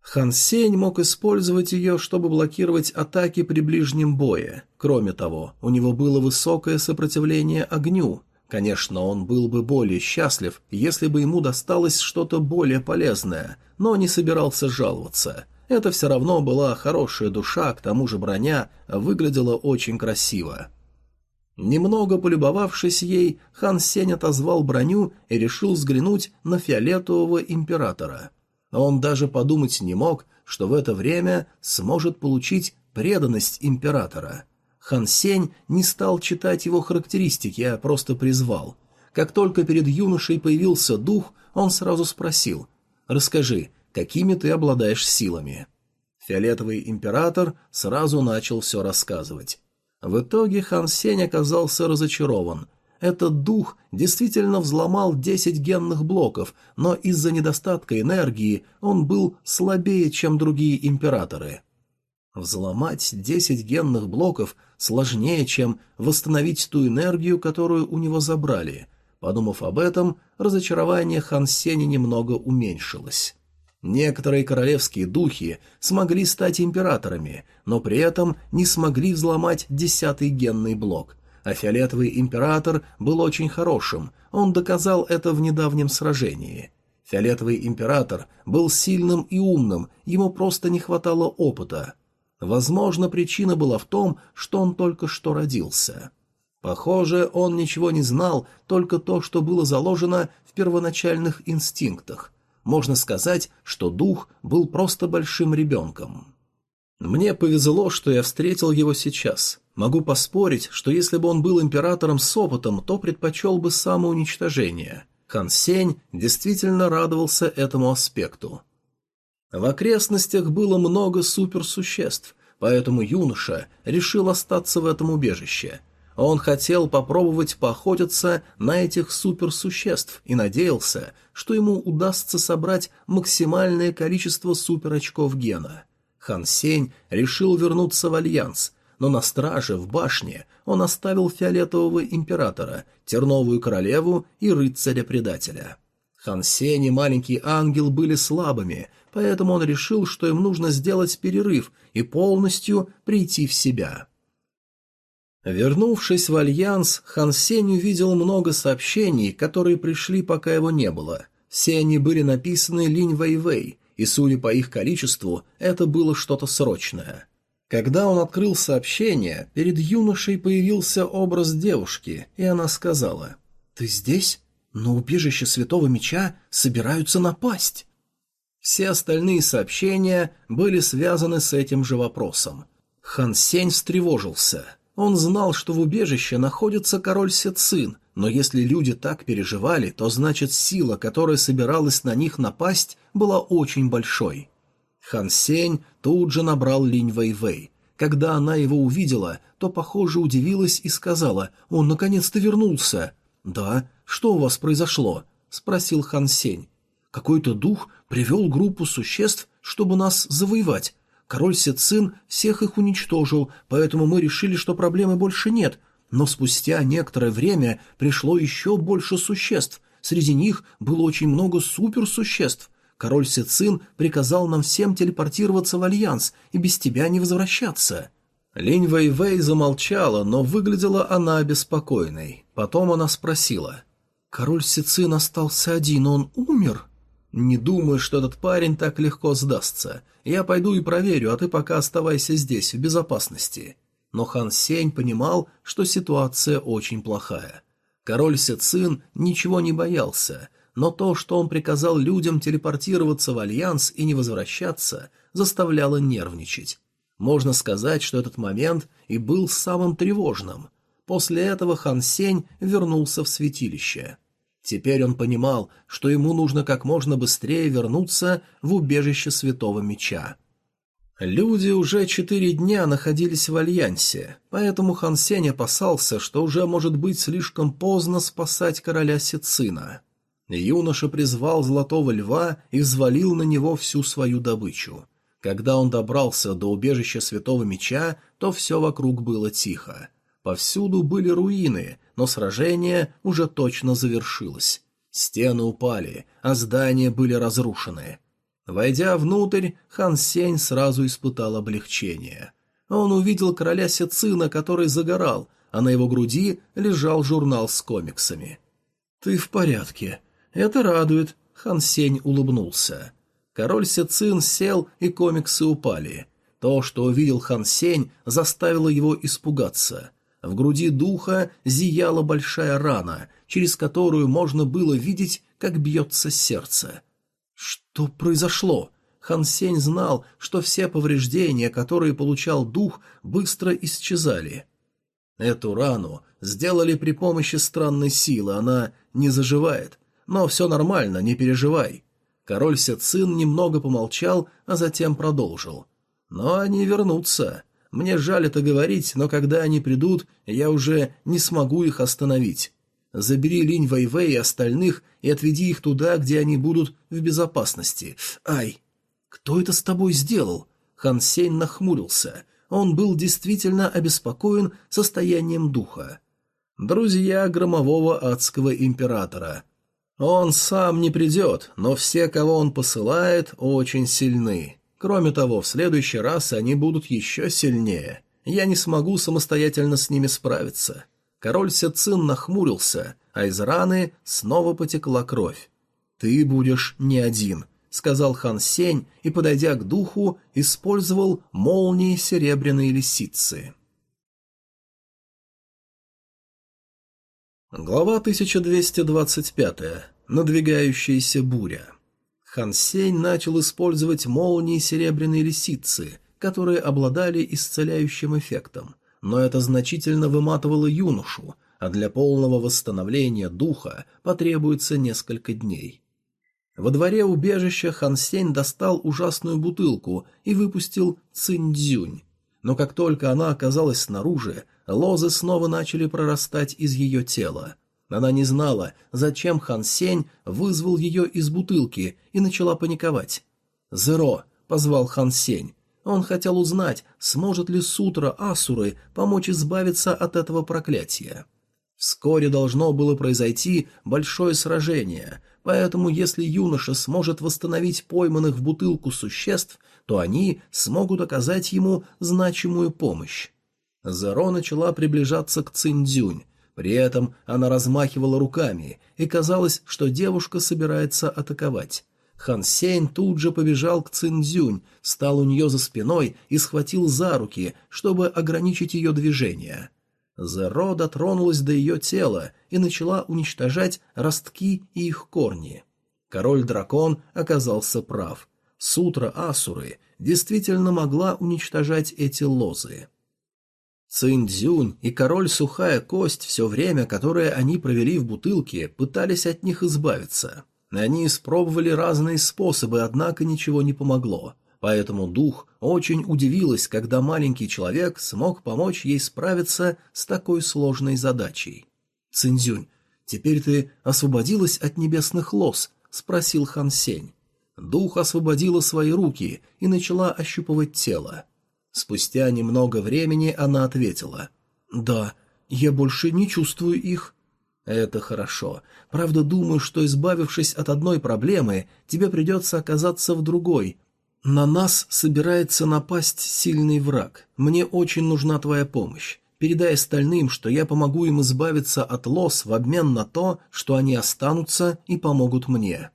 Хан Сень мог использовать ее, чтобы блокировать атаки при ближнем бое. Кроме того, у него было высокое сопротивление огню. Конечно, он был бы более счастлив, если бы ему досталось что-то более полезное, но не собирался жаловаться. Это все равно была хорошая душа, к тому же броня выглядела очень красиво. Немного полюбовавшись ей, хан Сень отозвал броню и решил взглянуть на фиолетового императора – он даже подумать не мог, что в это время сможет получить преданность императора. Хан Сень не стал читать его характеристики, а просто призвал. Как только перед юношей появился дух, он сразу спросил «Расскажи, какими ты обладаешь силами?» Фиолетовый император сразу начал все рассказывать. В итоге Хан Сень оказался разочарован – этот дух действительно взломал 10 генных блоков, но из-за недостатка энергии он был слабее, чем другие императоры. Взломать 10 генных блоков сложнее, чем восстановить ту энергию, которую у него забрали. Подумав об этом, разочарование Хан Сеня немного уменьшилось. Некоторые королевские духи смогли стать императорами, но при этом не смогли взломать десятый генный блок а фиолетовый император был очень хорошим, он доказал это в недавнем сражении. Фиолетовый император был сильным и умным, ему просто не хватало опыта. Возможно, причина была в том, что он только что родился. Похоже, он ничего не знал, только то, что было заложено в первоначальных инстинктах. Можно сказать, что дух был просто большим ребенком. Мне повезло, что я встретил его сейчас. Могу поспорить, что если бы он был императором с опытом, то предпочел бы самоуничтожение. Хан Сень действительно радовался этому аспекту. В окрестностях было много суперсуществ, поэтому юноша решил остаться в этом убежище. Он хотел попробовать поохотиться на этих суперсуществ и надеялся, что ему удастся собрать максимальное количество суперочков гена. Хан Сень решил вернуться в Альянс, но на страже в башне он оставил фиолетового императора, терновую королеву и рыцаря-предателя. Хан Сень и маленький ангел были слабыми, поэтому он решил, что им нужно сделать перерыв и полностью прийти в себя. Вернувшись в Альянс, Хан Сень увидел много сообщений, которые пришли, пока его не было. Все они были написаны Линь Вэйвэй, и, судя по их количеству, это было что-то срочное. Когда он открыл сообщение, перед юношей появился образ девушки, и она сказала «Ты здесь? На убежище Святого Меча собираются напасть». Все остальные сообщения были связаны с этим же вопросом. Хан Сень встревожился. Он знал, что в убежище находится король Сецин – но если люди так переживали, то значит сила, которая собиралась на них напасть, была очень большой. Хан Сень тут же набрал Линь Вэй Вэй. Когда она его увидела, то, похоже, удивилась и сказала «Он наконец-то вернулся». «Да, что у вас произошло?» — спросил Хан Сень. «Какой-то дух привел группу существ, чтобы нас завоевать. Король Сецин всех их уничтожил, поэтому мы решили, что проблемы больше нет, но спустя некоторое время пришло еще больше существ. Среди них было очень много суперсуществ. Король Сицин приказал нам всем телепортироваться в Альянс и без тебя не возвращаться». Линь Вэй-Вэй замолчала, но выглядела она обеспокоенной. Потом она спросила. «Король Сицин остался один, он умер?» «Не думаю, что этот парень так легко сдастся. Я пойду и проверю, а ты пока оставайся здесь, в безопасности» но Хан Сень понимал, что ситуация очень плохая. Король Сецин ничего не боялся, но то, что он приказал людям телепортироваться в Альянс и не возвращаться, заставляло нервничать. Можно сказать, что этот момент и был самым тревожным. После этого Хан Сень вернулся в святилище. Теперь он понимал, что ему нужно как можно быстрее вернуться в убежище Святого Меча. Люди уже четыре дня находились в Альянсе, поэтому Хан Сень опасался, что уже может быть слишком поздно спасать короля Сицина. Юноша призвал Золотого Льва и взвалил на него всю свою добычу. Когда он добрался до убежища Святого Меча, то все вокруг было тихо. Повсюду были руины, но сражение уже точно завершилось. Стены упали, а здания были разрушены. Войдя внутрь, Хан Сень сразу испытал облегчение. Он увидел короля Сецина, который загорал, а на его груди лежал журнал с комиксами. «Ты в порядке. Это радует», — Хан Сень улыбнулся. Король Сецин сел, и комиксы упали. То, что увидел Хан Сень, заставило его испугаться. В груди духа зияла большая рана, через которую можно было видеть, как бьется сердце. Что произошло? Хан Сень знал, что все повреждения, которые получал дух, быстро исчезали. Эту рану сделали при помощи странной силы, она не заживает. Но все нормально, не переживай. Король Сецин немного помолчал, а затем продолжил. Но они вернутся. Мне жаль это говорить, но когда они придут, я уже не смогу их остановить. Забери Линь Вэйвэй и остальных и отведи их туда, где они будут в безопасности. Ай! Кто это с тобой сделал? Хан Сень нахмурился. Он был действительно обеспокоен состоянием духа. Друзья громового адского императора. Он сам не придет, но все, кого он посылает, очень сильны. Кроме того, в следующий раз они будут еще сильнее. Я не смогу самостоятельно с ними справиться. Король Сецин нахмурился, а из раны снова потекла кровь. «Ты будешь не один», — сказал хан Сень и, подойдя к духу, использовал молнии серебряной лисицы. Глава 1225. Надвигающаяся буря. Хан Сень начал использовать молнии серебряной лисицы, которые обладали исцеляющим эффектом, но это значительно выматывало юношу, а для полного восстановления духа потребуется несколько дней. Во дворе убежища Хан Сень достал ужасную бутылку и выпустил циндзюнь. Но как только она оказалась снаружи, лозы снова начали прорастать из ее тела. Она не знала, зачем Хан Сень вызвал ее из бутылки и начала паниковать. «Зеро!» — позвал Хан Сень. Он хотел узнать, сможет ли Сутра Асуры помочь избавиться от этого проклятия. Вскоре должно было произойти большое сражение, поэтому если юноша сможет восстановить пойманных в бутылку существ, то они смогут оказать ему значимую помощь. Зеро начала приближаться к Циндзюнь, при этом она размахивала руками, и казалось, что девушка собирается атаковать. Хан Сень тут же побежал к Циндзюнь, стал у нее за спиной и схватил за руки, чтобы ограничить ее движение. Зеро дотронулась до ее тела и начала уничтожать ростки и их корни. Король-дракон оказался прав. Сутра Асуры действительно могла уничтожать эти лозы. Циндзюнь и король Сухая Кость все время, которое они провели в бутылке, пытались от них избавиться. Они испробовали разные способы, однако ничего не помогло. Поэтому дух очень удивилась, когда маленький человек смог помочь ей справиться с такой сложной задачей. «Циндзюнь, теперь ты освободилась от небесных лос?» — спросил Хан Сень. Дух освободила свои руки и начала ощупывать тело. Спустя немного времени она ответила. «Да, я больше не чувствую их». «Это хорошо. Правда, думаю, что, избавившись от одной проблемы, тебе придется оказаться в другой. На нас собирается напасть сильный враг. Мне очень нужна твоя помощь. Передай остальным, что я помогу им избавиться от лос в обмен на то, что они останутся и помогут мне».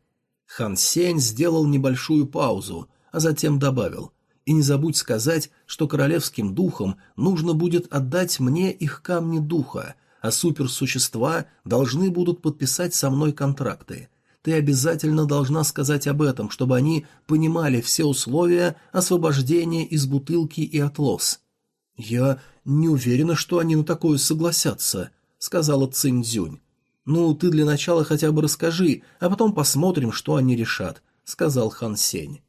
Хан Сень сделал небольшую паузу, а затем добавил – и не забудь сказать, что королевским духам нужно будет отдать мне их камни духа, а суперсущества должны будут подписать со мной контракты. Ты обязательно должна сказать об этом, чтобы они понимали все условия освобождения из бутылки и от лос. «Я не уверена, что они на такое согласятся», — сказала Цинь-Дзюнь. «Ну, ты для начала хотя бы расскажи, а потом посмотрим, что они решат», — сказал Хан Сень.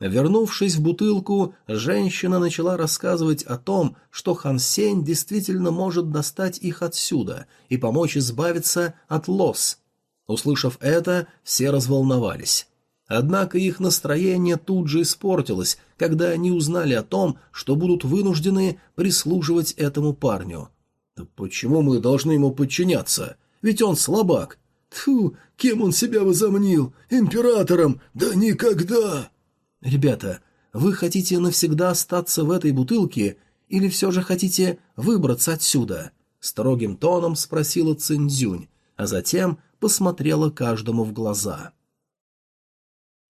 Вернувшись в бутылку, женщина начала рассказывать о том, что Хан Сень действительно может достать их отсюда и помочь избавиться от лос. Услышав это, все разволновались. Однако их настроение тут же испортилось, когда они узнали о том, что будут вынуждены прислуживать этому парню. «Да почему мы должны ему подчиняться? Ведь он слабак». «Тьфу, кем он себя возомнил? Императором? Да никогда!» «Ребята, вы хотите навсегда остаться в этой бутылке или все же хотите выбраться отсюда?» Строгим тоном спросила Цинзюнь, а затем посмотрела каждому в глаза.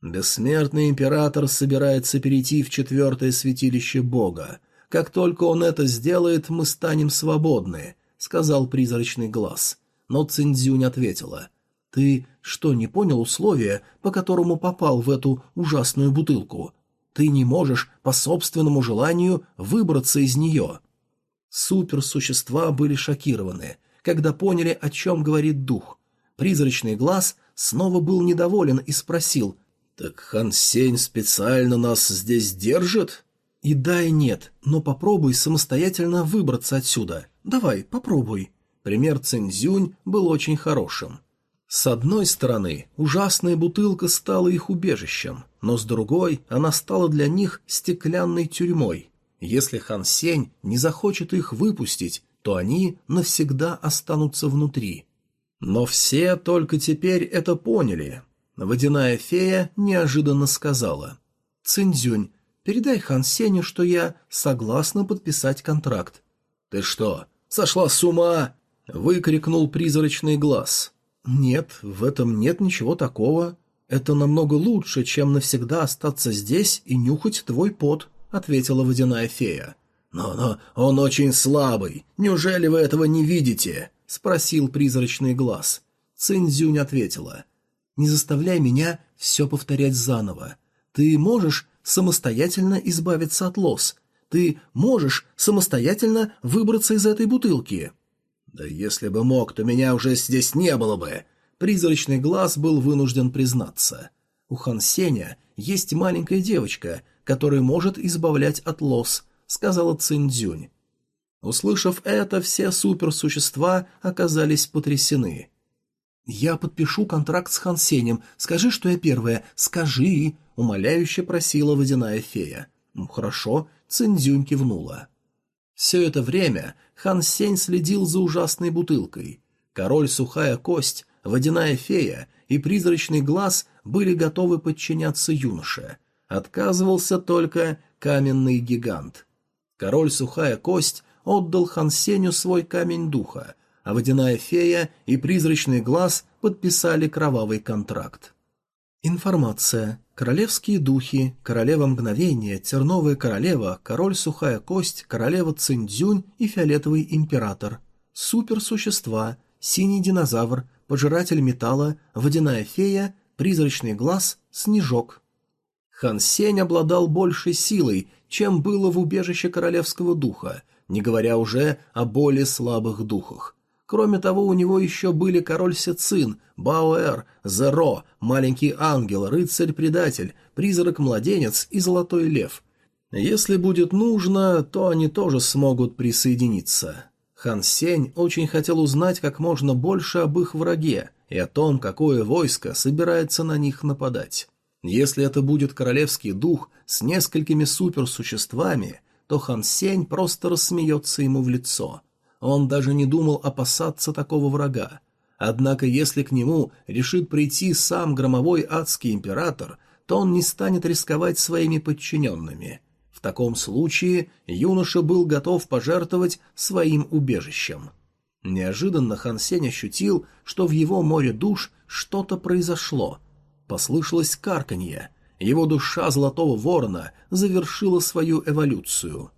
Бессмертный император собирается перейти в четвертое святилище Бога. Как только он это сделает, мы станем свободны, сказал призрачный глаз. Но Цинзюнь ответила. Ты что, не понял условия, по которому попал в эту ужасную бутылку? Ты не можешь по собственному желанию выбраться из нее. Суперсущества были шокированы, когда поняли, о чем говорит дух. Призрачный глаз снова был недоволен и спросил, «Так Хан Сень специально нас здесь держит?» «И да, и нет, но попробуй самостоятельно выбраться отсюда. Давай, попробуй». Пример Цинзюнь был очень хорошим. С одной стороны, ужасная бутылка стала их убежищем, но с другой она стала для них стеклянной тюрьмой. Если Хан Сень не захочет их выпустить, то они навсегда останутся внутри. Но все только теперь это поняли. Водяная фея неожиданно сказала. «Цинзюнь, передай Хан Сеню, что я согласна подписать контракт». «Ты что, сошла с ума?» — выкрикнул призрачный глаз. «Нет, в этом нет ничего такого. Это намного лучше, чем навсегда остаться здесь и нюхать твой пот», — ответила водяная фея. «Но-но, он очень слабый. Неужели вы этого не видите?» — спросил призрачный глаз. Цинзюнь ответила. «Не заставляй меня все повторять заново. Ты можешь самостоятельно избавиться от лос. Ты можешь самостоятельно выбраться из этой бутылки». «Да если бы мог, то меня уже здесь не было бы!» Призрачный глаз был вынужден признаться. У Хан Сеня есть маленькая девочка, которая может избавлять от лос, сказала Циндзюнь. Услышав это, все суперсущества оказались потрясены. «Я подпишу контракт с Хан Сенем. Скажи, что я первая. Скажи!» — умоляюще просила водяная фея. «Ну, хорошо», — Циндзюнь кивнула. Все это время Хан Сень следил за ужасной бутылкой. Король Сухая Кость, Водяная Фея и Призрачный Глаз были готовы подчиняться юноше. Отказывался только Каменный Гигант. Король Сухая Кость отдал Хан Сеню свой камень духа, а Водяная Фея и Призрачный Глаз подписали кровавый контракт. Информация. Королевские духи, королева мгновения, терновая королева, король сухая кость, королева Циндзюнь и фиолетовый император. Суперсущества, синий динозавр, пожиратель металла, водяная фея, призрачный глаз, снежок. Хан Сень обладал большей силой, чем было в убежище королевского духа, не говоря уже о более слабых духах. Кроме того, у него еще были король Сецин, Бауэр, Зеро, маленький ангел, рыцарь-предатель, призрак-младенец и золотой лев. Если будет нужно, то они тоже смогут присоединиться. Хан Сень очень хотел узнать как можно больше об их враге и о том, какое войско собирается на них нападать. Если это будет королевский дух с несколькими суперсуществами, то Хан Сень просто рассмеется ему в лицо – он даже не думал опасаться такого врага. Однако если к нему решит прийти сам громовой адский император, то он не станет рисковать своими подчиненными. В таком случае юноша был готов пожертвовать своим убежищем. Неожиданно Хан Сень ощутил, что в его море душ что-то произошло. Послышалось карканье. Его душа Золотого Ворона завершила свою эволюцию.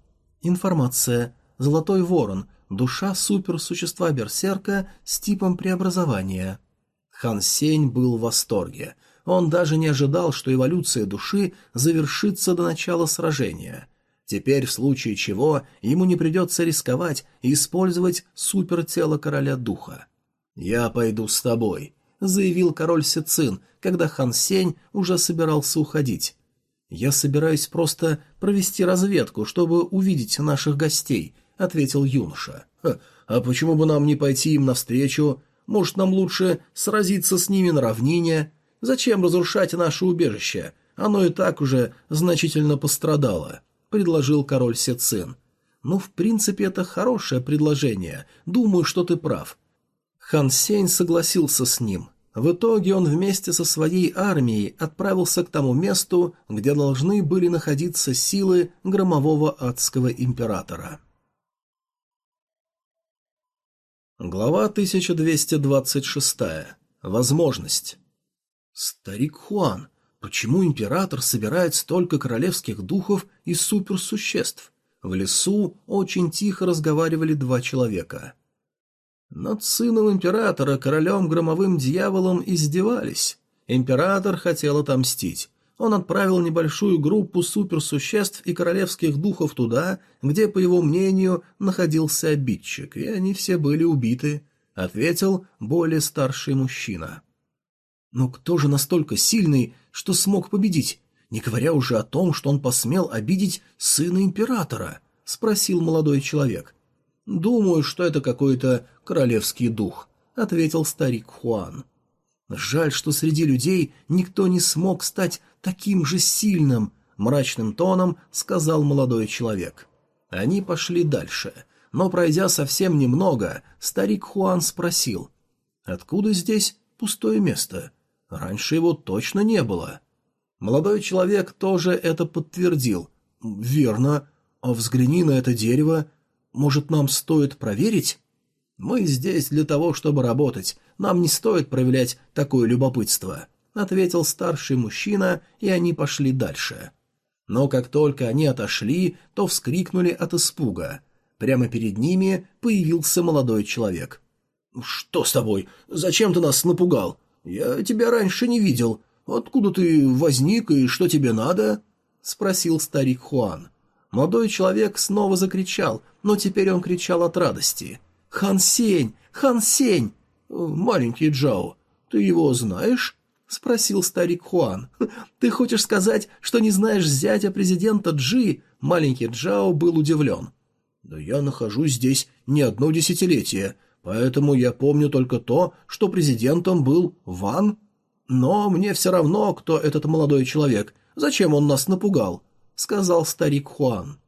Информация. Золотой Ворон душа суперсущества Берсерка с типом преобразования. Хан Сень был в восторге. Он даже не ожидал, что эволюция души завершится до начала сражения. Теперь, в случае чего, ему не придется рисковать и использовать супертело короля духа. «Я пойду с тобой», — заявил король Сецин, когда Хан Сень уже собирался уходить. «Я собираюсь просто провести разведку, чтобы увидеть наших гостей», — ответил юноша. «А почему бы нам не пойти им навстречу? Может, нам лучше сразиться с ними на равнине?» Зачем разрушать наше убежище? Оно и так уже значительно пострадало», — предложил король Сецин. «Ну, в принципе, это хорошее предложение. Думаю, что ты прав». Хан Сень согласился с ним. В итоге он вместе со своей армией отправился к тому месту, где должны были находиться силы громового адского императора. Глава 1226. Возможность. Старик Хуан, почему император собирает столько королевских духов и суперсуществ? В лесу очень тихо разговаривали два человека. Над сыном императора, королем громовым дьяволом, издевались. Император хотел отомстить. Он отправил небольшую группу суперсуществ и королевских духов туда, где, по его мнению, находился обидчик, и они все были убиты, — ответил более старший мужчина. Но кто же настолько сильный, что смог победить, не говоря уже о том, что он посмел обидеть сына императора? — спросил молодой человек. «Думаю, что это какой-то королевский дух», — ответил старик Хуан. «Жаль, что среди людей никто не смог стать таким же сильным», — мрачным тоном сказал молодой человек. Они пошли дальше, но, пройдя совсем немного, старик Хуан спросил, «Откуда здесь пустое место? Раньше его точно не было». Молодой человек тоже это подтвердил. «Верно. А взгляни на это дерево, может, нам стоит проверить? Мы здесь для того, чтобы работать. Нам не стоит проявлять такое любопытство, ответил старший мужчина, и они пошли дальше. Но как только они отошли, то вскрикнули от испуга. Прямо перед ними появился молодой человек. Что с тобой? Зачем ты нас напугал? Я тебя раньше не видел. Откуда ты возник и что тебе надо? спросил старик Хуан. Молодой человек снова закричал, но теперь он кричал от радости. «Хан Сень! Хан Сень!» «Маленький Джао, ты его знаешь?» — спросил старик Хуан. «Ты хочешь сказать, что не знаешь зятя президента Джи?» Маленький Джао был удивлен. «Да я нахожусь здесь не одно десятилетие, поэтому я помню только то, что президентом был Ван. Но мне все равно, кто этот молодой человек, зачем он нас напугал сказал старик Хуан.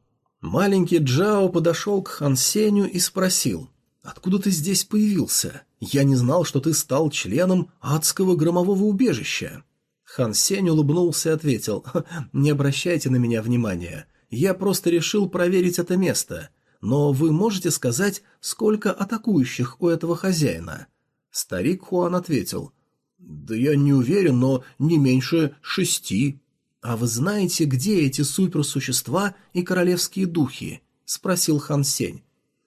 Маленький Джао подошел к Хан Сеню и спросил, «Откуда ты здесь появился? Я не знал, что ты стал членом адского громового убежища». Хан Сень улыбнулся и ответил, «Не обращайте на меня внимания. Я просто решил проверить это место. Но вы можете сказать, сколько атакующих у этого хозяина?» Старик Хуан ответил, «Да я не уверен, но не меньше шести». «А вы знаете, где эти суперсущества и королевские духи?» — спросил Хан Сень.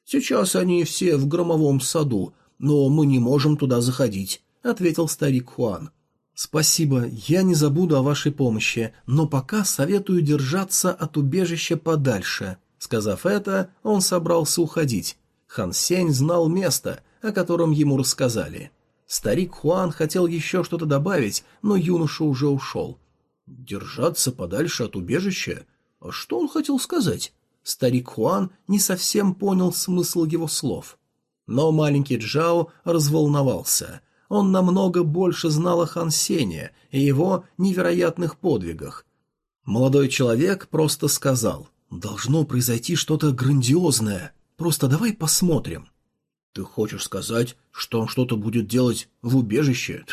«Сейчас они все в громовом саду, но мы не можем туда заходить», — ответил старик Хуан. «Спасибо, я не забуду о вашей помощи, но пока советую держаться от убежища подальше». Сказав это, он собрался уходить. Хан Сень знал место, о котором ему рассказали. Старик Хуан хотел еще что-то добавить, но юноша уже ушел. Держаться подальше от убежища? А что он хотел сказать? Старик Хуан не совсем понял смысл его слов. Но маленький Джао разволновался. Он намного больше знал о Хан Сене и его невероятных подвигах. Молодой человек просто сказал, «Должно произойти что-то грандиозное. Просто давай посмотрим». «Ты хочешь сказать, что он что-то будет делать в убежище?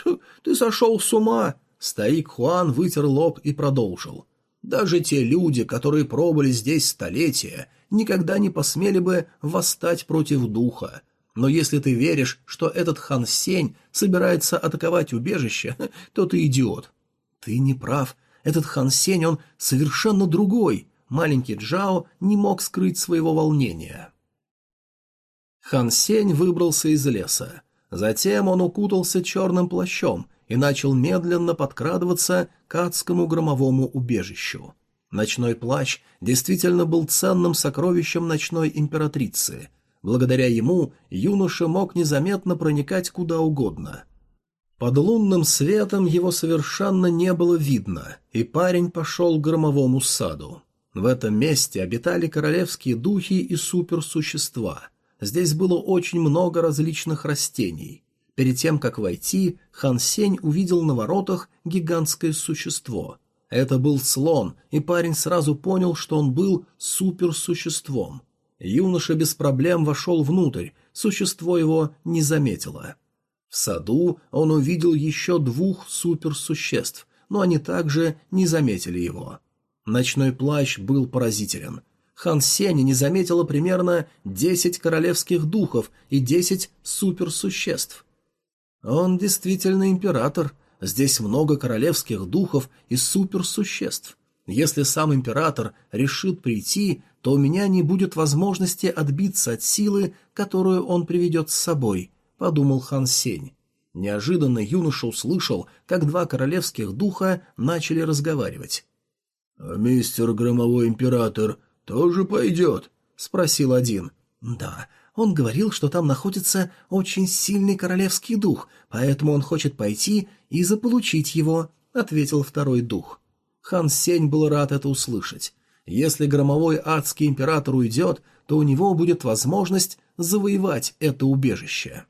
Ты сошел с ума!» Старик Хуан вытер лоб и продолжил. «Даже те люди, которые пробыли здесь столетия, никогда не посмели бы восстать против духа. Но если ты веришь, что этот Хан Сень собирается атаковать убежище, то ты идиот». «Ты не прав. Этот Хан Сень, он совершенно другой». Маленький Джао не мог скрыть своего волнения. Хан Сень выбрался из леса. Затем он укутался черным плащом и начал медленно подкрадываться к адскому громовому убежищу. Ночной плащ действительно был ценным сокровищем ночной императрицы. Благодаря ему юноша мог незаметно проникать куда угодно. Под лунным светом его совершенно не было видно, и парень пошел к громовому саду. В этом месте обитали королевские духи и суперсущества. Здесь было очень много различных растений. Перед тем, как войти, Хан Сень увидел на воротах гигантское существо. Это был слон, и парень сразу понял, что он был суперсуществом. Юноша без проблем вошел внутрь, существо его не заметило. В саду он увидел еще двух суперсуществ, но они также не заметили его. Ночной плащ был поразителен. Хан Сень не заметила примерно десять королевских духов и десять суперсуществ. Он действительно император. Здесь много королевских духов и суперсуществ. Если сам император решит прийти, то у меня не будет возможности отбиться от силы, которую он приведет с собой, — подумал Хан Сень. Неожиданно юноша услышал, как два королевских духа начали разговаривать. «А мистер Громовой Император тоже пойдет?» — спросил один. «Да, он говорил, что там находится очень сильный королевский дух, поэтому он хочет пойти и заполучить его», — ответил второй дух. Хан Сень был рад это услышать. Если громовой адский император уйдет, то у него будет возможность завоевать это убежище.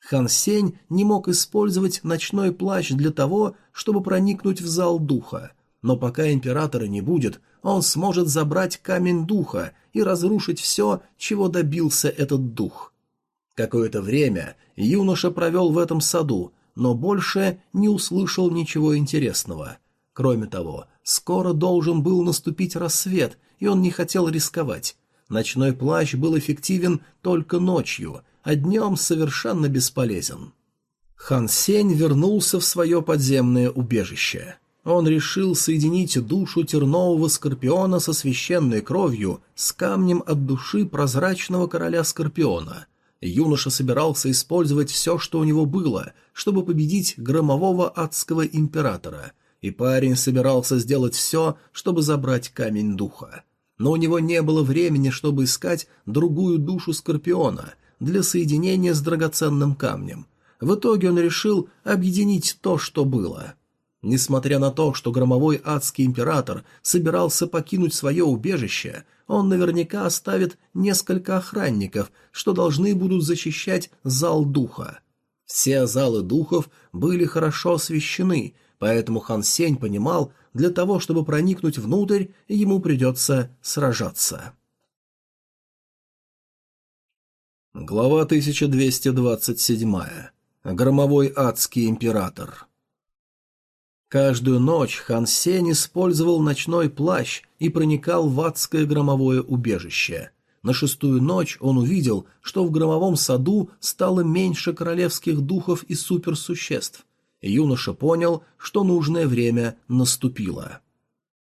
Хан Сень не мог использовать ночной плащ для того, чтобы проникнуть в зал духа, но пока императора не будет, он сможет забрать камень духа и разрушить все, чего добился этот дух. Какое-то время юноша провел в этом саду, но больше не услышал ничего интересного. Кроме того, скоро должен был наступить рассвет, и он не хотел рисковать. Ночной плащ был эффективен только ночью, а днем совершенно бесполезен. Хан Сень вернулся в свое подземное убежище. Он решил соединить душу тернового скорпиона со священной кровью с камнем от души прозрачного короля скорпиона. Юноша собирался использовать все, что у него было, чтобы победить громового адского императора, и парень собирался сделать все, чтобы забрать камень духа. Но у него не было времени, чтобы искать другую душу скорпиона для соединения с драгоценным камнем. В итоге он решил объединить то, что было — Несмотря на то, что громовой адский император собирался покинуть свое убежище, он наверняка оставит несколько охранников, что должны будут защищать зал духа. Все залы духов были хорошо освещены, поэтому Хан Сень понимал, для того, чтобы проникнуть внутрь, ему придется сражаться. Глава 1227. Громовой адский император. Каждую ночь Хан Сень использовал ночной плащ и проникал в адское громовое убежище. На шестую ночь он увидел, что в громовом саду стало меньше королевских духов и суперсуществ. Юноша понял, что нужное время наступило.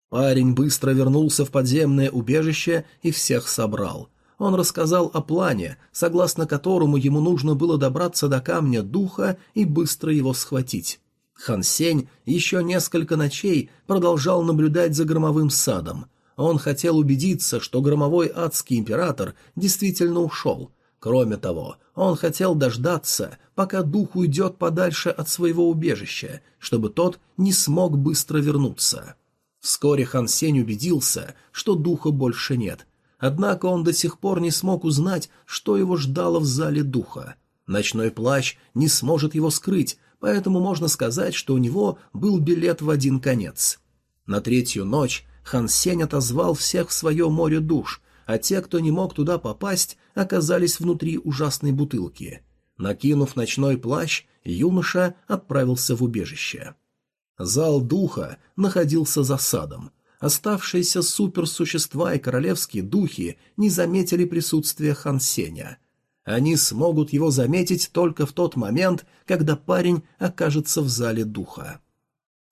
Парень быстро вернулся в подземное убежище и всех собрал. Он рассказал о плане, согласно которому ему нужно было добраться до камня духа и быстро его схватить. Хан Сень еще несколько ночей продолжал наблюдать за громовым садом. Он хотел убедиться, что громовой адский император действительно ушел. Кроме того, он хотел дождаться, пока дух уйдет подальше от своего убежища, чтобы тот не смог быстро вернуться. Вскоре Хан Сень убедился, что духа больше нет. Однако он до сих пор не смог узнать, что его ждало в зале духа. Ночной плащ не сможет его скрыть, поэтому можно сказать, что у него был билет в один конец. На третью ночь Хан Сень отозвал всех в свое море душ, а те, кто не мог туда попасть, оказались внутри ужасной бутылки. Накинув ночной плащ, юноша отправился в убежище. Зал духа находился за садом. Оставшиеся суперсущества и королевские духи не заметили присутствия Хан Сеня — они смогут его заметить только в тот момент, когда парень окажется в зале духа.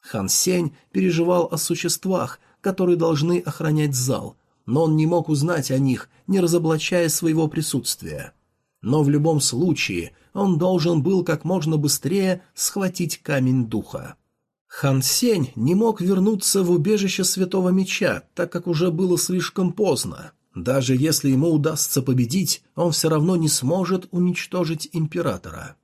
Хан Сень переживал о существах, которые должны охранять зал, но он не мог узнать о них, не разоблачая своего присутствия. Но в любом случае он должен был как можно быстрее схватить камень духа. Хан Сень не мог вернуться в убежище Святого Меча, так как уже было слишком поздно. Даже если ему удастся победить, он все равно не сможет уничтожить императора.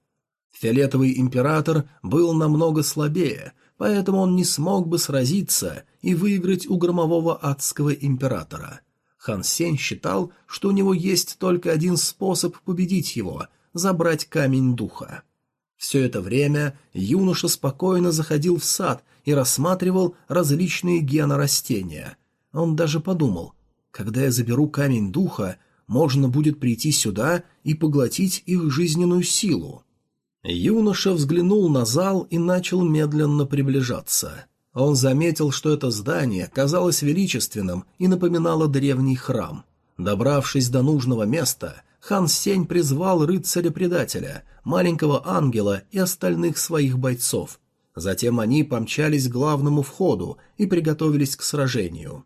Фиолетовый император был намного слабее, поэтому он не смог бы сразиться и выиграть у громового адского императора. Хан Сень считал, что у него есть только один способ победить его – забрать камень духа. Все это время юноша спокойно заходил в сад и рассматривал различные генорастения. Он даже подумал, когда я заберу камень духа, можно будет прийти сюда и поглотить их жизненную силу. Юноша взглянул на зал и начал медленно приближаться. Он заметил, что это здание казалось величественным и напоминало древний храм. Добравшись до нужного места, хан Сень призвал рыцаря-предателя, маленького ангела и остальных своих бойцов. Затем они помчались к главному входу и приготовились к сражению.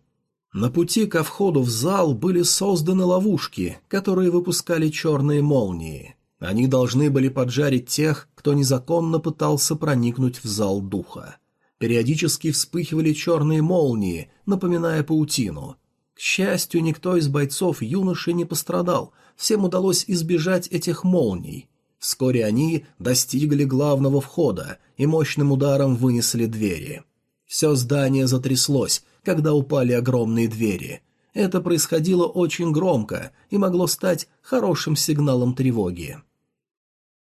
На пути ко входу в зал были созданы ловушки, которые выпускали черные молнии. Они должны были поджарить тех, кто незаконно пытался проникнуть в зал духа. Периодически вспыхивали черные молнии, напоминая паутину. К счастью, никто из бойцов юноши не пострадал, всем удалось избежать этих молний. Вскоре они достигли главного входа и мощным ударом вынесли двери. Все здание затряслось, когда упали огромные двери. Это происходило очень громко и могло стать хорошим сигналом тревоги.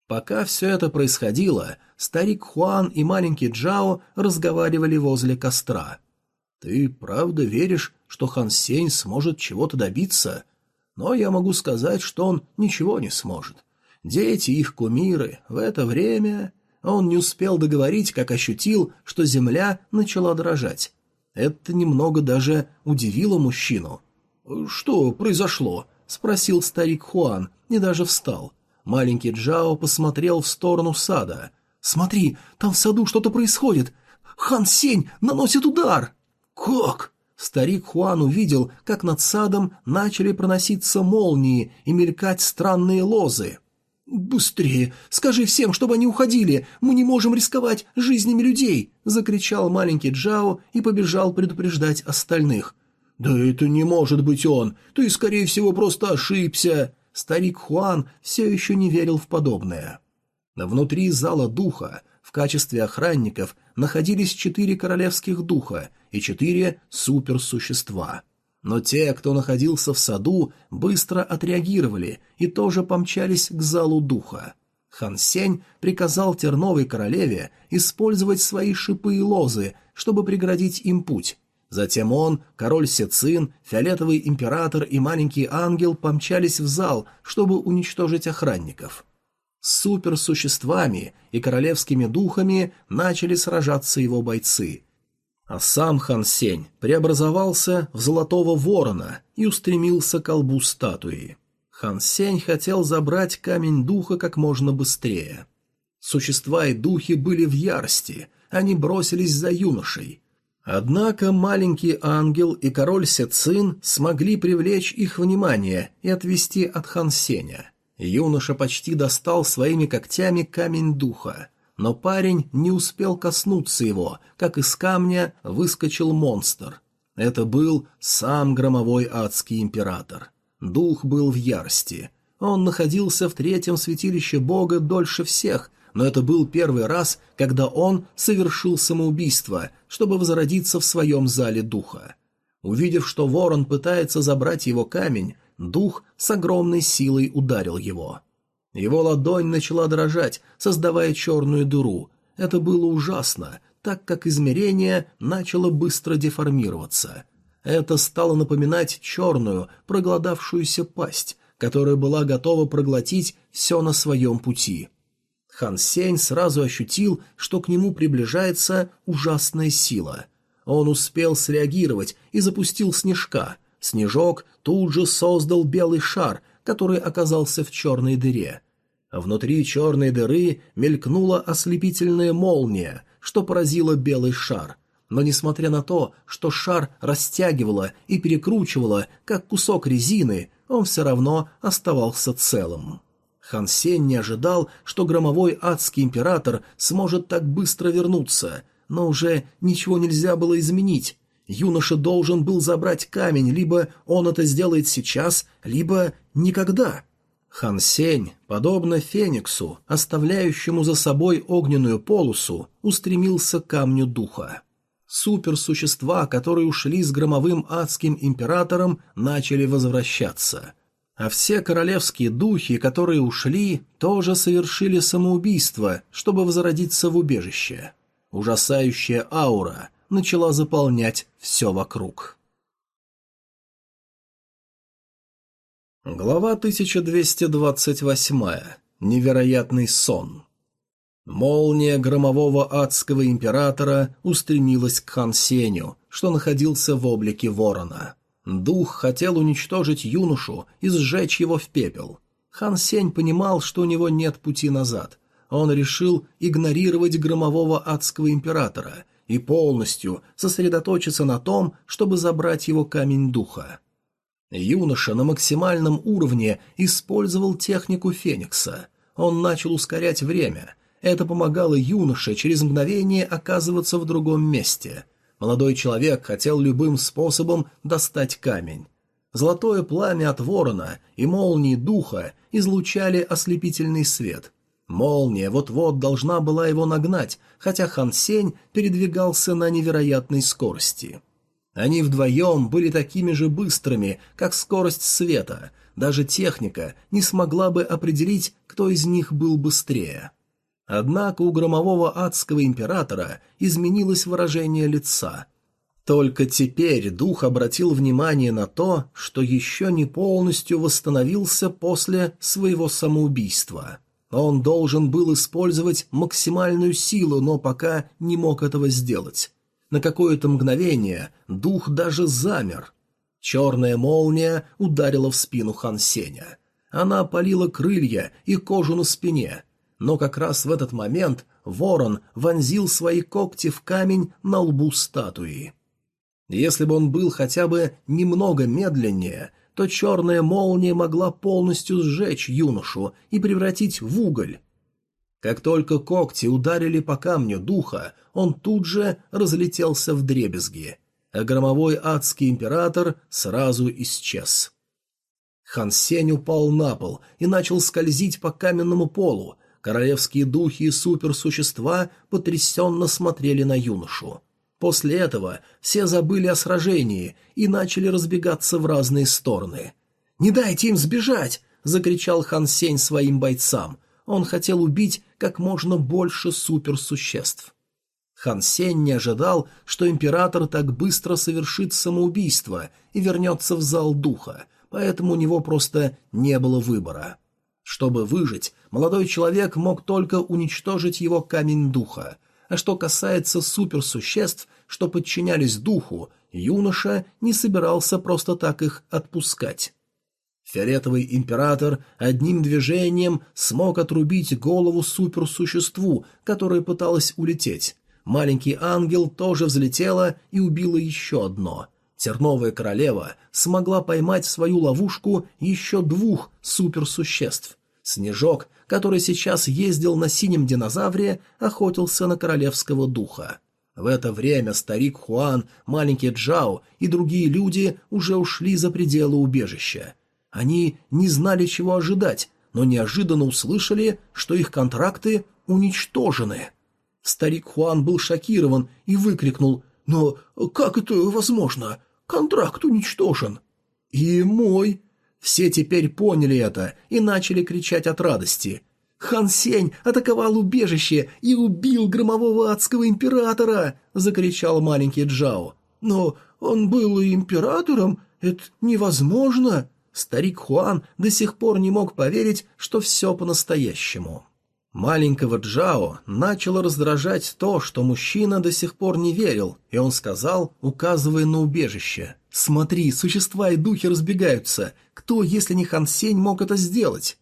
Пока все это происходило, старик Хуан и маленький Джао разговаривали возле костра. «Ты правда веришь, что Хан Сень сможет чего-то добиться? Но я могу сказать, что он ничего не сможет. Дети их кумиры в это время...» Он не успел договорить, как ощутил, что земля начала дрожать. Это немного даже удивило мужчину. «Что произошло?» — спросил старик Хуан и даже встал. Маленький Джао посмотрел в сторону сада. «Смотри, там в саду что-то происходит! Хан Сень наносит удар!» «Как?» Старик Хуан увидел, как над садом начали проноситься молнии и мелькать странные лозы. «Быстрее! Скажи всем, чтобы они уходили! Мы не можем рисковать жизнями людей!» — закричал маленький Джао и побежал предупреждать остальных. «Да это не может быть он! Ты, скорее всего, просто ошибся!» Старик Хуан все еще не верил в подобное. Внутри зала духа в качестве охранников находились четыре королевских духа и четыре суперсущества — но те, кто находился в саду, быстро отреагировали и тоже помчались к залу духа. Хан Сень приказал Терновой королеве использовать свои шипы и лозы, чтобы преградить им путь. Затем он, король Сецин, фиолетовый император и маленький ангел помчались в зал, чтобы уничтожить охранников. С суперсуществами и королевскими духами начали сражаться его бойцы, а сам Хан Сень преобразовался в золотого ворона и устремился к колбу статуи. Хан Сень хотел забрать камень духа как можно быстрее. Существа и духи были в ярости, они бросились за юношей. Однако маленький ангел и король Сецин смогли привлечь их внимание и отвести от Хан Сеня. Юноша почти достал своими когтями камень духа но парень не успел коснуться его, как из камня выскочил монстр. Это был сам громовой адский император. Дух был в ярости. Он находился в третьем святилище бога дольше всех, но это был первый раз, когда он совершил самоубийство, чтобы возродиться в своем зале духа. Увидев, что ворон пытается забрать его камень, дух с огромной силой ударил его. Его ладонь начала дрожать, создавая черную дыру. Это было ужасно, так как измерение начало быстро деформироваться. Это стало напоминать черную, проголодавшуюся пасть, которая была готова проглотить все на своем пути. Хан Сень сразу ощутил, что к нему приближается ужасная сила. Он успел среагировать и запустил снежка. Снежок тут же создал белый шар, который оказался в черной дыре. Внутри черной дыры мелькнула ослепительная молния, что поразило белый шар. Но несмотря на то, что шар растягивало и перекручивало, как кусок резины, он все равно оставался целым. Хан Сень не ожидал, что громовой адский император сможет так быстро вернуться, но уже ничего нельзя было изменить. Юноша должен был забрать камень, либо он это сделает сейчас, либо никогда. Хан Сень, подобно Фениксу, оставляющему за собой огненную полосу, устремился к камню духа. Суперсущества, которые ушли с громовым адским императором, начали возвращаться. А все королевские духи, которые ушли, тоже совершили самоубийство, чтобы возродиться в убежище. Ужасающая аура начала заполнять все вокруг. Глава 1228. Невероятный сон. Молния громового адского императора устремилась к Хан Сеню, что находился в облике ворона. Дух хотел уничтожить юношу и сжечь его в пепел. Хан Сень понимал, что у него нет пути назад. Он решил игнорировать громового адского императора и полностью сосредоточиться на том, чтобы забрать его камень духа. Юноша на максимальном уровне использовал технику Феникса. Он начал ускорять время. Это помогало юноше через мгновение оказываться в другом месте. Молодой человек хотел любым способом достать камень. Золотое пламя от ворона и молнии духа излучали ослепительный свет. Молния вот-вот должна была его нагнать, хотя Хан Сень передвигался на невероятной скорости. Они вдвоем были такими же быстрыми, как скорость света. Даже техника не смогла бы определить, кто из них был быстрее. Однако у громового адского императора изменилось выражение лица. Только теперь дух обратил внимание на то, что еще не полностью восстановился после своего самоубийства. Он должен был использовать максимальную силу, но пока не мог этого сделать. На какое-то мгновение дух даже замер. Черная молния ударила в спину Хан Сеня. Она опалила крылья и кожу на спине, но как раз в этот момент ворон вонзил свои когти в камень на лбу статуи. Если бы он был хотя бы немного медленнее, то черная молния могла полностью сжечь юношу и превратить в уголь. Как только когти ударили по камню духа, он тут же разлетелся в дребезги, а громовой адский император сразу исчез. Хан Сень упал на пол и начал скользить по каменному полу, Королевские духи и суперсущества потрясенно смотрели на юношу. После этого все забыли о сражении и начали разбегаться в разные стороны. «Не дайте им сбежать!» — закричал Хан Сень своим бойцам. Он хотел убить как можно больше суперсуществ. Хан Сень не ожидал, что император так быстро совершит самоубийство и вернется в зал духа, поэтому у него просто не было выбора. Чтобы выжить, молодой человек мог только уничтожить его камень духа, а что касается суперсуществ, что подчинялись духу, юноша не собирался просто так их отпускать. Фиолетовый император одним движением смог отрубить голову суперсуществу, которое пыталось улететь. Маленький ангел тоже взлетела и убила еще одно. Терновая королева смогла поймать в свою ловушку еще двух суперсуществ. Снежок, который сейчас ездил на синем динозавре, охотился на королевского духа. В это время старик Хуан, маленький Джао и другие люди уже ушли за пределы убежища. Они не знали, чего ожидать, но неожиданно услышали, что их контракты уничтожены. Старик Хуан был шокирован и выкрикнул «Но как это возможно? Контракт уничтожен!» «И мой!» Все теперь поняли это и начали кричать от радости. «Хан Сень атаковал убежище и убил громового адского императора!» — закричал маленький Джао. «Но он был императором? Это невозможно!» Старик Хуан до сих пор не мог поверить, что все по-настоящему. Маленького Джао начало раздражать то, что мужчина до сих пор не верил, и он сказал, указывая на убежище. «Смотри, существа и духи разбегаются. Кто, если не Хан Сень, мог это сделать?»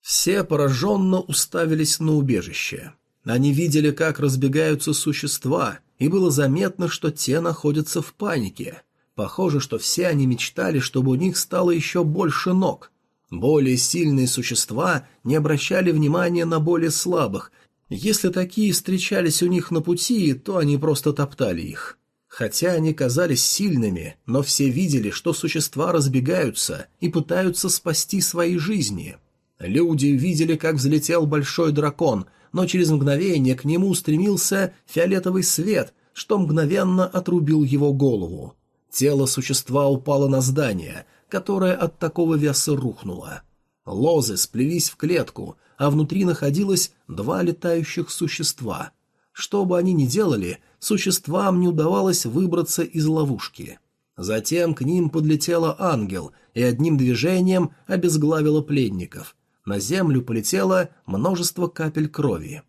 Все пораженно уставились на убежище. Они видели, как разбегаются существа, и было заметно, что те находятся в панике. Похоже, что все они мечтали, чтобы у них стало еще больше ног. Более сильные существа не обращали внимания на более слабых. Если такие встречались у них на пути, то они просто топтали их. Хотя они казались сильными, но все видели, что существа разбегаются и пытаются спасти свои жизни. Люди видели, как взлетел большой дракон, но через мгновение к нему устремился фиолетовый свет, что мгновенно отрубил его голову. Тело существа упало на здание, которая от такого веса рухнула. Лозы сплелись в клетку, а внутри находилось два летающих существа. Что бы они ни делали, существам не удавалось выбраться из ловушки. Затем к ним подлетела ангел и одним движением обезглавила пленников. На землю полетело множество капель крови.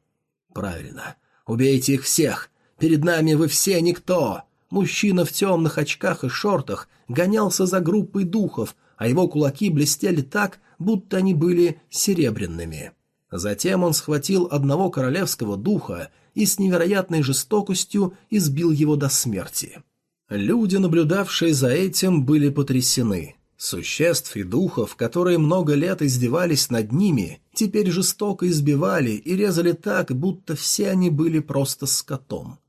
«Правильно. Убейте их всех! Перед нами вы все никто!» Мужчина в темных очках и шортах гонялся за группой духов, а его кулаки блестели так, будто они были серебряными. Затем он схватил одного королевского духа и с невероятной жестокостью избил его до смерти. Люди, наблюдавшие за этим, были потрясены. Существ и духов, которые много лет издевались над ними, теперь жестоко избивали и резали так, будто все они были просто скотом.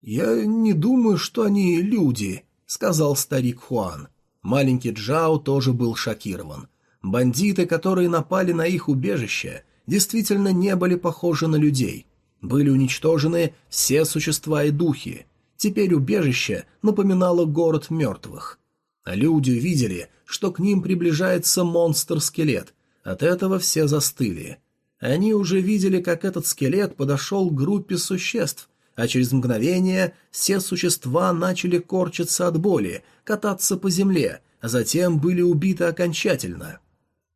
«Я не думаю, что они люди», — сказал старик Хуан. Маленький Джао тоже был шокирован. Бандиты, которые напали на их убежище, действительно не были похожи на людей. Были уничтожены все существа и духи. Теперь убежище напоминало город мертвых. Люди увидели, что к ним приближается монстр-скелет. От этого все застыли. Они уже видели, как этот скелет подошел к группе существ, а через мгновение все существа начали корчиться от боли, кататься по земле, а затем были убиты окончательно.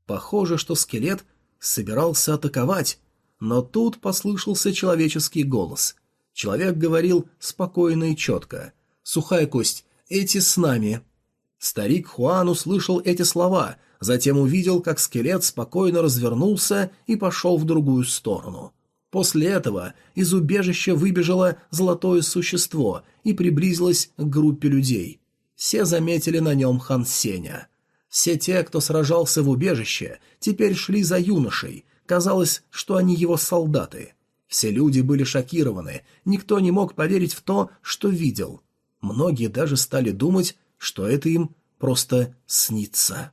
Похоже, что скелет собирался атаковать, но тут послышался человеческий голос. Человек говорил спокойно и четко. «Сухая кость, эти с нами». Старик Хуан услышал эти слова, затем увидел, как скелет спокойно развернулся и пошел в другую сторону. После этого из убежища выбежало золотое существо и приблизилось к группе людей. Все заметили на нем Хан Сеня. Все те, кто сражался в убежище, теперь шли за юношей. Казалось, что они его солдаты. Все люди были шокированы, никто не мог поверить в то, что видел. Многие даже стали думать, что это им просто снится.